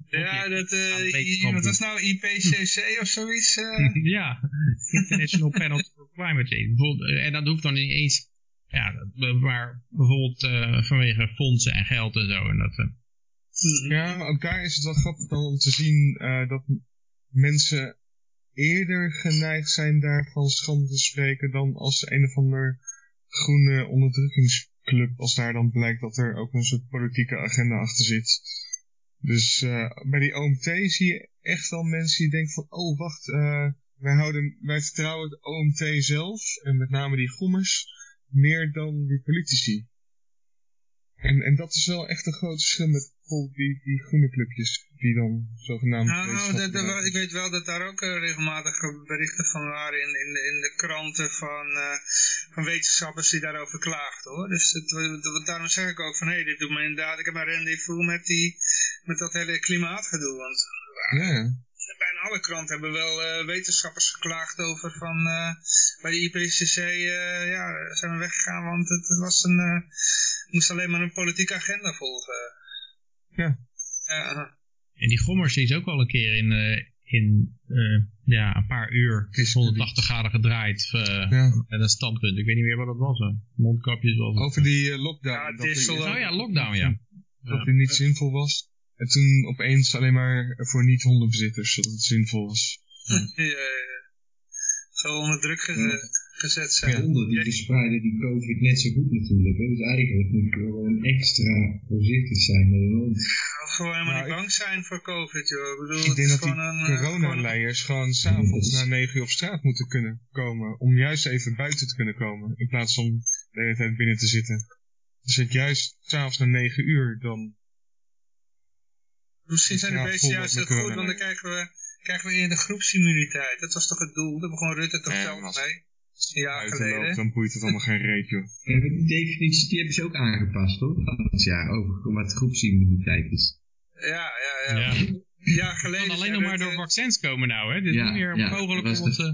Ja, dat, eh, I- wetenschap wat was nou IPCC of zoiets? eh? ja, International Panel for Climate Change. Eh, En dat hoeft dan niet eens, ja, maar bijvoorbeeld eh, vanwege fondsen en geld en zo. En dat, eh, Ja, ook daar is het wel grappig dan om te zien eh, dat mensen eerder geneigd zijn daarvan schande te spreken dan als een of ander groene onderdrukkingsclub, als daar dan blijkt dat er ook een soort politieke agenda achter zit. Dus bij die OMT zie je echt wel mensen die denken van, oh wacht, wij, houden, wij vertrouwen het OMT zelf, en met name die gommers, meer dan die politici. En, en dat is wel echt een groot verschil met die, die groene clubjes, die dan zogenaamd... Nou, dat, dat- ik weet wel dat daar ook eh, regelmatig berichten van waren in, in, de, in de kranten van... eh, van wetenschappers die daarover klaagden hoor. Dus het, het- daarom zeg ik ook van hé, hey, dit doet me inderdaad, ik heb een rendezvous met, die, met dat hele klimaatgedoe. Want Ja, ja. Bijna alle kranten hebben wel eh, wetenschappers geklaagd over van eh, bij de IPCC eh, ja, zijn we weggegaan, want het, was een, eh, moest alleen maar een politieke agenda volgen. Ja. Ja, En die Gommers die is ook al een keer in, eh, in eh, ja, een paar uur 180 graden gedraaid. eh, ja. En een standpunt. Ik weet niet meer wat dat was. Hè. Mondkapjes was het. Over die lockdown. Ja, dat. Oh ja, lockdown ja. dat die niet zinvol was. En toen opeens alleen maar voor niet-hondenbezitters dat het zinvol was. ja, ja, ja. Zo onder druk gezet, gezet zijn. Ja. Honden die verspreiden die COVID net zo goed natuurlijk. Dus eigenlijk moet je gewoon extra voorzichtig zijn met een hond. Of gewoon helemaal Nou, niet bang zijn voor COVID, joh. Ik bedoel, Ik het denk dat die gewoon een, eh, gewoon- coronaleiers gewoon s'avonds na 9 uur op straat moeten kunnen komen. Om juist even buiten te kunnen komen. In plaats van de hele tijd binnen te zitten. Dus dat juist s'avonds na 9 uur dan... Misschien zijn de beesten juist heel goed, want dan krijgen we, krijgen we eerder groepsimmuniteit. Dat was toch het doel? Dat begon Rutte toch zelf mee? Een jaar buiten loopt, geleden. dan boeit het allemaal geen reet, joh. En die definitie die hebben ze ook aangepast hoor. Van jaar over wat groepsimmuniteit is. Ja, ja, ja. Ja. Een geleden kan alleen nog maar door vaccins komen nou. Hè. Het is niet meer mogelijk dat om eh,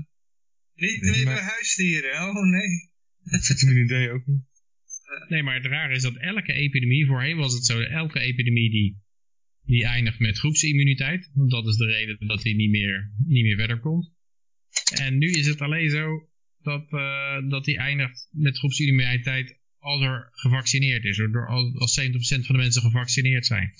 Niet meer Maar- huisdieren. Oh nee. Vitamine D ook niet. Nee, maar het rare is dat elke epidemie, voorheen was het zo, dat elke epidemie die, die eindigt met groepsimmuniteit. Want dat is de reden dat die niet meer, niet meer verder komt. En nu is het alleen zo dat, eh, dat die eindigt met groepsimmuniteit als er gevaccineerd is. Door, als, als 70% van de mensen gevaccineerd zijn.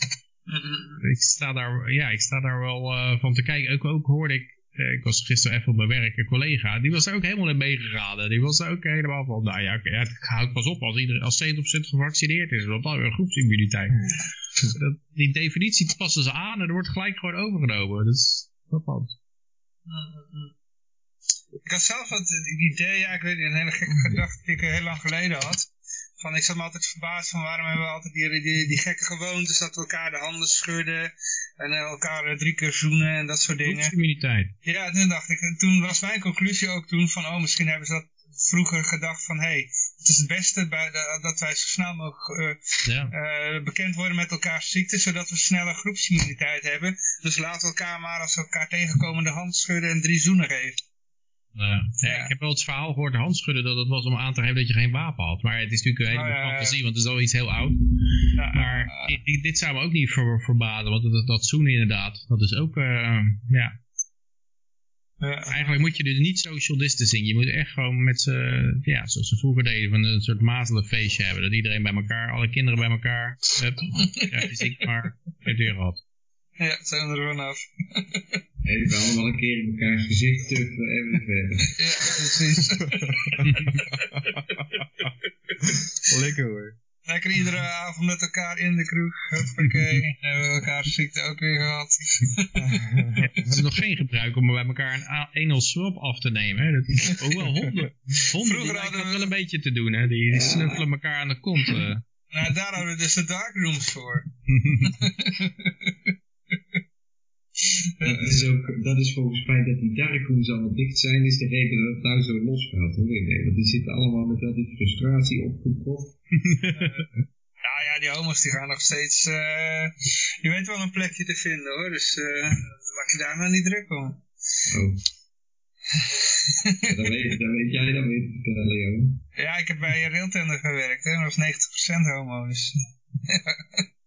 Ik sta daar, ja, ik sta daar wel eh, van te kijken. Ook, ook hoorde ik, ik was gisteren even op mijn werk, een collega, die was er ook helemaal in meegegaan. Die was er ook helemaal van, nou ja, ja, het houdt pas op als, iedereen, als 70% gevaccineerd is, want dan weer groepsimmuniteit. Dat, die definitie passen ze aan en er wordt gelijk gewoon overgenomen. Dat is frappant. Ik had zelf het idee, ja, ik weet niet, een hele gekke gedachte die ik heel lang geleden had. Van, ik zat me altijd verbaasd van waarom hebben we altijd die, die, die gekke gewoontes dat we elkaar de handen schudden en eh, elkaar eh, drie keer zoenen en dat soort dingen. Groepsimmuniteit. Ja, toen dacht ik, en toen was mijn conclusie ook toen van, oh, misschien hebben ze dat vroeger gedacht van, hé, hey, het is het beste bij de- dat wij zo snel mogelijk eh, Ja. bekend worden met elkaars ziekte, zodat we sneller groepsimmuniteit hebben. Dus we elkaar maar als we elkaar tegenkomen de hand schudden en drie zoenen geven. Ja. Ja, Ja. Ik heb wel het verhaal gehoord, de handschudden, dat het was om aan te geven dat je geen wapen had. Maar het is natuurlijk een hele ja, ja. fantasie, want het is al iets heel oud. Ja, Maar eh, dit, dit zou me ook niet ver, verbazen, want dat, dat zoenen inderdaad, dat is ook, eh, ja. eh, Eigenlijk moet je dus niet social distancing. Je moet echt gewoon met z'n, ja, zoals ze vroeger deden, van een soort mazelenfeestje hebben. Dat iedereen bij elkaar, alle kinderen bij elkaar, hup, krijg je ziek, maar heeft weer gehad. Ja, zijn we er vanaf. Even allemaal een keer in elkaars gezicht tuffen en weer verder. Ja, precies. Lekker hoor. Lekker iedere avond met elkaar in de kroeg. Hoppakee. Hebben we elkaars ziekte ook weer gehad. Het is nog geen gebruik om bij elkaar een anal swab af te nemen. Hè. Dat is, hoewel honden, honden Vroeger hadden dat we- wel een beetje te doen. Hè. Die, die snuffelen elkaar aan de kont. eh. Nou, daar houden we dus de darkrooms voor. Dat is, ook, dat is volgens mij dat die darkrooms allemaal dicht zijn, is de reden dat het nou zo los gaat. Hoor. Nee, want die zitten allemaal met al die frustratie opgekropt. Nou ja, die homo's die gaan nog steeds... eh je weet wel een plekje te vinden hoor. Dus eh maak je daar nou niet druk om. Oh. Ja, dat, weet, dat weet jij dan weer te vertellen, joh. Ja, ik heb bij Railtender gewerkt. Hè. Dat was 90% homo. Dus...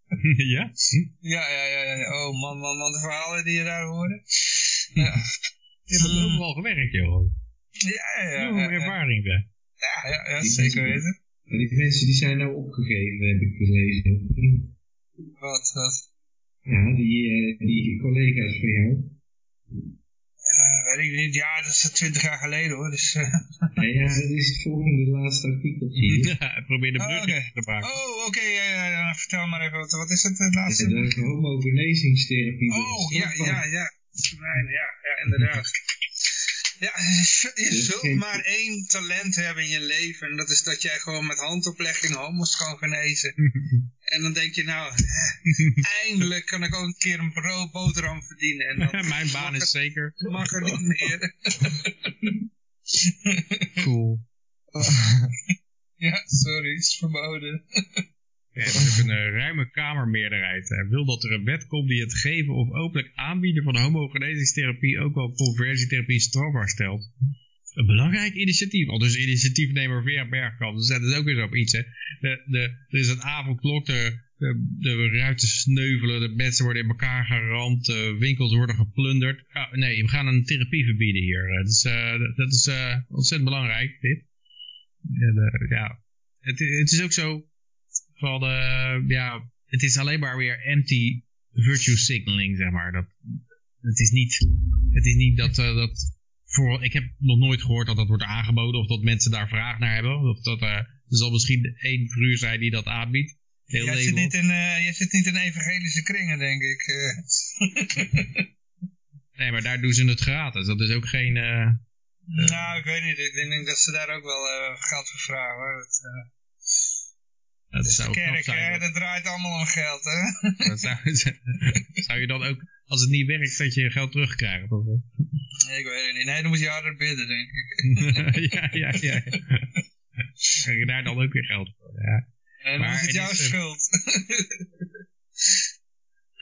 ja? Ja, ja, ja, ja. Oh man, man, man. De verhalen die je daar hoorde. Ja, Je hebt overal gewerkt, joh. ja, ja. Ja, ja, ja, ervaring bij. ja, ja, ja, zeker weten. En die mensen die zijn nou opgegeven, heb ik gelezen. Wat, wat? Ja, die, eh, die collega's van jou. Weet ik niet. Ja, dat is twintig jaar geleden hoor. Dus, eh, Ja, ja, dat is het volgende laatste artikeltje hier. Ja, probeer de Oh, brug oké. te maken. Oh, oké. ja, ja, ja. Vertel maar even. Wat, wat is het? Het laatste? En de homogenezingstherapie. Oh, ja, ja, ja. Ja, ja, inderdaad. Ja, je zult geen- maar één talent hebben in je leven. En dat is dat jij gewoon met handoplegging homo's kan genezen. En dan denk je, nou, eindelijk kan ik ook een keer een brood boterham verdienen. En dan Mijn baan is het- zeker. mag er niet meer. Cool. Ja, sorry, is verboden. Er is ook een eh, ruime kamermeerderheid. Hij wil dat er een wet komt die het geven of openlijk aanbieden van homogenezingstherapie ook wel conversietherapie strafbaar stelt. Een belangrijk initiatief, al dus initiatiefnemer Vera Bergkamp. Dus dat is ook weer op iets. Hè. De, de, er is een avondklok, de, de, de ruiten sneuvelen, de mensen worden in elkaar geramd, de winkels worden geplunderd. Nee, we gaan een therapie verbieden hier. Dat is, eh, dat- dat is eh, ontzettend belangrijk, dit. En, eh, ja. Het, het is ook zo van, eh, ja, het is alleen maar weer empty virtue signaling, zeg maar. Dat, het is niet, het is niet dat, eh, dat voor, ik heb nog nooit gehoord dat dat wordt aangeboden of dat mensen daar vraag naar hebben. Of dat, eh, er zal misschien één figuur zijn die dat aanbiedt. Heel Jij zit, niet in, jij zit niet in evangelische kringen, denk ik. Nee, maar daar doen ze het gratis. Dat is ook geen, Nou, ik weet niet. Ik denk dat ze daar ook wel geld voor vragen. Hoor. Dat, dat de zou knap kerk, hè, dat draait allemaal om geld, hè? Dat zou, zou je dan ook, als het niet werkt, dat je je geld terugkrijgt? Of, Nee, ik weet het niet. Nee, dan moet je harder bidden, denk ik. ja, ja, ja. Krijg je daar dan ook weer geld voor? Ja. En dan is het jouw is, schuld.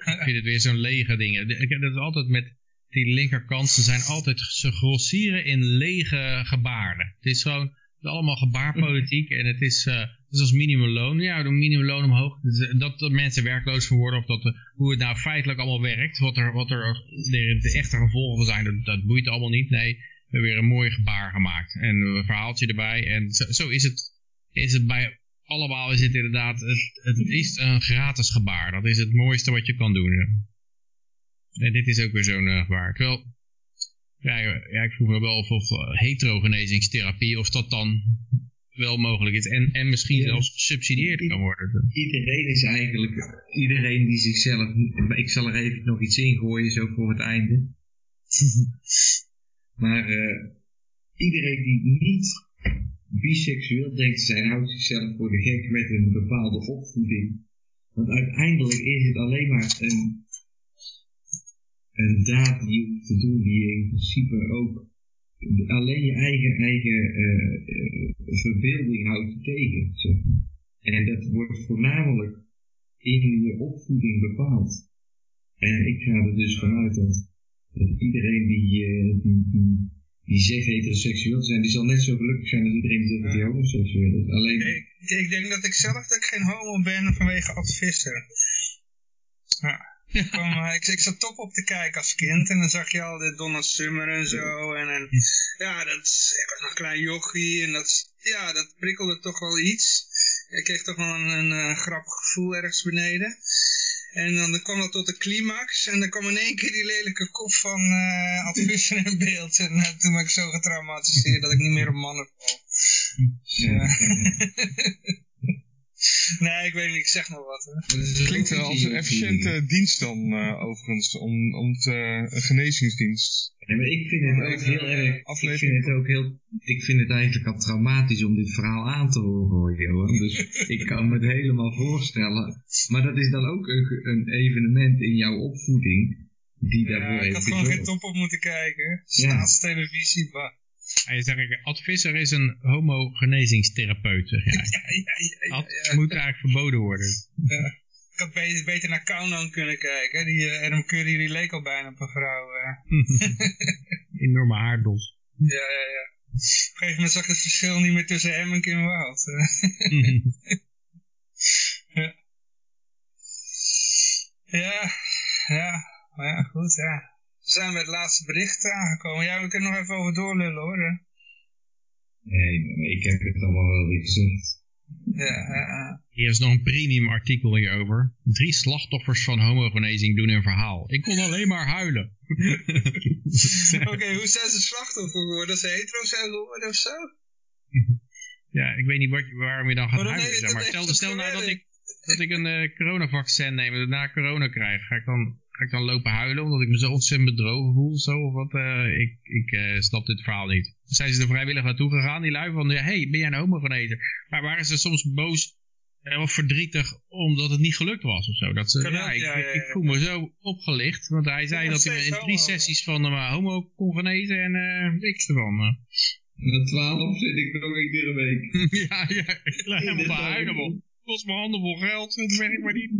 Ik vind het weer zo'n lege ding. Ik heb het altijd met die linkerkant. Ze zijn altijd, ze grossieren in lege gebaarden. Het is gewoon, het is allemaal gebaarpolitiek. En het is, eh, is als minimumloon. Ja, doen minimumloon omhoog. Dus, eh, Dat, dat mensen werkloos voor worden. Of dat, de- hoe het nou feitelijk allemaal werkt. Wat er, wat er de, de echte gevolgen zijn. Dat, dat boeit allemaal niet. Nee, we hebben weer een mooi gebaar gemaakt. En een verhaaltje erbij. En zo, zo is het, is het bij allemaal is het inderdaad, het, het is een gratis gebaar. Dat is het mooiste wat je kan doen. En dit is ook weer zo'n eh, gebaar. Terwijl, ja, ja, ik vroeg me wel of, of eh, heterogenezingstherapie, of dat dan wel mogelijk is. En, en misschien Ja. zelfs gesubsidieerd kan worden. Iedereen is eigenlijk, iedereen die zichzelf, ik zal er even nog iets ingooien zo voor het einde. maar eh, iedereen die niet biseksueel denkt te zijn, houdt zichzelf voor de gek met een bepaalde opvoeding. Want uiteindelijk is het alleen maar een, een daad die je hoeft te doen, die je in principe ook alleen je eigen, eigen eh, eh, verbeelding houdt je tegen. Zeg. En dat wordt voornamelijk in je opvoeding bepaald. En ik ga er dus vanuit dat, dat iedereen die, eh, die, die, die zegt heteroseksueel te zijn, die zal net zo gelukkig zijn als iedereen die zegt dat hij homoseksueel is. Alleen, ik, ik denk dat ik zelf dat ik geen homo ben vanwege advissen. Ja. Ik, kwam, eh, ik, ik zat top op te kijken als kind en dan zag je al dit Donna Summer en zo. En, en ja, dat, ik was nog een klein jochie en dat, ja, dat prikkelde toch wel iets. Ik kreeg toch wel een, een, eh, grappig gevoel ergens beneden. En dan, dan kwam dat tot de climax en dan kwam in één keer die lelijke kop van eh advissen in beeld. En toen ben ik zo getraumatiseerd dat ik niet meer op mannen val. ja, Nee, ik weet niet, ik zeg maar wat. Hè. is Klinkt wel als een efficiënte dienst dan eh, overigens, om, om te, een genezingsdienst. Ja, maar ik vind het ook heel erg, ik vind het ook heel, ik vind het eigenlijk al traumatisch om dit verhaal aan te horen hoor, Johan. Dus ik kan me het helemaal voorstellen. Maar dat is dan ook een, een evenement in jouw opvoeding, die daarvoor Ja, ik heeft had gewoon geen top op moeten kijken. Staatstelevisie, bah. Je zegt, ik, advisser is een homogenezingstherapeut. Ja, ja, ja, ja, ja. moet eigenlijk verboden worden. Ik had beter, beter naar Countdown kunnen kijken. Die eh, Adam Curry die leek al bijna op een vrouw. eh. Enorme haardos. Ja, ja, ja. Op een gegeven moment zag je het verschil niet meer tussen hem en Kim Wild. ja, ja, maar ja, goed, ja. We zijn bij het laatste bericht aangekomen. Ja, we kunnen nog even over doorlullen hoor. hè. Nee, nee, ik heb het allemaal wel weer gezegd. Ja, ja, ja. Hier is nog een premium artikel hierover. Drie slachtoffers van homogenezing doen een verhaal. Ik kon alleen maar huilen. Oké, hoe zijn ze slachtoffer geworden? Dat ze hetero zijn geworden of zo? ja, ik weet niet wat, je- waarom je dan gaat Maar dan huilen. heeft- Zeg maar. Stel, stel nou dat ik, dat ik een eh, coronavaccin neem en daarna corona krijg. Ga ik, dan, ga ik dan lopen huilen omdat ik me zo ontzettend bedrogen voel? of Zo, of wat? Eh, ik ik eh, snap dit verhaal niet. Zijn ze er vrijwillig naartoe gegaan, die lui? Van, ja, hey, ben jij een homogenezer? Maar waren ze soms boos of verdrietig omdat het niet gelukt was of zo? Dat ze, ja, ik, ja, ik, ja, ik ja. voel me zo opgelicht. Want hij zei dat hij in drie homo. sessies van de homo kon genezen en eh, niks ervan. eh. Na 12 zit ik nog iedere week. ja, ja, ik leg helemaal te huilen op. Kost me handen vol geld, het werkt maar niet.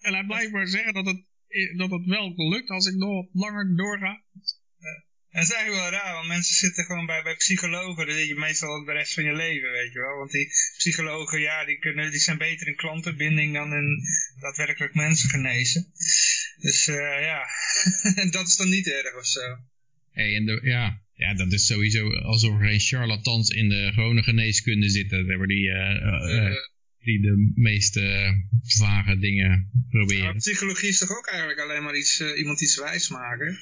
En hij blijft maar zeggen dat het, dat het wel lukt als ik nog wat langer doorga. En dat is eigenlijk wel raar, want mensen zitten gewoon bij, bij psychologen, dat zit je meestal ook de rest van je leven, weet je wel. Want die psychologen, ja, die, kunnen, die zijn beter in klantenbinding dan in daadwerkelijk mensen genezen. Dus uh, ja, dat is dan niet erg of zo. Hey, en de, ja, ja, dat is sowieso alsof er geen charlatans in de gewone geneeskunde zitten. Waar die, uh, uh, die de meest vage dingen proberen. Ja, psychologie is toch ook eigenlijk alleen maar iets, iemand iets wijs maken?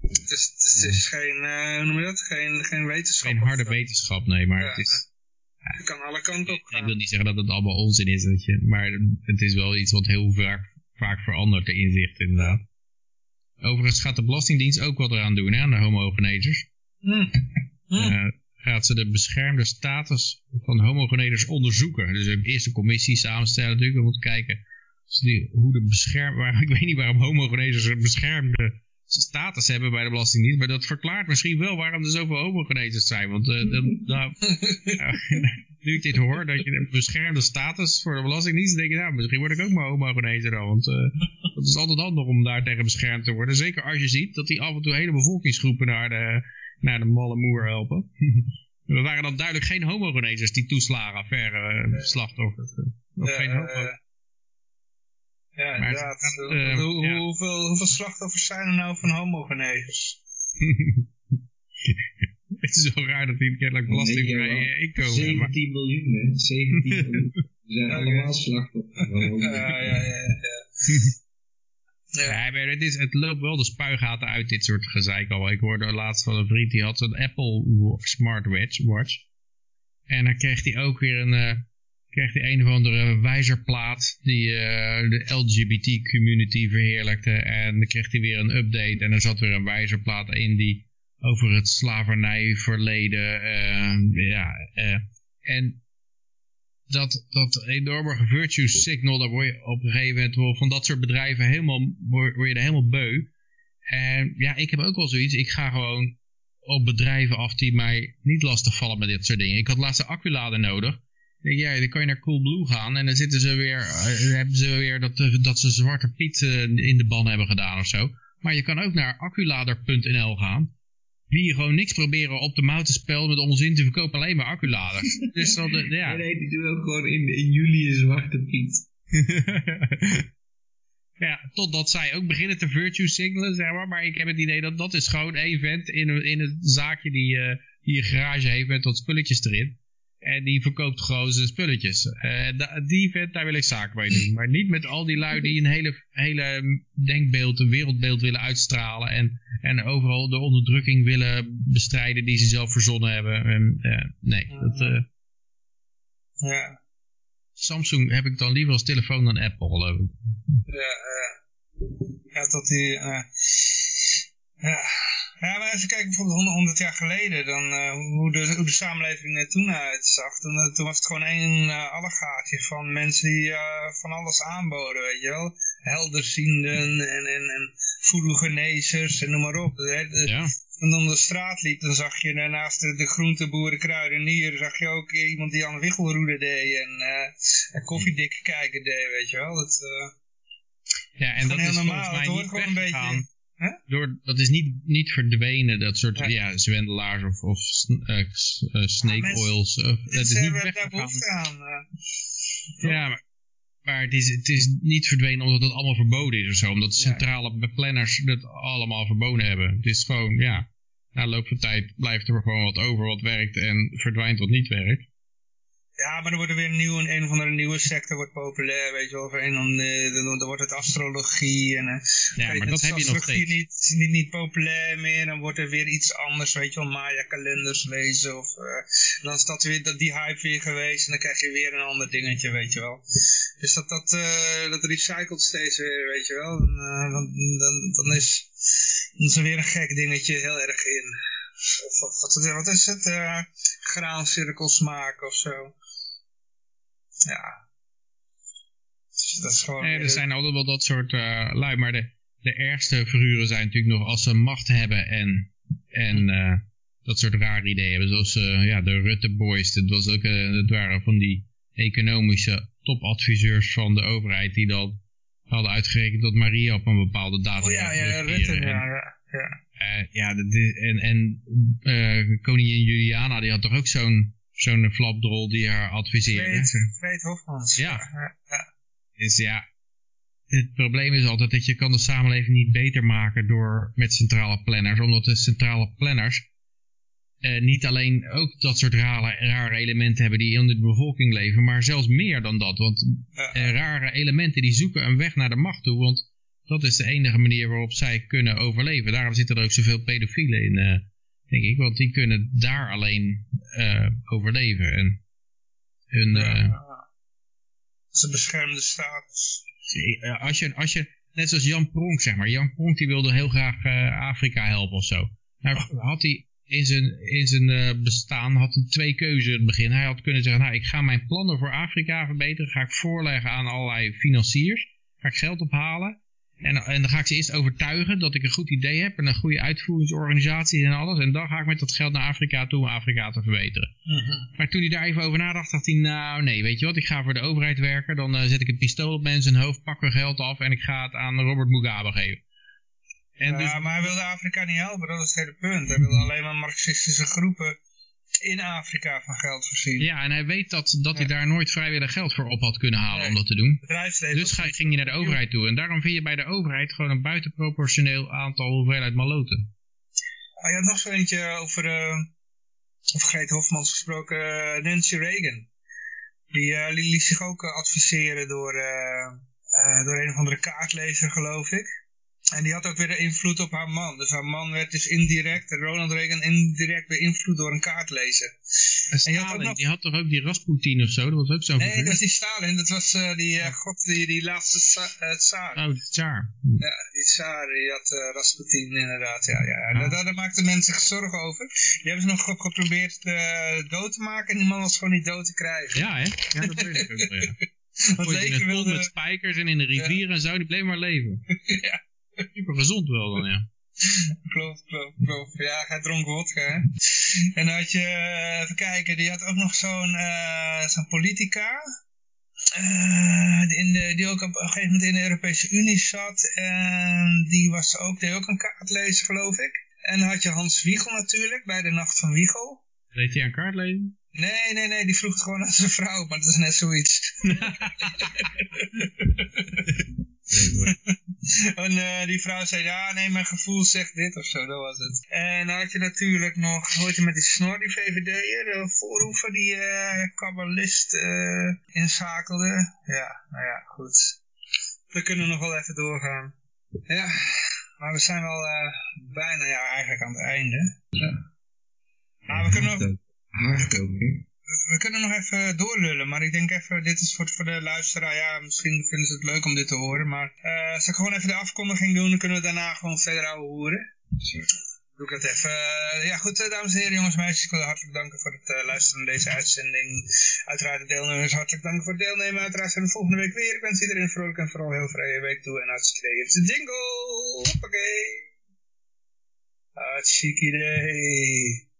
Het is, het is geen, uh, hoe noem je dat? Geen, geen wetenschap. Geen harde wetenschap, nee, maar ja, het is... Ja, het kan alle kanten op gaan. Ik wil niet zeggen dat het allemaal onzin is, je, maar het is wel iets wat heel vaak, vaak verandert, de inzicht inderdaad. Overigens gaat de Belastingdienst ook wat eraan doen, hè, aan de homogeneters. Hm. Hm. Uh, gaat ze de beschermde status van homogeneters onderzoeken. Dus een eerste commissie samenstellen natuurlijk, we moeten kijken hoe de bescherm... Ik weet niet waarom homogeneters een beschermde status hebben bij de Belastingdienst. Maar dat verklaart misschien wel waarom er zoveel homogeneters zijn. Want uh, dan, nou, nu ik dit hoor, dat je een beschermde status voor de Belastingdienst, denk je, nou, misschien word ik ook maar homogeneter dan. Want uh, het is altijd handig om daar tegen beschermd te worden. Zeker als je ziet dat die af en toe hele bevolkingsgroepen naar de, naar de malle moer helpen. Er waren dan duidelijk geen homogeneters die toeslagen, verre uh, slachtoffers. Of geen homogeneters. Ja, inderdaad. Het, uh, Hoe, ja. Hoeveel, hoeveel slachtoffers zijn er nou van homogeneters? het is wel raar dat die kennelijk belastingvrij nee, inkomen 17 maar... miljoen, hè? 17 miljoen. We zijn okay. allemaal slachtoffers. ja, ja, ja. ja. Ja. het, het loopt wel de spuigaten uit dit soort gezeik al. Ik hoorde laatst van een vriend die had zo'n Apple Smartwatch. Watch. En dan kreeg hij ook weer een, uh, krijgt hij een of andere wijzerplaat die uh, de LGBT community verheerlijkte. En dan kreeg hij weer een update en er zat weer een wijzerplaat in die over het slavernijverleden. Uh, ja, en dat, dat enorme virtue signal, daar word je op een gegeven moment van dat soort bedrijven helemaal, word, je er helemaal beu. En ja, ik heb ook wel zoiets. Ik ga gewoon op bedrijven af die mij niet lastig vallen met dit soort dingen. Ik had laatst een acculader nodig ja, dan kan je naar Coolblue gaan en dan zitten ze weer, uh, hebben ze weer dat, uh, dat ze Zwarte Piet uh, in de ban hebben gedaan of zo. Maar je kan ook naar acculader.nl gaan. Die gewoon niks proberen op de mouw te spelen met onzin te verkopen, alleen maar acculaders. dus dat, ja. Nee, die doen ook gewoon in, in juli een Zwarte Piet. ja, totdat zij ook beginnen te virtue signalen, zeg maar. Maar ik heb het idee dat dat is gewoon één vent in, in een zaakje die, die een garage heeft met wat spulletjes erin. En die verkoopt gewoon zijn spulletjes. Uh, die vent, daar wil ik zaken mee doen. Maar niet met al die lui die een hele, hele denkbeeld, een wereldbeeld willen uitstralen. En, en overal de onderdrukking willen bestrijden die ze zelf verzonnen hebben. En, uh, nee, dat... Uh, ja. Samsung heb ik dan liever als telefoon dan Apple, geloof ik. Ja, ja. Ja, tot die... ja. Ja, maar even kijken bijvoorbeeld 100 jaar geleden, dan, uh, hoe, de, hoe de samenleving er toen uitzag. Toen, uh, toen was het gewoon één uh, allegaatje van mensen die van alles aanboden, weet je wel. Helderzienden en, en, en voedselgenezers en noem maar op. De, ja. Toen je de straat liep, dan zag je naast de, de groenteboeren, kruidenier, zag je ook iemand die aan wichelroede deed en, en koffiedik kijken deed, weet je wel. Dat, ja, en dat is normaal. Gewoon een beetje... Huh? Door, dat is niet, niet verdwenen, dat soort ja. ja zwendelaars of, of uh, uh, snake ja, oils. Of, dat is niet weggegaan. Aan, uh, ja, maar, maar het, is, het is niet verdwenen omdat het allemaal verboden is of zo. Omdat de centrale beplanners dat allemaal verboden hebben. Het is gewoon, ja, na loop van tijd blijft er gewoon wat over wat werkt en verdwijnt wat niet werkt. Ja, maar er wordt er weer een, nieuw, een of andere nieuwe sector wordt populair, weet je wel. Of een, dan, dan, dan wordt het astrologie. En, uh, ja, maar dat heb je nog steeds. Niet, niet, niet populair meer, dan wordt er weer iets anders, weet je wel. Maya-kalenders lezen. Of, uh, dan is dat weer dat, die hype weer geweest en dan krijg je weer een ander dingetje, weet je wel. Dus dat, dat, uh, dat recycelt steeds weer, weet je wel. En, dan, dan, dan, is, dan is er weer een gek dingetje heel erg in. Wat, wat, wat is het? Graancirkels maken of zo. Ja. Dat is gewoon... Nee, er zijn altijd wel dat soort uh, lui, maar de, de ergste figuren zijn natuurlijk nog als ze macht hebben en, en uh, dat soort rare ideeën hebben. Zoals eh, ja, de Rutte Boys, dat, was ook, eh, dat waren van die economische topadviseurs van de overheid die dan hadden uitgerekend dat Maria op een bepaalde datum Oh ja, ja. Rutte, En, ja, ja. ja. eh, ja, is- en, en eh, koningin Juliana, die had toch ook zo'n zo'n flapdrol die haar adviseerde. Fred, Fred Hofmans. Ja. Dus ja, het probleem is altijd dat je kan de samenleving niet beter maken door met centrale planners. Omdat de centrale planners eh, niet alleen ook dat soort rare, rare elementen hebben die in de bevolking leven, maar zelfs meer dan dat. Want eh, rare elementen die zoeken een weg naar de macht toe, want dat is de enige manier waarop zij kunnen overleven. Daarom zitten er ook zoveel pedofielen in, eh, denk ik, want die kunnen daar alleen eh, overleven. En hun, Ja, eh, een beschermde status. als je, als je, net zoals Jan Pronk, zeg maar. Jan Pronk die wilde heel graag eh, Afrika helpen of zo. Nou, had hij in zijn, in zijn bestaan had hij twee keuzes in het begin. Hij had kunnen zeggen, nou, ik ga mijn plannen voor Afrika verbeteren. Ga ik voorleggen aan allerlei financiers. Ga ik geld ophalen. En, en dan ga ik ze eerst overtuigen dat ik een goed idee heb. En een goede uitvoeringsorganisatie en alles. En dan ga ik met dat geld naar Afrika toe om Afrika te verbeteren. Maar toen hij daar even over nadacht, dacht hij, nou nee, weet je wat, ik ga voor de overheid werken. Dan eh, zet ik een pistool op mensen hoofd, pak hun geld af en ik ga het aan Robert Mugabe geven. En dus, Ja, maar hij wilde Afrika niet helpen, dat is het hele punt. Hij wilde alleen maar marxistische groepen in Afrika van geld voorzien. ja, en hij weet dat, dat hij daar nooit vrijwillig geld voor op had kunnen halen Nee. om dat te doen. Bedrijfsleven. Dus ga, ging hij naar de overheid toe. En daarom vind je bij de overheid gewoon een buitenproportioneel aantal hoeveelheid maloten. Ah, je had nog zo eentje over, eh over Greet Hofmans gesproken, eh, Nancy Reagan. Die eh, liet zich ook adviseren door, door een of andere kaartlezer, geloof ik. En die had ook weer de invloed op haar man. Dus haar man werd dus indirect, Ronald Reagan, indirect beïnvloed door een kaartlezer. En had Stalin, nog- die had toch ook die Rasputin of zo? Dat was ook zo'n Nee, figuur? dat is niet Stalin. Dat was eh, die, eh, god, die, die laatste eh, tsaar. Oh, de tsaar. Ja, die tsaar, die had Rasputin inderdaad. Ja, ja. En Ah. daar, daar maakten mensen zich zorgen over. Die hebben ze nog ge- geprobeerd dood te maken. En die man was gewoon niet dood te krijgen. Ja, hè? Ja, dat weet ik ook wel, ja. Want in het pond met wilde... spijkers en in de rivier en zo, die bleef maar leven. Ja. Super gezond wel dan, ja. Klopt, klopt, klopt. Ja, hij dronk vodka, hè. En dan had je, eh, even kijken, die had ook nog zo'n eh, zo'n politica. eh, die, in de, die ook op een gegeven moment in de Europese Unie zat. En die was ook, deed ook een kaartlezer, geloof ik. En dan had je Hans Wiegel natuurlijk, bij de Nacht van Wiegel. Deed hij een kaart lezen? Nee, nee, nee, die vroeg het gewoon aan zijn vrouw, maar dat is net zoiets. En eh, die vrouw zei, ja, nee, mijn gevoel zegt dit of zo, dat was het. En dan had je natuurlijk nog, hoort je met die snor, die VVD'er, de voorhoeven die eh kabbalist eh inschakelde. Ja, nou ja, goed. We kunnen nog wel even doorgaan. Ja, maar we zijn wel bijna, ja, eigenlijk aan het einde. Ja. Nou, we kunnen nog? We kunnen nog even doorlullen, maar ik denk even, dit is voor, voor de luisteraar, ja, misschien vinden ze het leuk om dit te horen, maar eh zal ik gewoon even de afkondiging doen, dan kunnen we daarna gewoon verder ouwe horen. Doe ik dat even. Eh, ja goed, eh, dames en heren, jongens en meisjes, ik wil u hartelijk danken voor het luisteren naar deze uitzending. Uiteraard de deelnemers hartelijk danken voor het deelnemen. Uiteraard zijn we volgende week weer. Ik wens iedereen een vrolijk en vooral heel vrije week toe. En hartstikke idee. Het is de jingle! Hoppakee! Hartstikke idee.